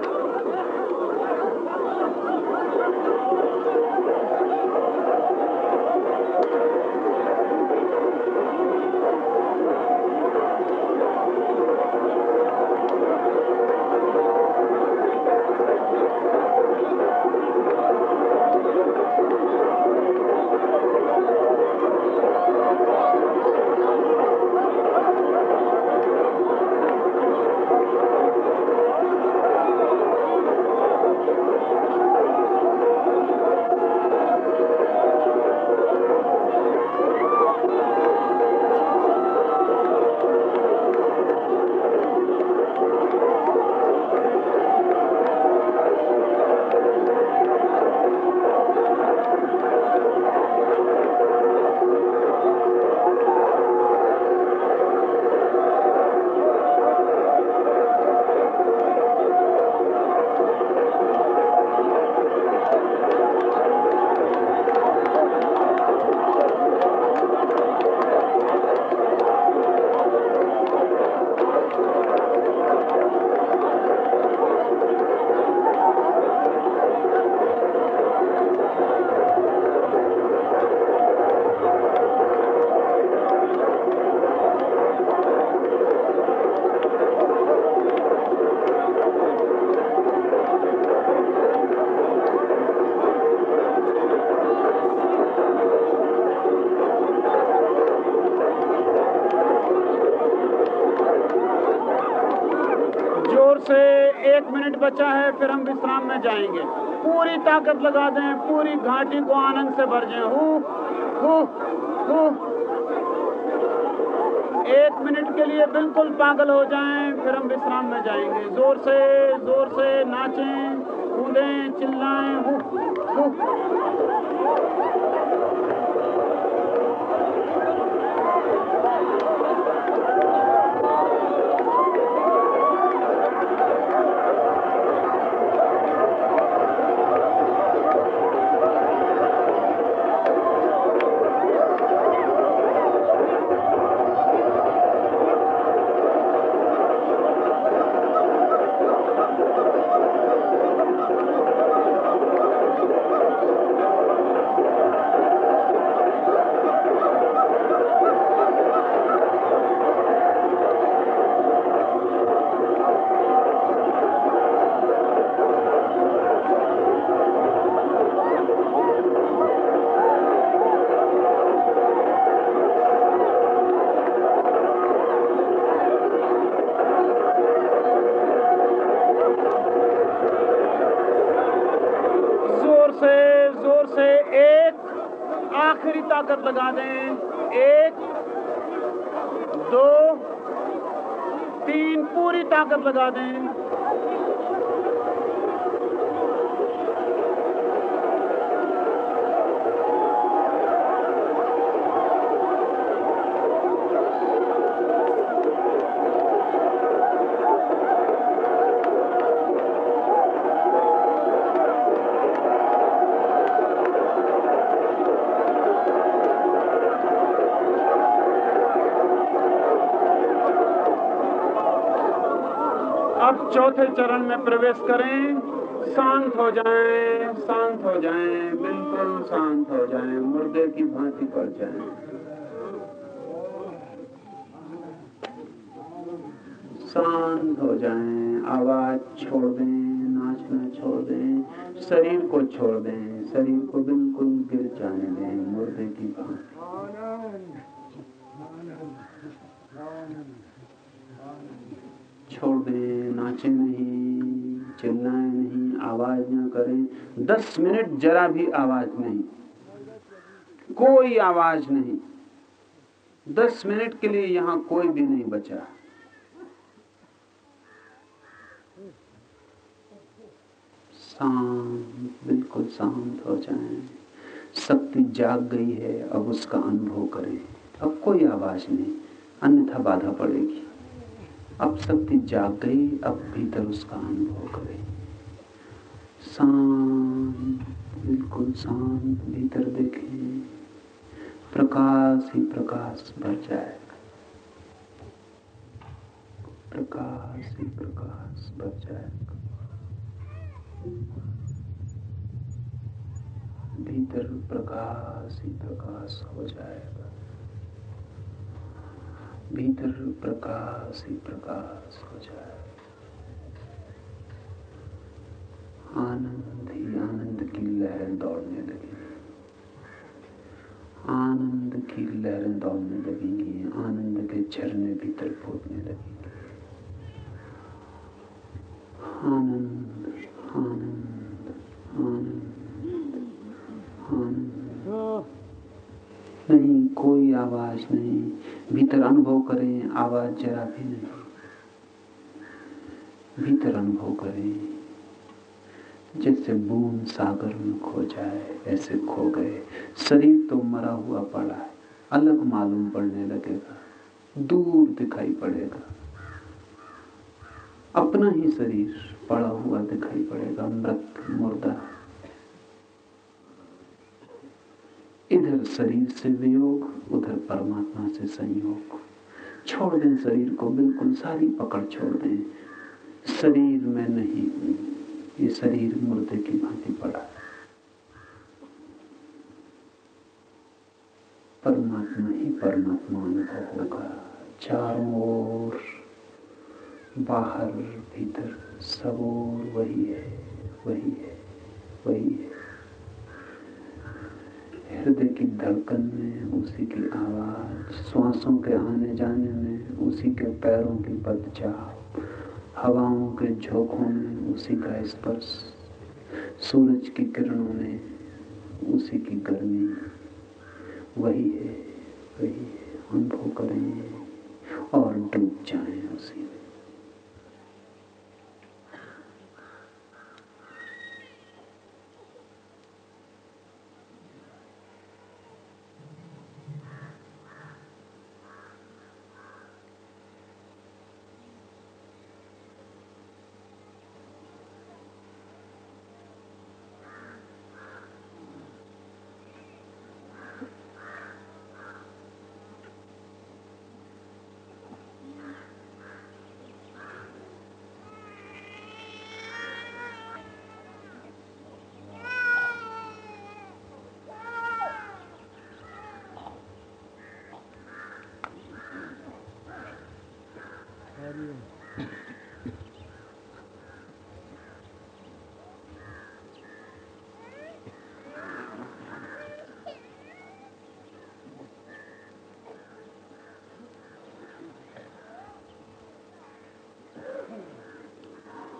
जाएँगे। पूरी ताकत लगा दें पूरी घाटी को आनंद से भर जाए। हु हु हु। एक मिनट के लिए बिल्कुल पागल हो जाएँ फिर हम विश्राम में जाएँगे। ज़ोर से ज़ोर से नाचें कूदें चिल्लाएँ। हु, हुक चौथे चरण में प्रवेश करें। शांत हो जाएँ, शांत हो जाएँ, बिल्कुल शांत हो जाएँ, मुर्दे की भांति पड़ जाएँ। शांत हो जाएँ, आवाज़ छोड़ दें नाचना छोड़ दें शरीर को छोड़ दें शरीर को बिल्कुल गिर जाने दें मुर्दे की भांति। छोड़ दें, नाचे नहीं, चिल्लाएँ नहीं, आवाज़ ना करें। दस मिनट जरा भी आवाज़ नहीं, कोई आवाज़ नहीं। दस मिनट के लिए यहाँ कोई भी नहीं बचा। शांत, बिल्कुल शांत हो जाए। शक्ति जाग गई है, अब उसका अनुभव करें। अब कोई आवाज़ नहीं, अन्यथा बाधा पड़ेगी। अब शक्ति जाग गई, अब भीतर उसका अनुभव करे शांत, बिल्कुल शांत भीतर देखें, प्रकाश ही प्रकाश भर जाएगा प्रकाश ही प्रकाश भर जाएगा भीतर प्रकाश ही प्रकाश हो जाएगा भीतर प्रकाश ही प्रकाश हो जाए। आनंद ही आनंद की लहर दौड़ने लगी आनंद की लहरें दौड़ने लगेंगी, आनंद के झरने भीतर फूटने लगेंगे। आनंद आनंद आनंद आनंद। नहीं, कोई आवाज़ नहीं। भीतर अनुभव करें, आवाज़ जरा भी नहीं। भीतर अनुभव करें। जैसे बूंद सागर में खो जाए, ऐसे खो गए। शरीर तो मरा हुआ पड़ा है, अलग मालूम पड़ने लगेगा। दूर दिखाई पड़ेगा। अपना ही शरीर पड़ा हुआ दिखाई पड़ेगा, मृत मुर्दा। इधर शरीर से वियोग, उधर परमात्मा से संयोग। छोड़ दें शरीर को, बिल्कुल सारी पकड़ छोड़ दें। शरीर में नहीं, ये शरीर मुर्दे की भांति पड़ा। है परमात्मा ही परमात्मा अनुभव होगा। चारों ओर, बाहर, भीतर, सब ओर वही है वही है वही है। हृदय की धड़कन में, उसी की आवाज़, श्वासों के आने जाने में, उसी के पैरों की पदचाप हवाओं के झोंकों में, उसी का स्पर्श, सूरज की किरणों में, उसी की गर्मी। वही है, वही अनुभव करें और डूब जाए उसी में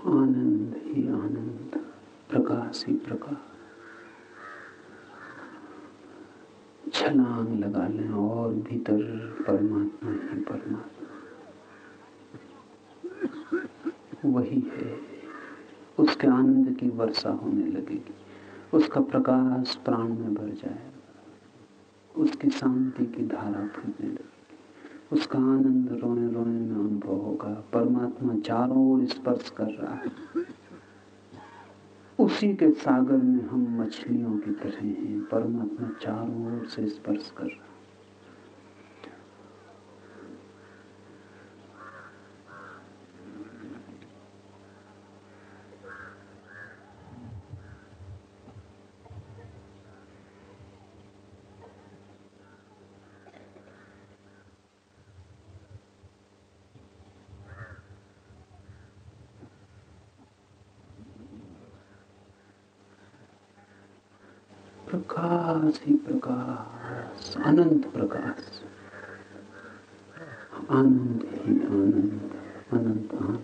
आनंद ही आनंद, प्रकाश ही प्रकाश। छलांग लगा लें और भीतर परमात्मा ही परमात्मा। वही है, उसके आनंद की वर्षा होने लगेगी। उसका प्रकाश प्राण में भर जाएगा। उसकी शांति की धारा फूटने लगेगी। उसका आनंद रोने रोने में अनुभव होगा। परमात्मा चारों ओर स्पर्श कर रहा है। उसी के सागर में हम मछलियों की तरह हैं। परमात्मा चारों ओर से स्पर्श कर रहा है प्रकाश प्रकाश अनंत प्रकाश। आनंद अनंत आनंद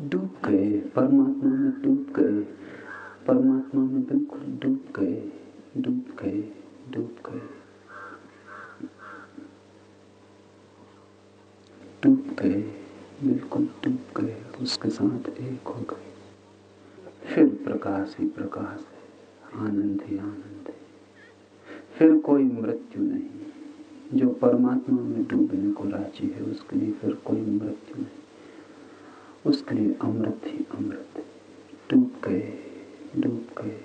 डूब गए परमात्मा में डूब गए परमात्मा में बिल्कुल डूब गए डूब गए डूब गए डूब गए बिल्कुल डूब गए उसके साथ एक हो गए। फिर प्रकाश ही प्रकाश है, आनंद ही आनंद है। फिर कोई मृत्यु नहीं, जो परमात्मा में डूबने को राज़ी है, उसके लिए फिर कोई मृत्यु नहीं। उसके लिए अमृत ही अमृत। डूब गए डूब गए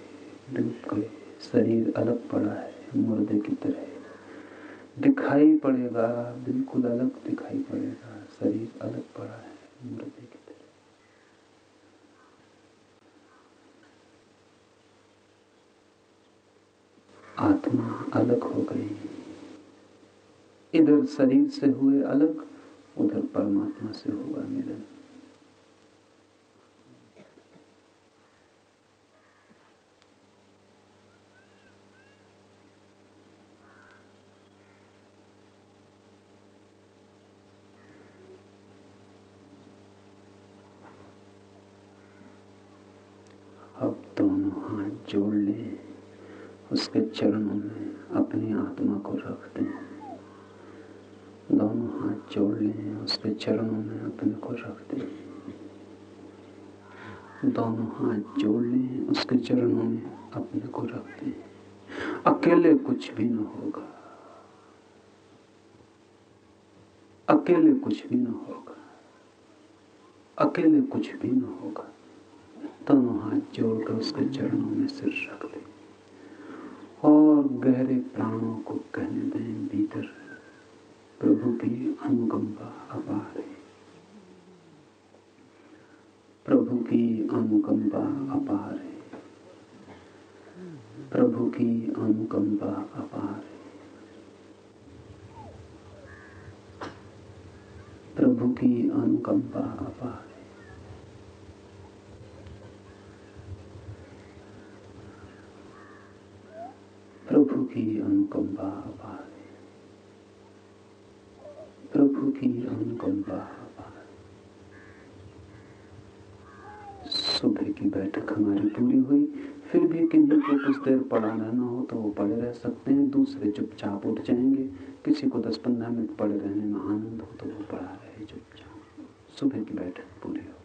डूब गए। शरीर अलग पड़ा है, मुर्दे की तरह। दिखाई पड़ेगा, बिल्कुल अलग दिखाई पड़ेगा। शरीर अलग पड़ा है, मुर्दे की तरह। आत्मा अलग हो गई। इधर शरीर से हुए अलग, उधर परमात्मा से हुआ मिलन अब दोनों हाथ जोड़ लें, उसके चरणों में अपनी आत्मा को रख दें। दोनों हाथ जोड़ लें, उसके चरणों में अपने को रख दें। दोनों हाथ जोड़ लें, उसके चरणों में अपने को रख दें। अकेले कुछ भी न होगा। अकेले कुछ भी न होगा। अकेले कुछ भी न होगा। दोनों हाथ जोड़कर उसके चरणों में सिर रख दे और गहरे प्राणों को कहने दें, भीतर प्रभु की अनुकंपा अपार है। प्रभु की अनुकंपा अपार है। प्रभु की अनुकंपा अपार है। प्रभु की अनुकंपा अपार है प्रभु की अनुकंपा अपार है प्रभु की अनुकंपा सुबह की बैठक हमारी पूरी हुई, फिर भी किन्हीं को कुछ देर पड़ा रहना हो तो वो पड़े रह सकते हैं, दूसरे चुपचाप उठ जाएँगे। किसी को दस पंद्रह मिनट पड़े रहने में आनंद हो तो वो पड़ा रहे चुपचाप। सुबह की बैठक पूरी हो।